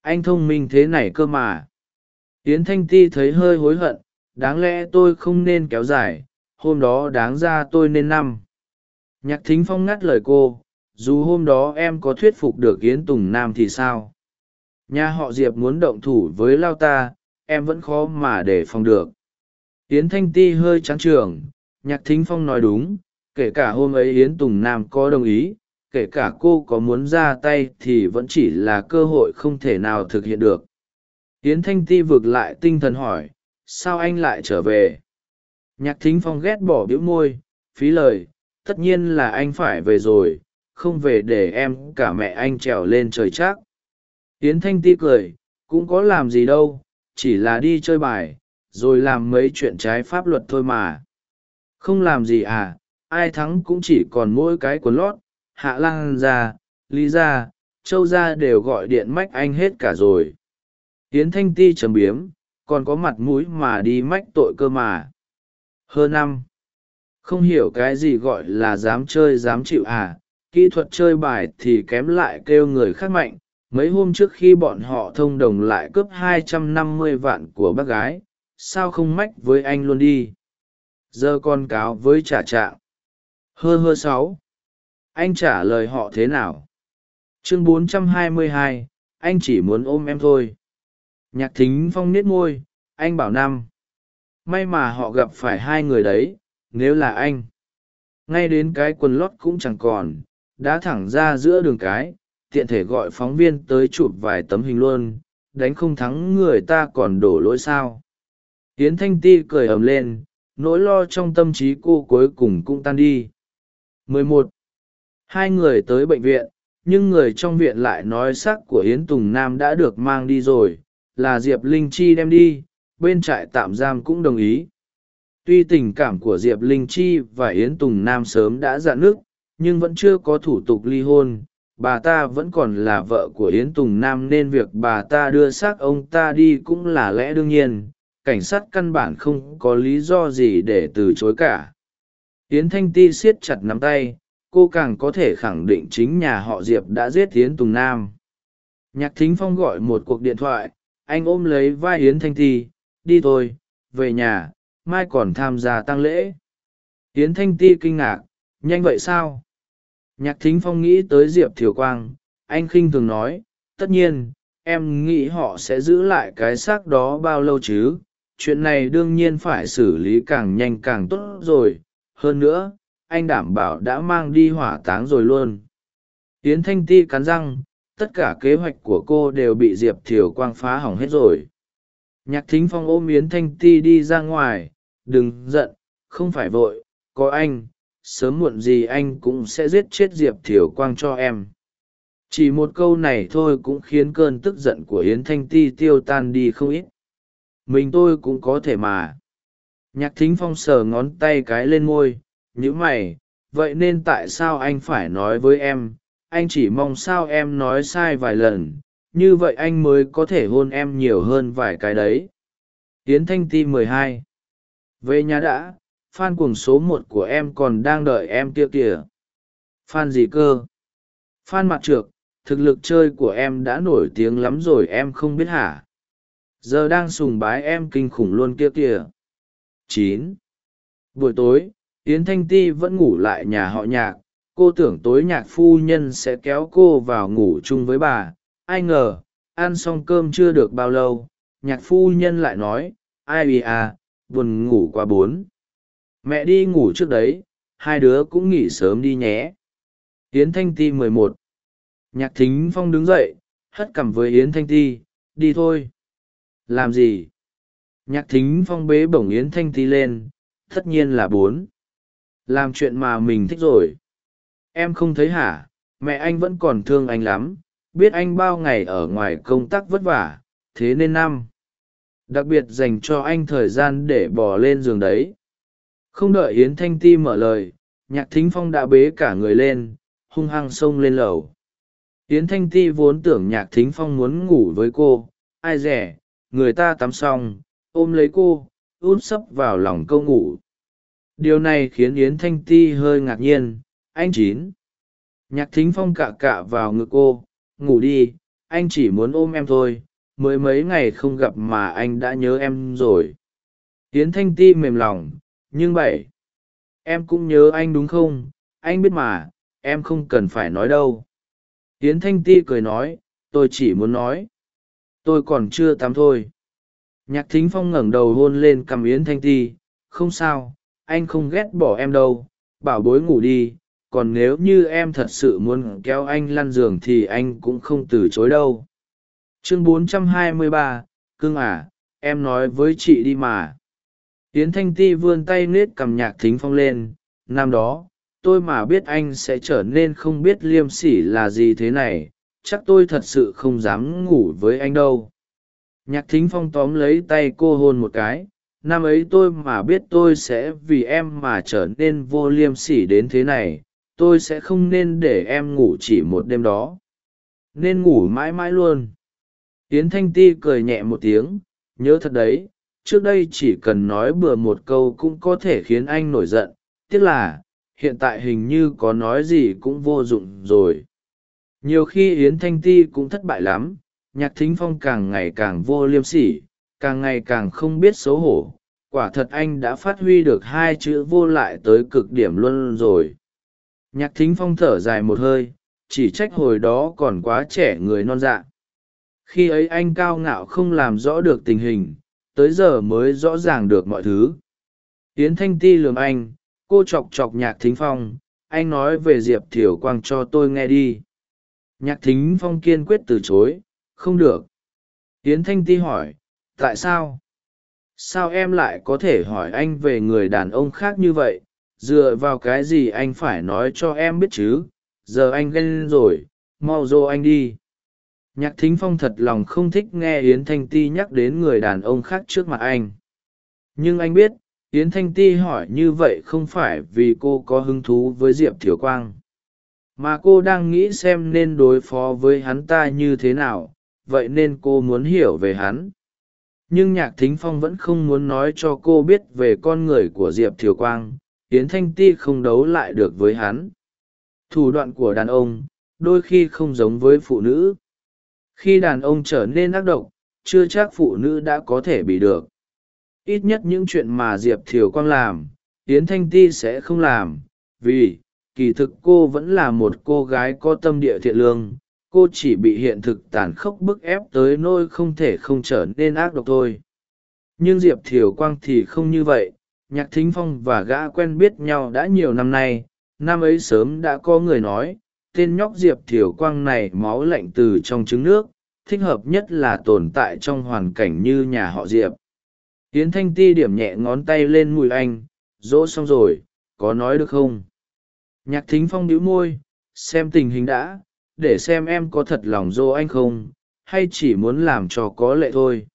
Anh thông minh thế này cơ mà. Yến thanh ti thấy hơi hối hận, đáng lẽ tôi không nên kéo dài, hôm đó đáng ra tôi nên năm nhạc thính phong ngắt lời cô, dù hôm đó em có thuyết phục được yến tùng nam thì sao? Nhà họ diệp muốn động thủ với lao ta, em vẫn khó mà để phòng được. Yến thanh ti hơi trắng trường, nhạc thính phong nói đúng, kể cả hôm ấy yến tùng nam có đồng ý kể cả cô có muốn ra tay thì vẫn chỉ là cơ hội không thể nào thực hiện được. Yến thanh ti vực lại tinh thần hỏi, sao anh lại trở về? Nhạc thính phong ghét bỏ biễu môi, phí lời, tất nhiên là anh phải về rồi, không về để em cả mẹ anh trèo lên trời chắc. Yến thanh ti cười, cũng có làm gì đâu, chỉ là đi chơi bài, rồi làm mấy chuyện trái pháp luật thôi mà. Không làm gì à ai thắng cũng chỉ còn mỗi cái quần lót hạ lan ra lý ra châu ra đều gọi điện mách anh hết cả rồi. Hiến thanh ti trầm biếm, còn có mặt mũi mà đi mách tội cơ mà. Hơn năm. Không hiểu cái gì gọi là dám chơi dám chịu à kỹ thuật chơi bài thì kém lại kêu người khác mạnh. Mấy hôm trước khi bọn họ thông đồng lại cướp hai trăm năm mươi vạn của bác gái, sao không mách với anh luôn đi? Giờ con cáo với trả trạng. Hơ hơ sáu anh trả lời họ thế nào? Chương 422, anh chỉ muốn ôm em thôi. Nhạc thính phong nết môi anh bảo năm may mà họ gặp phải hai người đấy nếu là anh. Ngay đến cái quần lót cũng chẳng còn đã thẳng ra giữa đường cái tiện thể gọi phóng viên tới chụp vài tấm hình luôn đánh không thắng người ta còn đổ lỗi sao. Tiến thanh ti cười ầm lên nỗi lo trong tâm trí cô cuối cùng cũng tan đi. 11 hai người tới bệnh viện, nhưng người trong viện lại nói xác của yến tùng nam đã được mang đi rồi, là diệp linh chi đem đi, bên trại tạm giam cũng đồng ý. Tuy tình cảm của diệp linh chi và yến tùng nam sớm đã dạn nứt, nhưng vẫn chưa có thủ tục ly hôn, bà ta vẫn còn là vợ của yến tùng nam nên việc bà ta đưa xác ông ta đi cũng là lẽ đương nhiên, cảnh sát căn bản không có lý do gì để từ chối cả. Yến thanh ti siết chặt nắm tay cô càng có thể khẳng định chính nhà họ diệp đã giết yến tùng nam. Nhạc thính phong gọi một cuộc điện thoại, anh ôm lấy vai yến thanh ti đi thôi, về nhà, mai còn tham gia tăng lễ. Yến thanh ti kinh ngạc, nhanh vậy sao? Nhạc thính phong nghĩ tới diệp thiều quang, anh khinh thường nói, tất nhiên, em nghĩ họ sẽ giữ lại cái xác đó bao lâu chứ? Chuyện này đương nhiên phải xử lý càng nhanh càng tốt rồi. Hơn nữa anh đảm bảo đã mang đi hỏa táng rồi luôn. Yến thanh ti cắn răng, tất cả kế hoạch của cô đều bị diệp thiều quang phá hỏng hết rồi. Nhạc thính phong ôm yến thanh ti đi ra ngoài, đừng giận, không phải vội, có anh, sớm muộn gì anh cũng sẽ giết chết diệp thiều quang cho em. Chỉ một câu này thôi cũng khiến cơn tức giận của yến thanh ti tiêu tan đi không ít. Mình tôi cũng có thể mà. Nhạc thính phong sờ ngón tay cái lên môi nhữ mày, vậy nên tại sao anh phải nói với em? Anh chỉ mong sao em nói sai vài lần, như vậy anh mới có thể hôn em nhiều hơn vài cái đấy. Tiến thanh ti mười hai. Về nhà đã, fan cuồng số một của em còn đang đợi em kia kìa. Fan gì cơ? Fan mặt trược, thực lực chơi của em đã nổi tiếng lắm rồi em không biết hả? Giờ đang sùng bái em kinh khủng luôn kia kìa. Chín. Buổi tối yến thanh ti vẫn ngủ lại nhà họ nhạc, cô tưởng tối nhạc phu nhân sẽ kéo cô vào ngủ chung với bà. Ai ngờ, ăn xong cơm chưa được bao lâu, nhạc phu nhân lại nói, ai vì à buồn ngủ quá bốn. Mẹ đi ngủ trước đấy, hai đứa cũng nghỉ sớm đi nhé. Yến thanh ti mười một. Nhạc thính phong đứng dậy, hất cằm với yến thanh ti, đi thôi. Làm gì? Nhạc thính phong bế bổng yến thanh ti lên, tất nhiên là bốn làm chuyện mà mình thích rồi. Em không thấy hả? Mẹ anh vẫn còn thương anh lắm. Biết anh bao ngày ở ngoài công tác vất vả, thế nên năm. Đặc biệt dành cho anh thời gian để bỏ lên giường đấy. Không đợi yến thanh ti mở lời, nhạc thính phong đã bế cả người lên, hung hăng xông lên lầu. Yến thanh ti vốn tưởng nhạc thính phong muốn ngủ với cô. Ai rẻ người ta tắm xong, ôm lấy cô út sấp vào lòng câu ngủ điều này khiến yến thanh ti hơi ngạc nhiên. Anh chín. Nhạc thính phong cạ cạ vào ngực cô. Ngủ đi, anh chỉ muốn ôm em thôi. Mới mấy ngày không gặp mà anh đã nhớ em rồi. Yến thanh ti mềm lòng. Nhưng bảy. Em cũng nhớ anh đúng không? Anh biết mà, em không cần phải nói đâu. Yến thanh ti cười nói, tôi chỉ muốn nói. Tôi còn chưa tắm thôi. Nhạc thính phong ngẩng đầu hôn lên cằm yến thanh ti. Không sao anh không ghét bỏ em đâu bảo bối ngủ đi còn nếu như em thật sự muốn kéo anh lăn giường thì anh cũng không từ chối đâu. Chương 423, cưng à em nói với chị đi mà. Yến thanh ti vươn tay nết cầm nhạc thính phong lên năm đó tôi mà biết anh sẽ trở nên không biết liêm sỉ là gì thế này chắc tôi thật sự không dám ngủ với anh đâu. Nhạc thính phong tóm lấy tay cô hôn một cái năm ấy tôi mà biết tôi sẽ vì em mà trở nên vô liêm sỉ đến thế này, tôi sẽ không nên để em ngủ chỉ một đêm đó. Nên ngủ mãi mãi luôn. Yến thanh ti cười nhẹ một tiếng, nhớ thật đấy, trước đây chỉ cần nói bừa một câu cũng có thể khiến anh nổi giận, tiếc là, hiện tại hình như có nói gì cũng vô dụng rồi. Nhiều khi yến thanh ti cũng thất bại lắm, nhạc thính phong càng ngày càng vô liêm sỉ càng ngày càng không biết xấu hổ, quả thật anh đã phát huy được hai chữ vô lại tới cực điểm luôn rồi. Nhạc thính phong thở dài một hơi, chỉ trách hồi đó còn quá trẻ người non dạ. Khi ấy anh cao ngạo không làm rõ được tình hình, tới giờ mới rõ ràng được mọi thứ. Yến thanh ti lường anh, cô chọc chọc nhạc thính phong, anh nói về diệp thiều quang cho tôi nghe đi. Nhạc thính phong kiên quyết từ chối, không được. Yến thanh ti hỏi tại sao? Sao em lại có thể hỏi anh về người đàn ông khác như vậy? Dựa vào cái gì anh phải nói cho em biết chứ? Giờ anh ghen rồi, mau dô anh đi. Nhạc thính phong thật lòng không thích nghe yến thanh ti nhắc đến người đàn ông khác trước mặt anh. Nhưng anh biết, yến thanh ti hỏi như vậy không phải vì cô có hứng thú với diệp thiều quang. Mà cô đang nghĩ xem nên đối phó với hắn ta như thế nào, vậy nên cô muốn hiểu về hắn nhưng nhạc thính phong vẫn không muốn nói cho cô biết về con người của diệp thiều quang, yến thanh ti không đấu lại được với hắn. Thủ đoạn của đàn ông, đôi khi không giống với phụ nữ. Khi đàn ông trở nên ác độc, chưa chắc phụ nữ đã có thể bị được. Ít nhất những chuyện mà diệp thiều quang làm, yến thanh ti sẽ không làm, vì kỳ thực cô vẫn là một cô gái có tâm địa thiện lương cô chỉ bị hiện thực tàn khốc bức ép tới nôi không thể không trở nên ác độc thôi. Nhưng diệp thiều quang thì không như vậy, nhạc thính phong và gã quen biết nhau đã nhiều năm nay, năm ấy sớm đã có người nói, tên nhóc diệp thiều quang này máu lạnh từ trong trứng nước, thích hợp nhất là tồn tại trong hoàn cảnh như nhà họ diệp. Yến thanh ti điểm nhẹ ngón tay lên mùi anh, dỗ xong rồi, có nói được không? Nhạc thính phong đĩu môi, xem tình hình đã để xem em có thật lòng dô anh không, hay chỉ muốn làm cho có lệ thôi.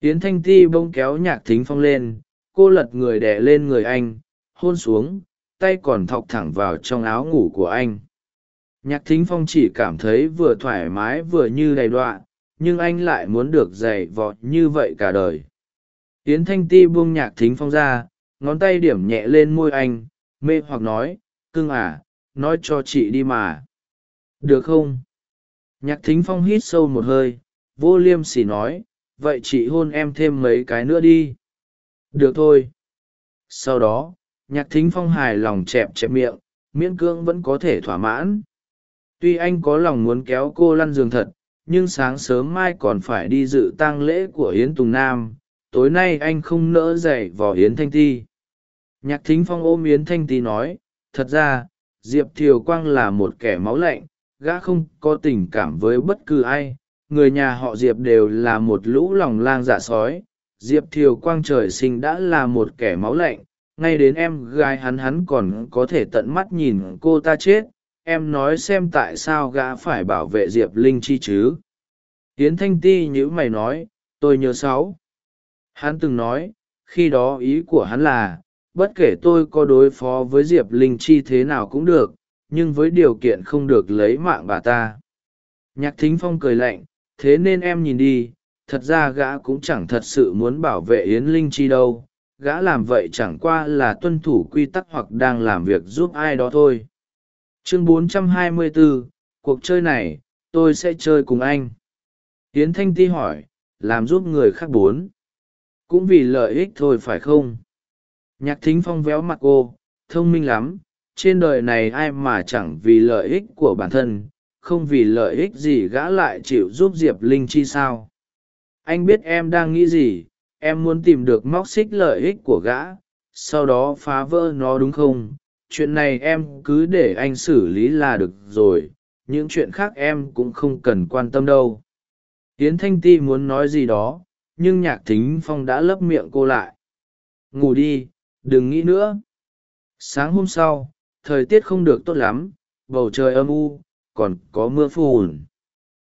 Tiến thanh ti bỗng kéo nhạc thính phong lên, cô lật người đẻ lên người anh, hôn xuống, tay còn thọc thẳng vào trong áo ngủ của anh. Nhạc thính phong chỉ cảm thấy vừa thoải mái vừa như đầy đọa, nhưng anh lại muốn được dày vọt như vậy cả đời. Tiến thanh ti buông nhạc thính phong ra, ngón tay điểm nhẹ lên môi anh, mê hoặc nói, cưng à nói cho chị đi mà được không? Nhạc thính phong hít sâu một hơi, vô liêm sỉ nói, vậy chị hôn em thêm mấy cái nữa đi. Được thôi. Sau đó, nhạc thính phong hài lòng chẹp chẹp miệng, miễn cưỡng vẫn có thể thỏa mãn. Tuy anh có lòng muốn kéo cô lăn giường thật, nhưng sáng sớm mai còn phải đi dự tang lễ của yến tùng nam, tối nay anh không nỡ dậy vò yến thanh ti. Nhạc thính phong ôm yến thanh ti nói, thật ra, diệp thiều quang là một kẻ máu lạnh gã không có tình cảm với bất cứ ai, người nhà họ diệp đều là một lũ lòng lang dạ sói. Diệp thiều quang trời sinh đã là một kẻ máu lạnh, ngay đến em gái hắn hắn còn có thể tận mắt nhìn cô ta chết. Em nói xem tại sao gã phải bảo vệ diệp linh chi chứ? Hiến thanh ti nhữ mày nói, tôi nhớ sáu. Hắn từng nói, khi đó ý của hắn là, bất kể tôi có đối phó với diệp linh chi thế nào cũng được nhưng với điều kiện không được lấy mạng bà ta. Nhạc thính phong cười lạnh thế nên em nhìn đi thật ra gã cũng chẳng thật sự muốn bảo vệ yến linh chi đâu gã làm vậy chẳng qua là tuân thủ quy tắc hoặc đang làm việc giúp ai đó thôi. Chương 424, cuộc chơi này tôi sẽ chơi cùng anh. Yến thanh ti hỏi làm giúp người khác bốn. Cũng vì lợi ích thôi phải không? Nhạc thính phong véo mặt cô thông minh lắm trên đời này ai mà chẳng vì lợi ích của bản thân, không vì lợi ích gì gã lại chịu giúp diệp linh chi sao? Anh biết em đang nghĩ gì, em muốn tìm được móc xích lợi ích của gã, sau đó phá vỡ nó đúng không? Chuyện này em cứ để anh xử lý là được rồi, những chuyện khác em cũng không cần quan tâm đâu. Yến thanh ti muốn nói gì đó, nhưng nhạc thính phong đã lấp miệng cô lại. Ngủ đi, đừng nghĩ nữa. Sáng hôm sau thời tiết không được tốt lắm, bầu trời âm u, còn có mưa phùn.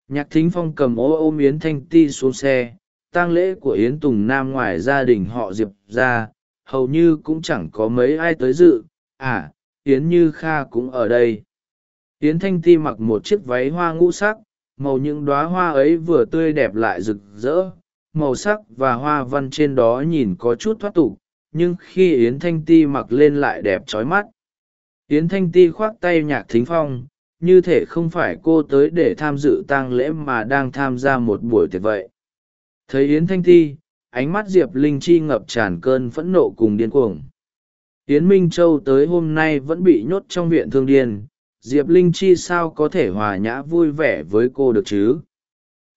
Nhạc thính phong cầm ô ôm yến thanh ti xuống xe, tang lễ của yến tùng nam ngoài gia đình họ diệp ra, hầu như cũng chẳng có mấy ai tới dự. À yến như kha cũng ở đây. Yến thanh ti mặc một chiếc váy hoa ngũ sắc, màu những đoá hoa ấy vừa tươi đẹp lại rực rỡ. Màu sắc và hoa văn trên đó nhìn có chút thoát tục, nhưng khi yến thanh ti mặc lên lại đẹp trói mắt yến thanh ti khoác tay nhạc thính phong, như thể không phải cô tới để tham dự tang lễ mà đang tham gia một buổi tiệc vậy. Thấy yến thanh ti, ánh mắt diệp linh chi ngập tràn cơn phẫn nộ cùng điên cuồng. Yến minh châu tới hôm nay vẫn bị nhốt trong viện thương điên, diệp linh chi sao có thể hòa nhã vui vẻ với cô được chứ?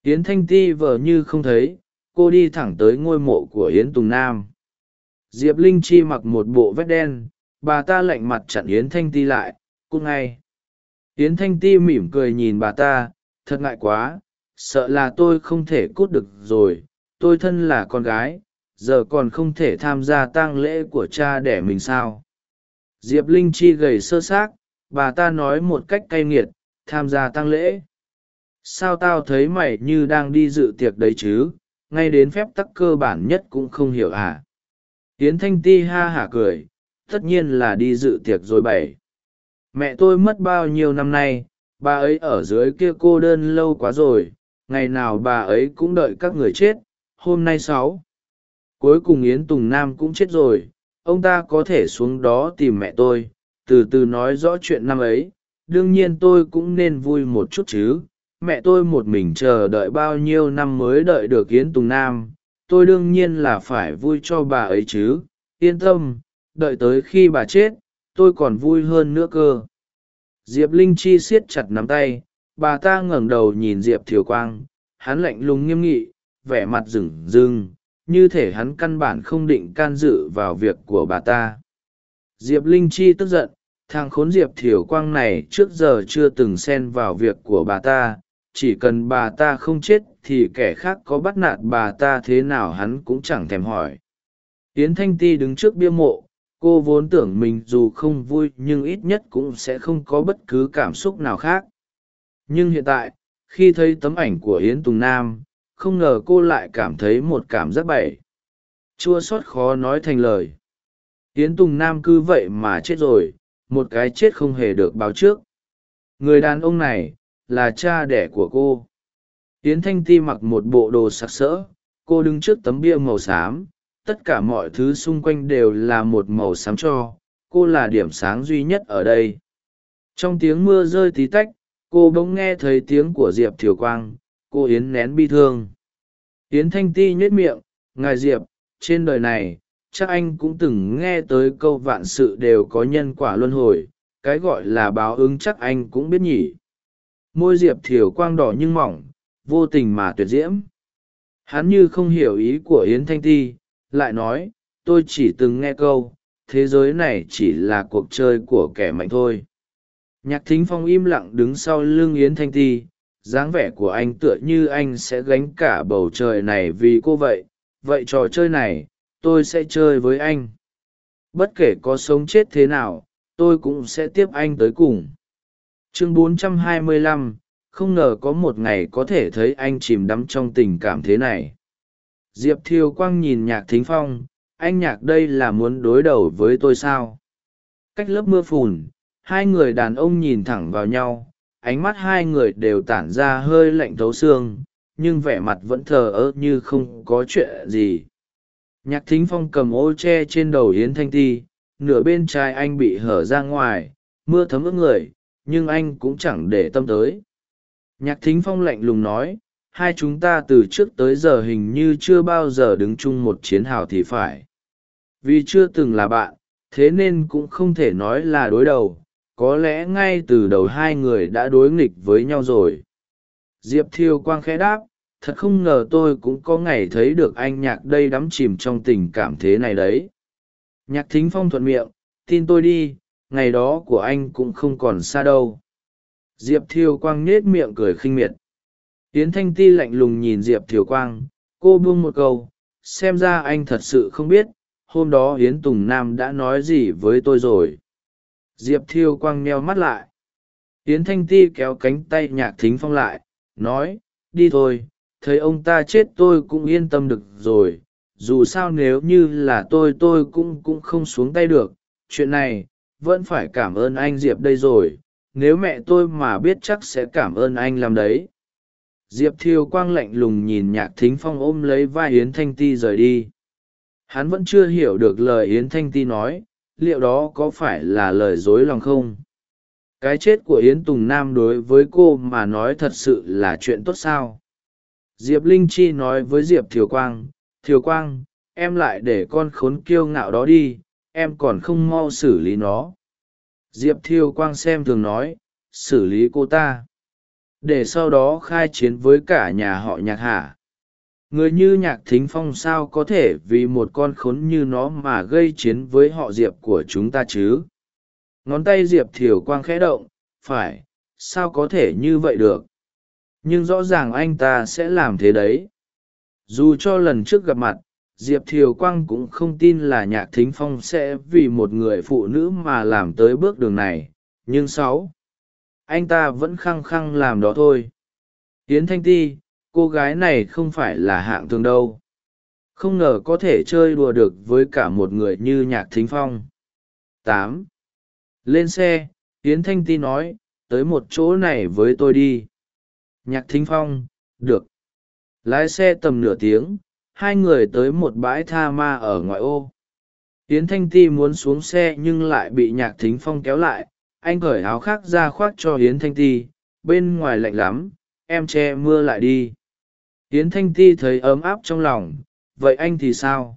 Yến thanh ti vờ như không thấy, cô đi thẳng tới ngôi mộ của yến tùng nam. Diệp linh chi mặc một bộ vét đen bà ta lạnh mặt chặn yến thanh ti lại cúc ngay. Yến thanh ti mỉm cười nhìn bà ta, thật ngại quá, sợ là tôi không thể cút được rồi, tôi thân là con gái, giờ còn không thể tham gia tang lễ của cha đẻ mình sao? Diệp linh chi gầy sơ xác, bà ta nói một cách cay nghiệt, tham gia tang lễ? Sao tao thấy mày như đang đi dự tiệc đấy chứ? Ngay đến phép tắc cơ bản nhất cũng không hiểu à tiến thanh ti ha hả cười tất nhiên là đi dự tiệc rồi bảy. Mẹ tôi mất bao nhiêu năm nay, bà ấy ở dưới kia cô đơn lâu quá rồi, ngày nào bà ấy cũng đợi các người chết, hôm nay sáu. Cuối cùng yến tùng nam cũng chết rồi, ông ta có thể xuống đó tìm mẹ tôi, từ từ nói rõ chuyện năm ấy, đương nhiên tôi cũng nên vui một chút chứ. Mẹ tôi một mình chờ đợi bao nhiêu năm mới đợi được yến tùng nam, tôi đương nhiên là phải vui cho bà ấy chứ. Yên tâm đợi tới khi bà chết, tôi còn vui hơn nữa cơ. Diệp linh chi siết chặt nắm tay, bà ta ngẩng đầu nhìn diệp thiều quang, hắn lạnh lùng nghiêm nghị, vẻ mặt rừng rưng, như thể hắn căn bản không định can dự vào việc của bà ta. Diệp linh chi tức giận, thằng khốn diệp thiều quang này trước giờ chưa từng xen vào việc của bà ta, chỉ cần bà ta không chết thì kẻ khác có bắt nạt bà ta thế nào hắn cũng chẳng thèm hỏi. Yến thanh ti đứng trước bia mộ cô vốn tưởng mình dù không vui nhưng ít nhất cũng sẽ không có bất cứ cảm xúc nào khác. Nhưng hiện tại, khi thấy tấm ảnh của yến tùng nam, không ngờ cô lại cảm thấy một cảm giác bậy. Chua sót khó nói thành lời. Yến tùng nam cứ vậy mà chết rồi, một cái chết không hề được báo trước. Người đàn ông này là cha đẻ của cô. Yến thanh ti mặc một bộ đồ sặc sỡ, cô đứng trước tấm bia màu xám tất cả mọi thứ xung quanh đều là một màu xám cho, cô là điểm sáng duy nhất ở đây. Trong tiếng mưa rơi tí tách, cô bỗng nghe thấy tiếng của diệp thiều quang, cô yến nén bi thương. Yến thanh ti nhếch miệng, ngài diệp, trên đời này, chắc anh cũng từng nghe tới câu vạn sự đều có nhân quả luân hồi, cái gọi là báo ứng chắc anh cũng biết nhỉ. Môi diệp thiều quang đỏ nhưng mỏng, vô tình mà tuyệt diễm. Hắn như không hiểu ý của yến thanh ti lại nói tôi chỉ từng nghe câu thế giới này chỉ là cuộc chơi của kẻ mạnh thôi. Nhạc thính phong im lặng đứng sau lưng yến thanh ti dáng vẻ của anh tựa như anh sẽ gánh cả bầu trời này vì cô vậy. Vậy trò chơi này tôi sẽ chơi với anh. Bất kể có sống chết thế nào tôi cũng sẽ tiếp anh tới cùng. Chương 425, không ngờ có một ngày có thể thấy anh chìm đắm trong tình cảm thế này diệp thiều quang nhìn nhạc thính phong, anh nhạc đây là muốn đối đầu với tôi sao? Cách lớp mưa phùn, hai người đàn ông nhìn thẳng vào nhau, ánh mắt hai người đều tản ra hơi lạnh thấu xương, nhưng vẻ mặt vẫn thờ ơ như không có chuyện gì. Nhạc thính phong cầm ô che trên đầu yến thanh ti, nửa bên trái anh bị hở ra ngoài, mưa thấm ướt người, nhưng anh cũng chẳng để tâm tới. Nhạc thính phong lạnh lùng nói hai chúng ta từ trước tới giờ hình như chưa bao giờ đứng chung một chiến hào thì phải. Vì chưa từng là bạn, thế nên cũng không thể nói là đối đầu, có lẽ ngay từ đầu hai người đã đối nghịch với nhau rồi. Diệp thiêu quang khẽ đáp, thật không ngờ tôi cũng có ngày thấy được anh nhạc đây đắm chìm trong tình cảm thế này đấy. Nhạc thính phong thuận miệng, tin tôi đi, ngày đó của anh cũng không còn xa đâu. Diệp thiêu quang nết miệng cười khinh miệt yến thanh ti lạnh lùng nhìn diệp thiều quang, cô buông một câu, xem ra anh thật sự không biết, hôm đó yến tùng nam đã nói gì với tôi rồi. Diệp thiêu quang meo mắt lại. Yến thanh ti kéo cánh tay nhạc thính phong lại, nói, đi thôi, thấy ông ta chết tôi cũng yên tâm được rồi, dù sao nếu như là tôi tôi cũng cũng không xuống tay được, chuyện này, vẫn phải cảm ơn anh diệp đây rồi, nếu mẹ tôi mà biết chắc sẽ cảm ơn anh làm đấy diệp thiêu quang lạnh lùng nhìn nhạc thính phong ôm lấy vai yến thanh ti rời đi. Hắn vẫn chưa hiểu được lời yến thanh ti nói, liệu đó có phải là lời dối lòng không? Cái chết của yến tùng nam đối với cô mà nói thật sự là chuyện tốt sao? Diệp linh chi nói với diệp thiều quang thiều quang, em lại để con khốn kiêu ngạo đó đi, em còn không mau xử lý nó. Diệp thiều quang xem thường nói, xử lý cô ta để sau đó khai chiến với cả nhà họ nhạc hả? Người như nhạc thính phong sao có thể vì một con khốn như nó mà gây chiến với họ diệp của chúng ta chứ? Ngón tay diệp thiều quang khẽ động, phải, sao có thể như vậy được? Nhưng rõ ràng anh ta sẽ làm thế đấy. Dù cho lần trước gặp mặt, diệp thiều quang cũng không tin là nhạc thính phong sẽ vì một người phụ nữ mà làm tới bước đường này. Nhưng sáu anh ta vẫn khăng khăng làm đó thôi. Yến thanh ti, cô gái này không phải là hạng thường đâu. Không ngờ có thể chơi đùa được với cả một người như nhạc thính phong. Tám. Lên xe, yến thanh ti nói, tới một chỗ này với tôi đi. Nhạc thính phong, được. Lái xe tầm nửa tiếng, hai người tới một bãi tha ma ở ngoại ô. Yến thanh ti muốn xuống xe nhưng lại bị nhạc thính phong kéo lại anh cởi áo khác ra khoác cho yến thanh ti, bên ngoài lạnh lắm, em che mưa lại đi. Yến thanh ti thấy ấm áp trong lòng, vậy anh thì sao?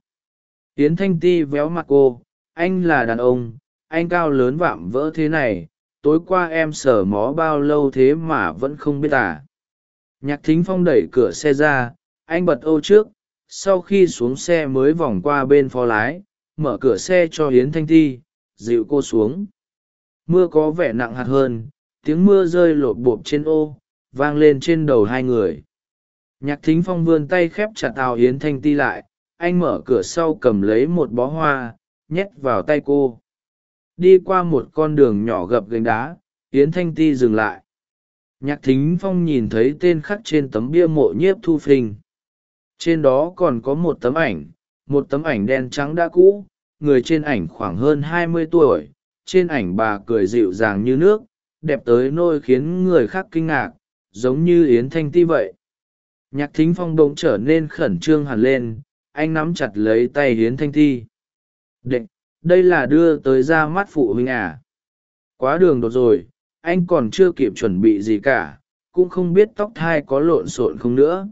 Yến thanh ti véo mặt cô, anh là đàn ông, anh cao lớn vạm vỡ thế này, tối qua em sờ mó bao lâu thế mà vẫn không biết à? Nhạc thính phong đẩy cửa xe ra, anh bật ô trước, sau khi xuống xe mới vòng qua bên phó lái, mở cửa xe cho hiến thanh ti, dịu cô xuống mưa có vẻ nặng hạt hơn, tiếng mưa rơi lột bộp trên ô, vang lên trên đầu hai người. Nhạc thính phong vươn tay khép chặt tào Yến thanh ti lại, anh mở cửa sau cầm lấy một bó hoa, nhét vào tay cô. Đi qua một con đường nhỏ gập gành đá, Yến thanh ti dừng lại. Nhạc thính phong nhìn thấy tên khắc trên tấm bia mộ nhiếp thu phình. Trên đó còn có một tấm ảnh, một tấm ảnh đen trắng đã cũ, người trên ảnh khoảng hơn hai mươi tuổi trên ảnh bà cười dịu dàng như nước, đẹp tới nôi khiến người khác kinh ngạc, giống như yến thanh ti vậy. Nhạc thính phong bỗng trở nên khẩn trương hẳn lên, anh nắm chặt lấy tay yến thanh ti. Đệ đây là đưa tới ra mắt phụ huynh à? Quá đường đột rồi, anh còn chưa kịp chuẩn bị gì cả, cũng không biết tóc thai có lộn xộn không nữa.